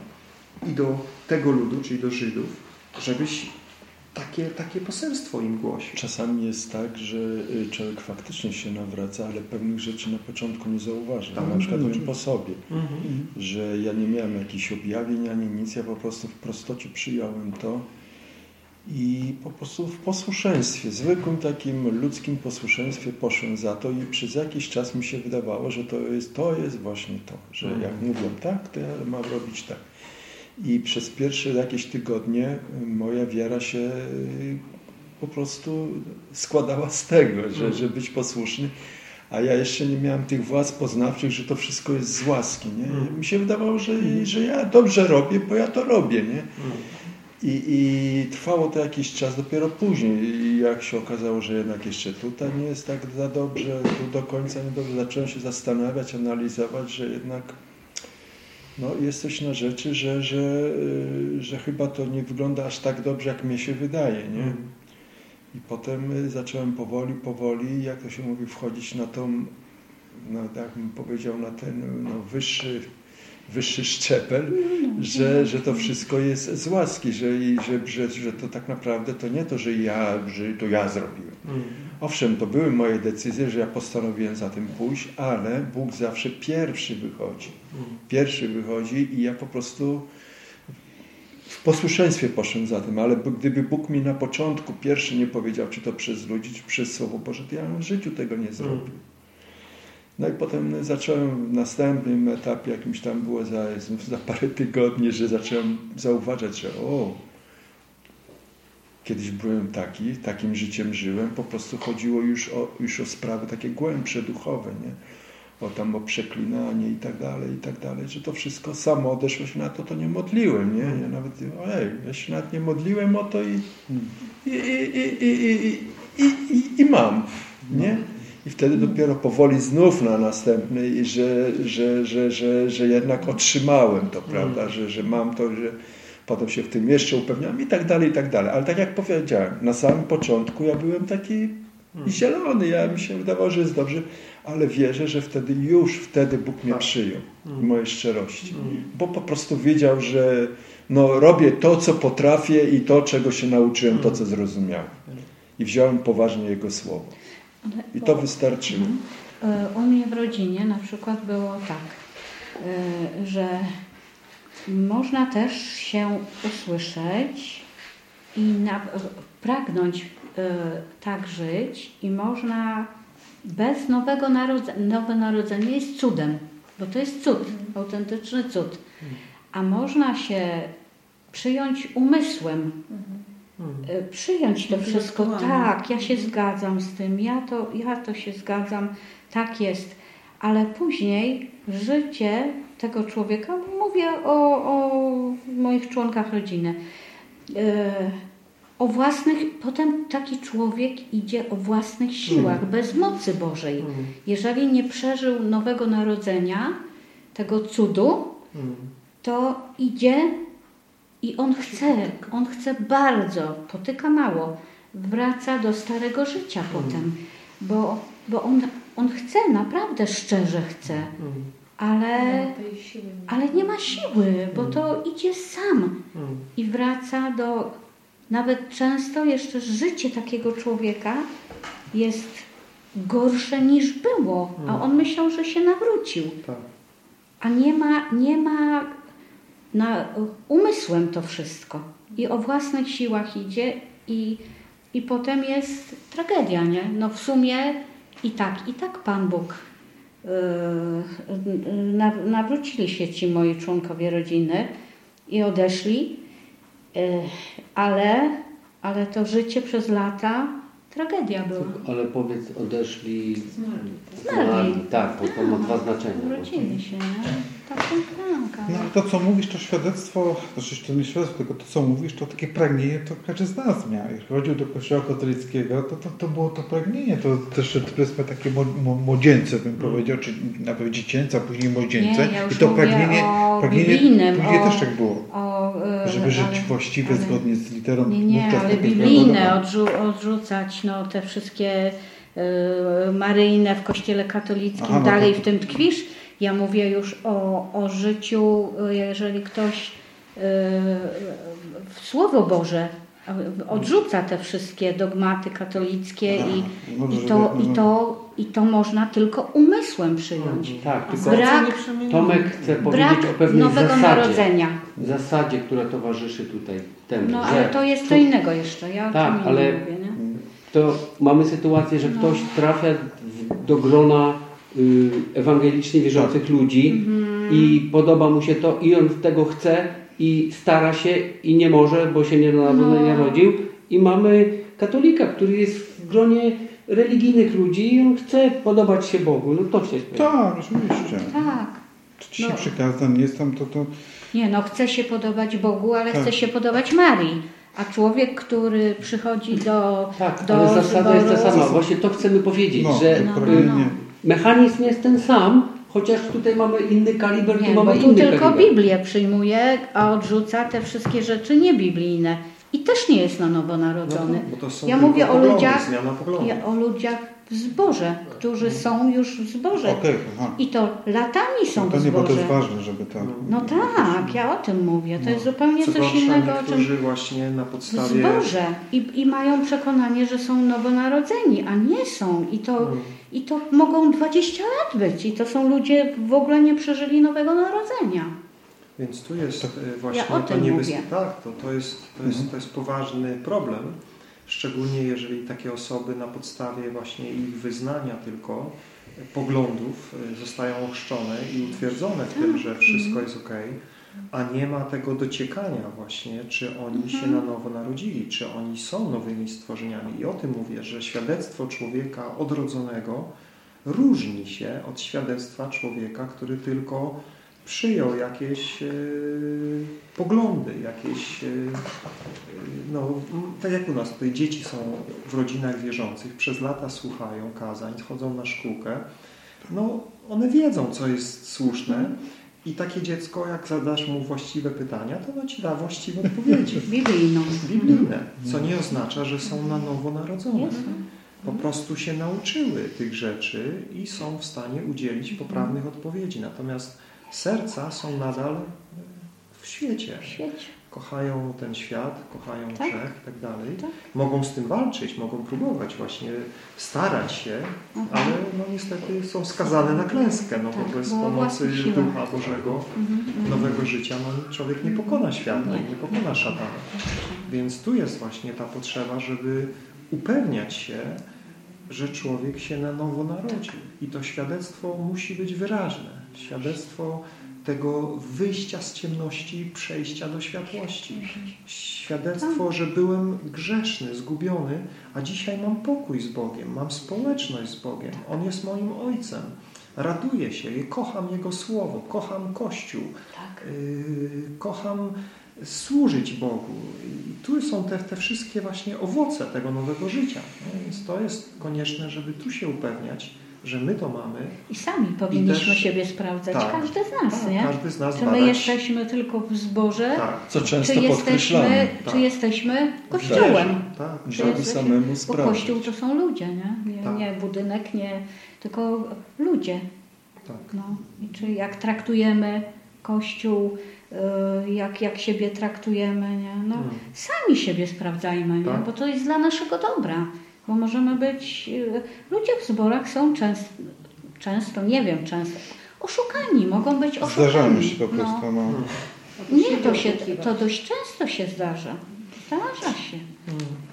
i do tego ludu, czyli do Żydów, żebyś takie, takie poselstwo im głosił. Czasami jest tak, że y, człowiek faktycznie się nawraca, ale pewnych rzeczy na początku nie zauważa. Tak, na przykład wiem po sobie, Mhm. że ja nie miałem jakichś objawień ani nic, ja po prostu w prostocie przyjąłem to i po prostu w posłuszeństwie, zwykłym takim ludzkim posłuszeństwie poszłem za to i przez jakiś czas mi się wydawało, że to jest, to jest właśnie to, że Mhm. jak mówią tak, to ja mam robić tak. I przez pierwsze jakieś tygodnie moja wiara się y, po prostu składała z tego, że, że być posłuszny. A ja jeszcze nie miałem tych władz poznawczych, że to wszystko jest z łaski. Nie? Mhm. Mi się wydawało, że, że ja dobrze robię, bo ja to robię. Nie? I, I trwało to jakiś czas, dopiero później, jak się okazało, że jednak jeszcze tutaj nie jest tak za dobrze, tu do końca nie dobrze, zacząłem się zastanawiać, analizować, że jednak no, jest coś na rzeczy, że, że, y, że chyba to nie wygląda aż tak dobrze, jak mnie się wydaje. Nie? Mhm. I potem y, zacząłem powoli, powoli, jak to się mówi, wchodzić na tą, no, tak bym powiedział, na ten no, wyższy wyższy szczepel, że, że to wszystko jest z łaski, że, że, że, że to tak naprawdę to nie to, że ja, że to ja zrobiłem. Owszem, to były moje decyzje, że ja postanowiłem za tym pójść, ale Bóg zawsze pierwszy wychodzi. Pierwszy wychodzi i ja po prostu w posłuszeństwie poszedłem za tym, ale gdyby Bóg mi na początku pierwszy nie powiedział, czy to przez ludzi, czy przez Słowo Boże, to ja w życiu tego nie zrobił. No i potem zacząłem w następnym etapie, jakimś tam było za, za parę tygodni, że zacząłem zauważać, że o, kiedyś byłem taki, takim życiem żyłem, po prostu chodziło już o, już o sprawy takie głębsze, duchowe, nie? O tam o przeklinanie i tak dalej, i tak dalej, że to wszystko samo odeszło się na to, to nie modliłem, nie? Ja nawet, ojej, ja się nawet nie modliłem o to i, i, i, i, i, i, i, i mam, nie? I wtedy dopiero powoli znów na następnej, że, że, że, że, że jednak otrzymałem to, prawda, że, że mam to, że potem się w tym jeszcze upewniam i tak dalej, i tak dalej. Ale tak jak powiedziałem, na samym początku ja byłem taki zielony, ja mi się wydawało, że jest dobrze, ale wierzę, że wtedy już wtedy Bóg mnie przyjął w mojej szczerości. Bo po prostu wiedział, że no, robię to, co potrafię i to, czego się nauczyłem, to, co zrozumiałem. I wziąłem poważnie Jego słowo. I to wystarczyło. U mnie w rodzinie na przykład było tak, y, że można też się usłyszeć i na, pragnąć y, tak żyć i można bez nowego narodzenia, nowe narodzenie jest cudem, bo to jest cud, autentyczny cud. A można się przyjąć umysłem, przyjąć to wszystko, tak, ja się zgadzam z tym, ja to, ja to się zgadzam, tak jest, ale później życie tego człowieka, mówię o, o moich członkach rodziny, y, o własnych, potem taki człowiek idzie o własnych siłach, Mhm. bez mocy Bożej. Jeżeli nie przeżył nowego narodzenia, tego cudu, to idzie i on chce, on chce bardzo, potyka mało, wraca do starego życia potem, bo, bo on, on chce, naprawdę szczerze chce, ale, ale nie ma siły, bo to idzie sam. I wraca do, nawet często jeszcze życie takiego człowieka jest gorsze niż było, a on myślał, że się nawrócił. Tak. A nie ma, nie ma na umysłem to wszystko. I o własnych siłach idzie i, i potem jest tragedia, nie? No w sumie i tak, i tak Pan Bóg yy, na, nawrócili się ci moi członkowie rodziny i odeszli, yy, ale, ale to życie przez lata tragedia była. Ale powiedz, odeszli... Zmarli. Tak, bo to ma dwa znaczenia. Urodzili się, nie? No, ale- to, co mówisz, to świadectwo, znaczy to nie świadectwo, tylko to, co mówisz, to takie pragnienie, to każdy z nas miał. Jak chodził do kościoła katolickiego, to, to, to było to pragnienie, to też powiedzmy takie młodzieńce, bym powiedział, czy najpierw dziecięce, a później młodzieńce. Nie, ja już I to mówię pragnienie, o pragnienie biblijnym, później o- też tak było. O, y, Żeby żyć ale- właściwie, ale- zgodnie z literą Nie, nie, wówczas ale biblijne, odrzu, odrzucać no, te wszystkie y, maryjne w kościele katolickim, Aha, no dalej to- w tym tkwisz. Ja mówię już o, o życiu, jeżeli ktoś y, w Słowo Boże odrzuca te wszystkie dogmaty katolickie i, może, i, to, żeby- i, to, i to można tylko umysłem przyjąć. Tak, tylko Brak, Tomek chce powiedzieć brak o pewnej nowego zasadzie. narodzenia. Zasadzie, która towarzyszy tutaj temu, No ale to jest co innego jeszcze. Ja o Tak, czym innym ale- mówię, nie? to mamy sytuację, że No. ktoś trafia do grona ewangelicznie wierzących Tak. ludzi i podoba mu się to i on tego chce i stara się i nie może, bo się nie, na- No. nie narodził i mamy katolika, który jest w gronie religijnych ludzi i on chce podobać się Bogu. No to się Tak, oczywiście. Tak. Czy ci No. przykazań jest tam, to, to Nie, no chce się podobać Bogu, ale Tak. chce się podobać Marii. A człowiek, który przychodzi do... Tak, do ale zasada jest ta sama. Właśnie to chcemy powiedzieć, no, że No, no, no. Mechanizm jest ten sam, chociaż tutaj mamy inny kaliber, Nie, tu bo mamy tu inny tylko kaliber. Biblię przyjmuje, a odrzuca te wszystkie rzeczy niebiblijne. i też nie jest na nowo narodzony. No, bo to są ja mówię o ludziach, ja, o ludziach w zborze, którzy są już w zborze. Okej, aha. I to latami są No to w nie, bo to jest ważne, żeby tak... No tak, ja o tym mówię. To jest zupełnie Co coś innego, o czym właśnie na w podstawie... zborze I, i mają przekonanie, że są nowonarodzeni, a nie są. I to, Mm. I to mogą 20 lat być. I to są ludzie w ogóle nie przeżyli nowego narodzenia. Więc tu jest e, właśnie Ja to niebezpieczne. Tak, to, to, jest, to, jest, to jest poważny problem. Szczególnie jeżeli takie osoby na podstawie właśnie ich wyznania tylko e, poglądów e, zostają ochrzczone i utwierdzone w tym, że wszystko jest ok, a nie ma tego dociekania właśnie, czy oni się na nowo narodzili, czy oni są nowymi stworzeniami. I o tym mówię, że świadectwo człowieka odrodzonego różni się od świadectwa człowieka, który tylko przyjął jakieś e, poglądy, jakieś, e, no tak jak u nas, tutaj dzieci są w rodzinach wierzących, przez lata słuchają kazań, chodzą na szkółkę, no one wiedzą, co jest słuszne i takie dziecko, jak zadasz mu właściwe pytania, to ono ci da właściwe odpowiedzi. Biblijną. Biblijne, co nie oznacza, że są na nowo narodzone. Po prostu się nauczyły tych rzeczy i są w stanie udzielić poprawnych odpowiedzi. Natomiast serca są nadal w świecie. W świecie. Kochają ten świat, kochają Tak. grzech i tak dalej. Tak. Mogą z tym walczyć, mogą próbować właśnie starać się, Mhm. ale no niestety są skazane na klęskę, no bo Tak, bez bo pomocy własnych siłach. Ducha Bożego, Mhm, mhm. nowego życia, no człowiek nie pokona świata Nie. i nie pokona szatana. Więc tu jest właśnie ta potrzeba, żeby upewniać się, że człowiek się na nowo narodził. I to świadectwo musi być wyraźne. Świadectwo tego wyjścia z ciemności i przejścia do światłości. Świadectwo, że byłem grzeszny, zgubiony, a dzisiaj mam pokój z Bogiem, mam społeczność z Bogiem. On jest moim Ojcem. Raduję się, kocham Jego Słowo, kocham Kościół, Tak. Yy, kocham służyć Bogu. I tu są te, te wszystkie właśnie owoce tego nowego życia. No, więc to jest konieczne, żeby tu się upewniać, że my to mamy. I sami powinniśmy też- siebie sprawdzać, tak, każdy z nas, tak, nie? każdy z nas Czy my badać- jesteśmy tylko w zborze, Tak, Co często czy podkreślamy. jesteśmy, Tak. czy jesteśmy kościołem? tak. Czy jesteśmy- samemu Bo sprawdzić. kościół to są ludzie, nie? Nie, Tak. nie budynek, nie, tylko ludzie. tak. No. I czy jak traktujemy kościół, y, jak, jak siebie traktujemy, nie? No, Mm. sami siebie sprawdzajmy, nie? Tak. bo to jest dla naszego dobra. Bo możemy być, y, ludzie w zborach są często, często, nie wiem, często, oszukani, mogą być oszukani. Zdarzają się po No. prostu, no. Nie, to, się, to dość często się zdarza. Zdarza się.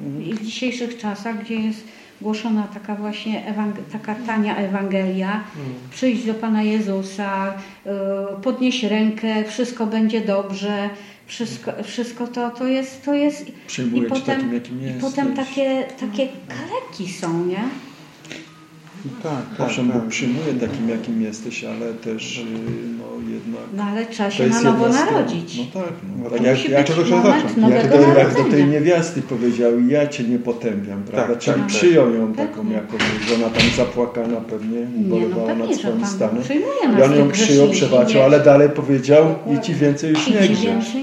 Mm. I w dzisiejszych czasach, gdzie jest głoszona taka właśnie taka tania Ewangelia, Mm. przyjść do Pana Jezusa, y, podnieść rękę, wszystko będzie dobrze, wszystko, wszystko to, to jest, to jest Przyjmuję i potem, takim, jakim i jesteś. potem takie, takie kaleki są, nie? Tak, tak, Owszem, Bóg tak. przyjmuje takim, jakim jesteś, ale też y, no jednak... No ale trzeba To się na nowo narodzić. No tak. No, No tak to jak, jak, zacząć? nowego jak, do, jak do tej niewiasty powiedział, ja cię nie potępiam, prawda? Tak, Czyli tak, tak. przyjął ją Tak. taką, jako że ona tam zapłakana pewnie, Nie, no ubolewała nad pewnie, że swoim stanem. I on ją przyjął, przebaczył, ale dalej powiedział, i ci więcej już nie grzesz.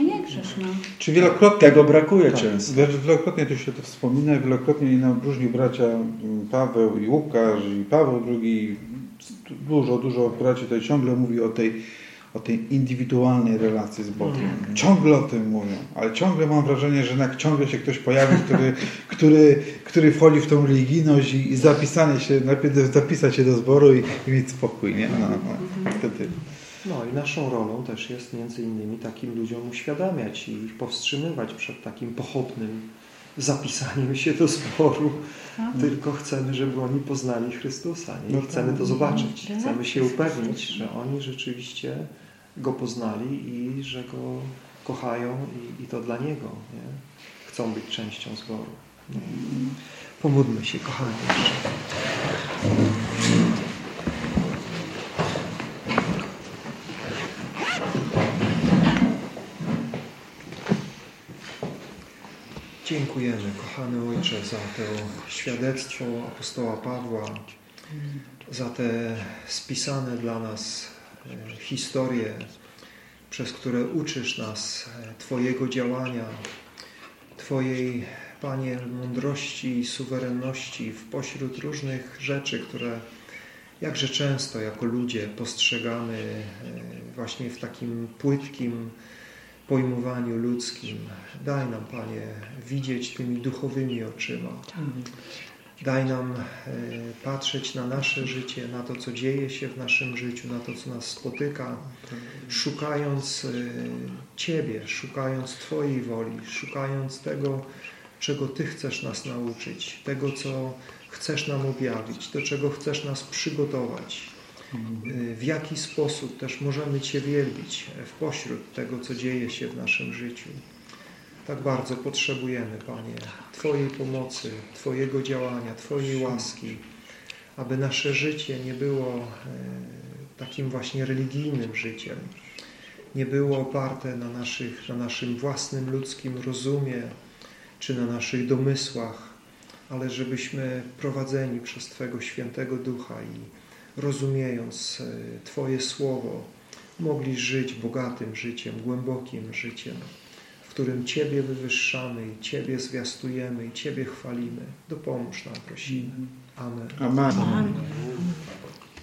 Czy wielokrotnie Tego brakuje Tak, często. wielo- Wielokrotnie tu się to wspomina, wielokrotnie nam różni bracia m, Paweł i Łukasz i Paweł II. Dużo, dużo braci tutaj ciągle mówi o tej, o tej indywidualnej relacji z Bogiem. Ciągle o tym mówią, ale ciągle mam wrażenie, że jednak ciągle się ktoś pojawi, który, który, który wchodzi w tą religijność i, i zapisanie się, najpierw zapisać się do zboru i, i mieć spokój, nie? No, no, wtedy. No i naszą rolą też jest między innymi takim ludziom uświadamiać i ich powstrzymywać przed takim pochopnym zapisaniem się do zboru. Tak. Tylko chcemy, żeby oni poznali Chrystusa nie? No i chcemy tak. to zobaczyć. Tak. Chcemy się upewnić, że oni rzeczywiście Go poznali i że Go kochają i, i to dla Niego. Nie? Chcą być częścią zboru. No. Pomódlmy się, kochani. Dziękujemy, kochany Ojcze, za to świadectwo apostoła Pawła, za te spisane dla nas e, historie, przez które uczysz nas e, Twojego działania, Twojej, Panie, mądrości i suwerenności w pośród różnych rzeczy, które jakże często jako ludzie postrzegamy e, właśnie w takim płytkim pojmowaniu ludzkim. Daj nam, Panie, widzieć tymi duchowymi oczyma. Daj nam e, patrzeć na nasze życie, na to, co dzieje się w naszym życiu, na to, co nas spotyka, szukając e, Ciebie, szukając Twojej woli, szukając tego, czego Ty chcesz nas nauczyć, tego, co chcesz nam objawić, do czego chcesz nas przygotować. E, W jaki sposób też możemy Cię wielbić w pośród tego, co dzieje się w naszym życiu. Tak bardzo potrzebujemy, Panie, Twojej pomocy, Twojego działania, Twojej łaski, aby nasze życie nie było e, takim właśnie religijnym życiem, nie było oparte na, naszych, na naszym własnym ludzkim rozumie czy na naszych domysłach, ale żebyśmy prowadzeni przez Twego Świętego Ducha i rozumiejąc e, Twoje Słowo, mogli żyć bogatym życiem, głębokim życiem, w którym Ciebie wywyższamy i Ciebie zwiastujemy i Ciebie chwalimy. Dopomóż nam, prosimy. Amen. Amen. Amen.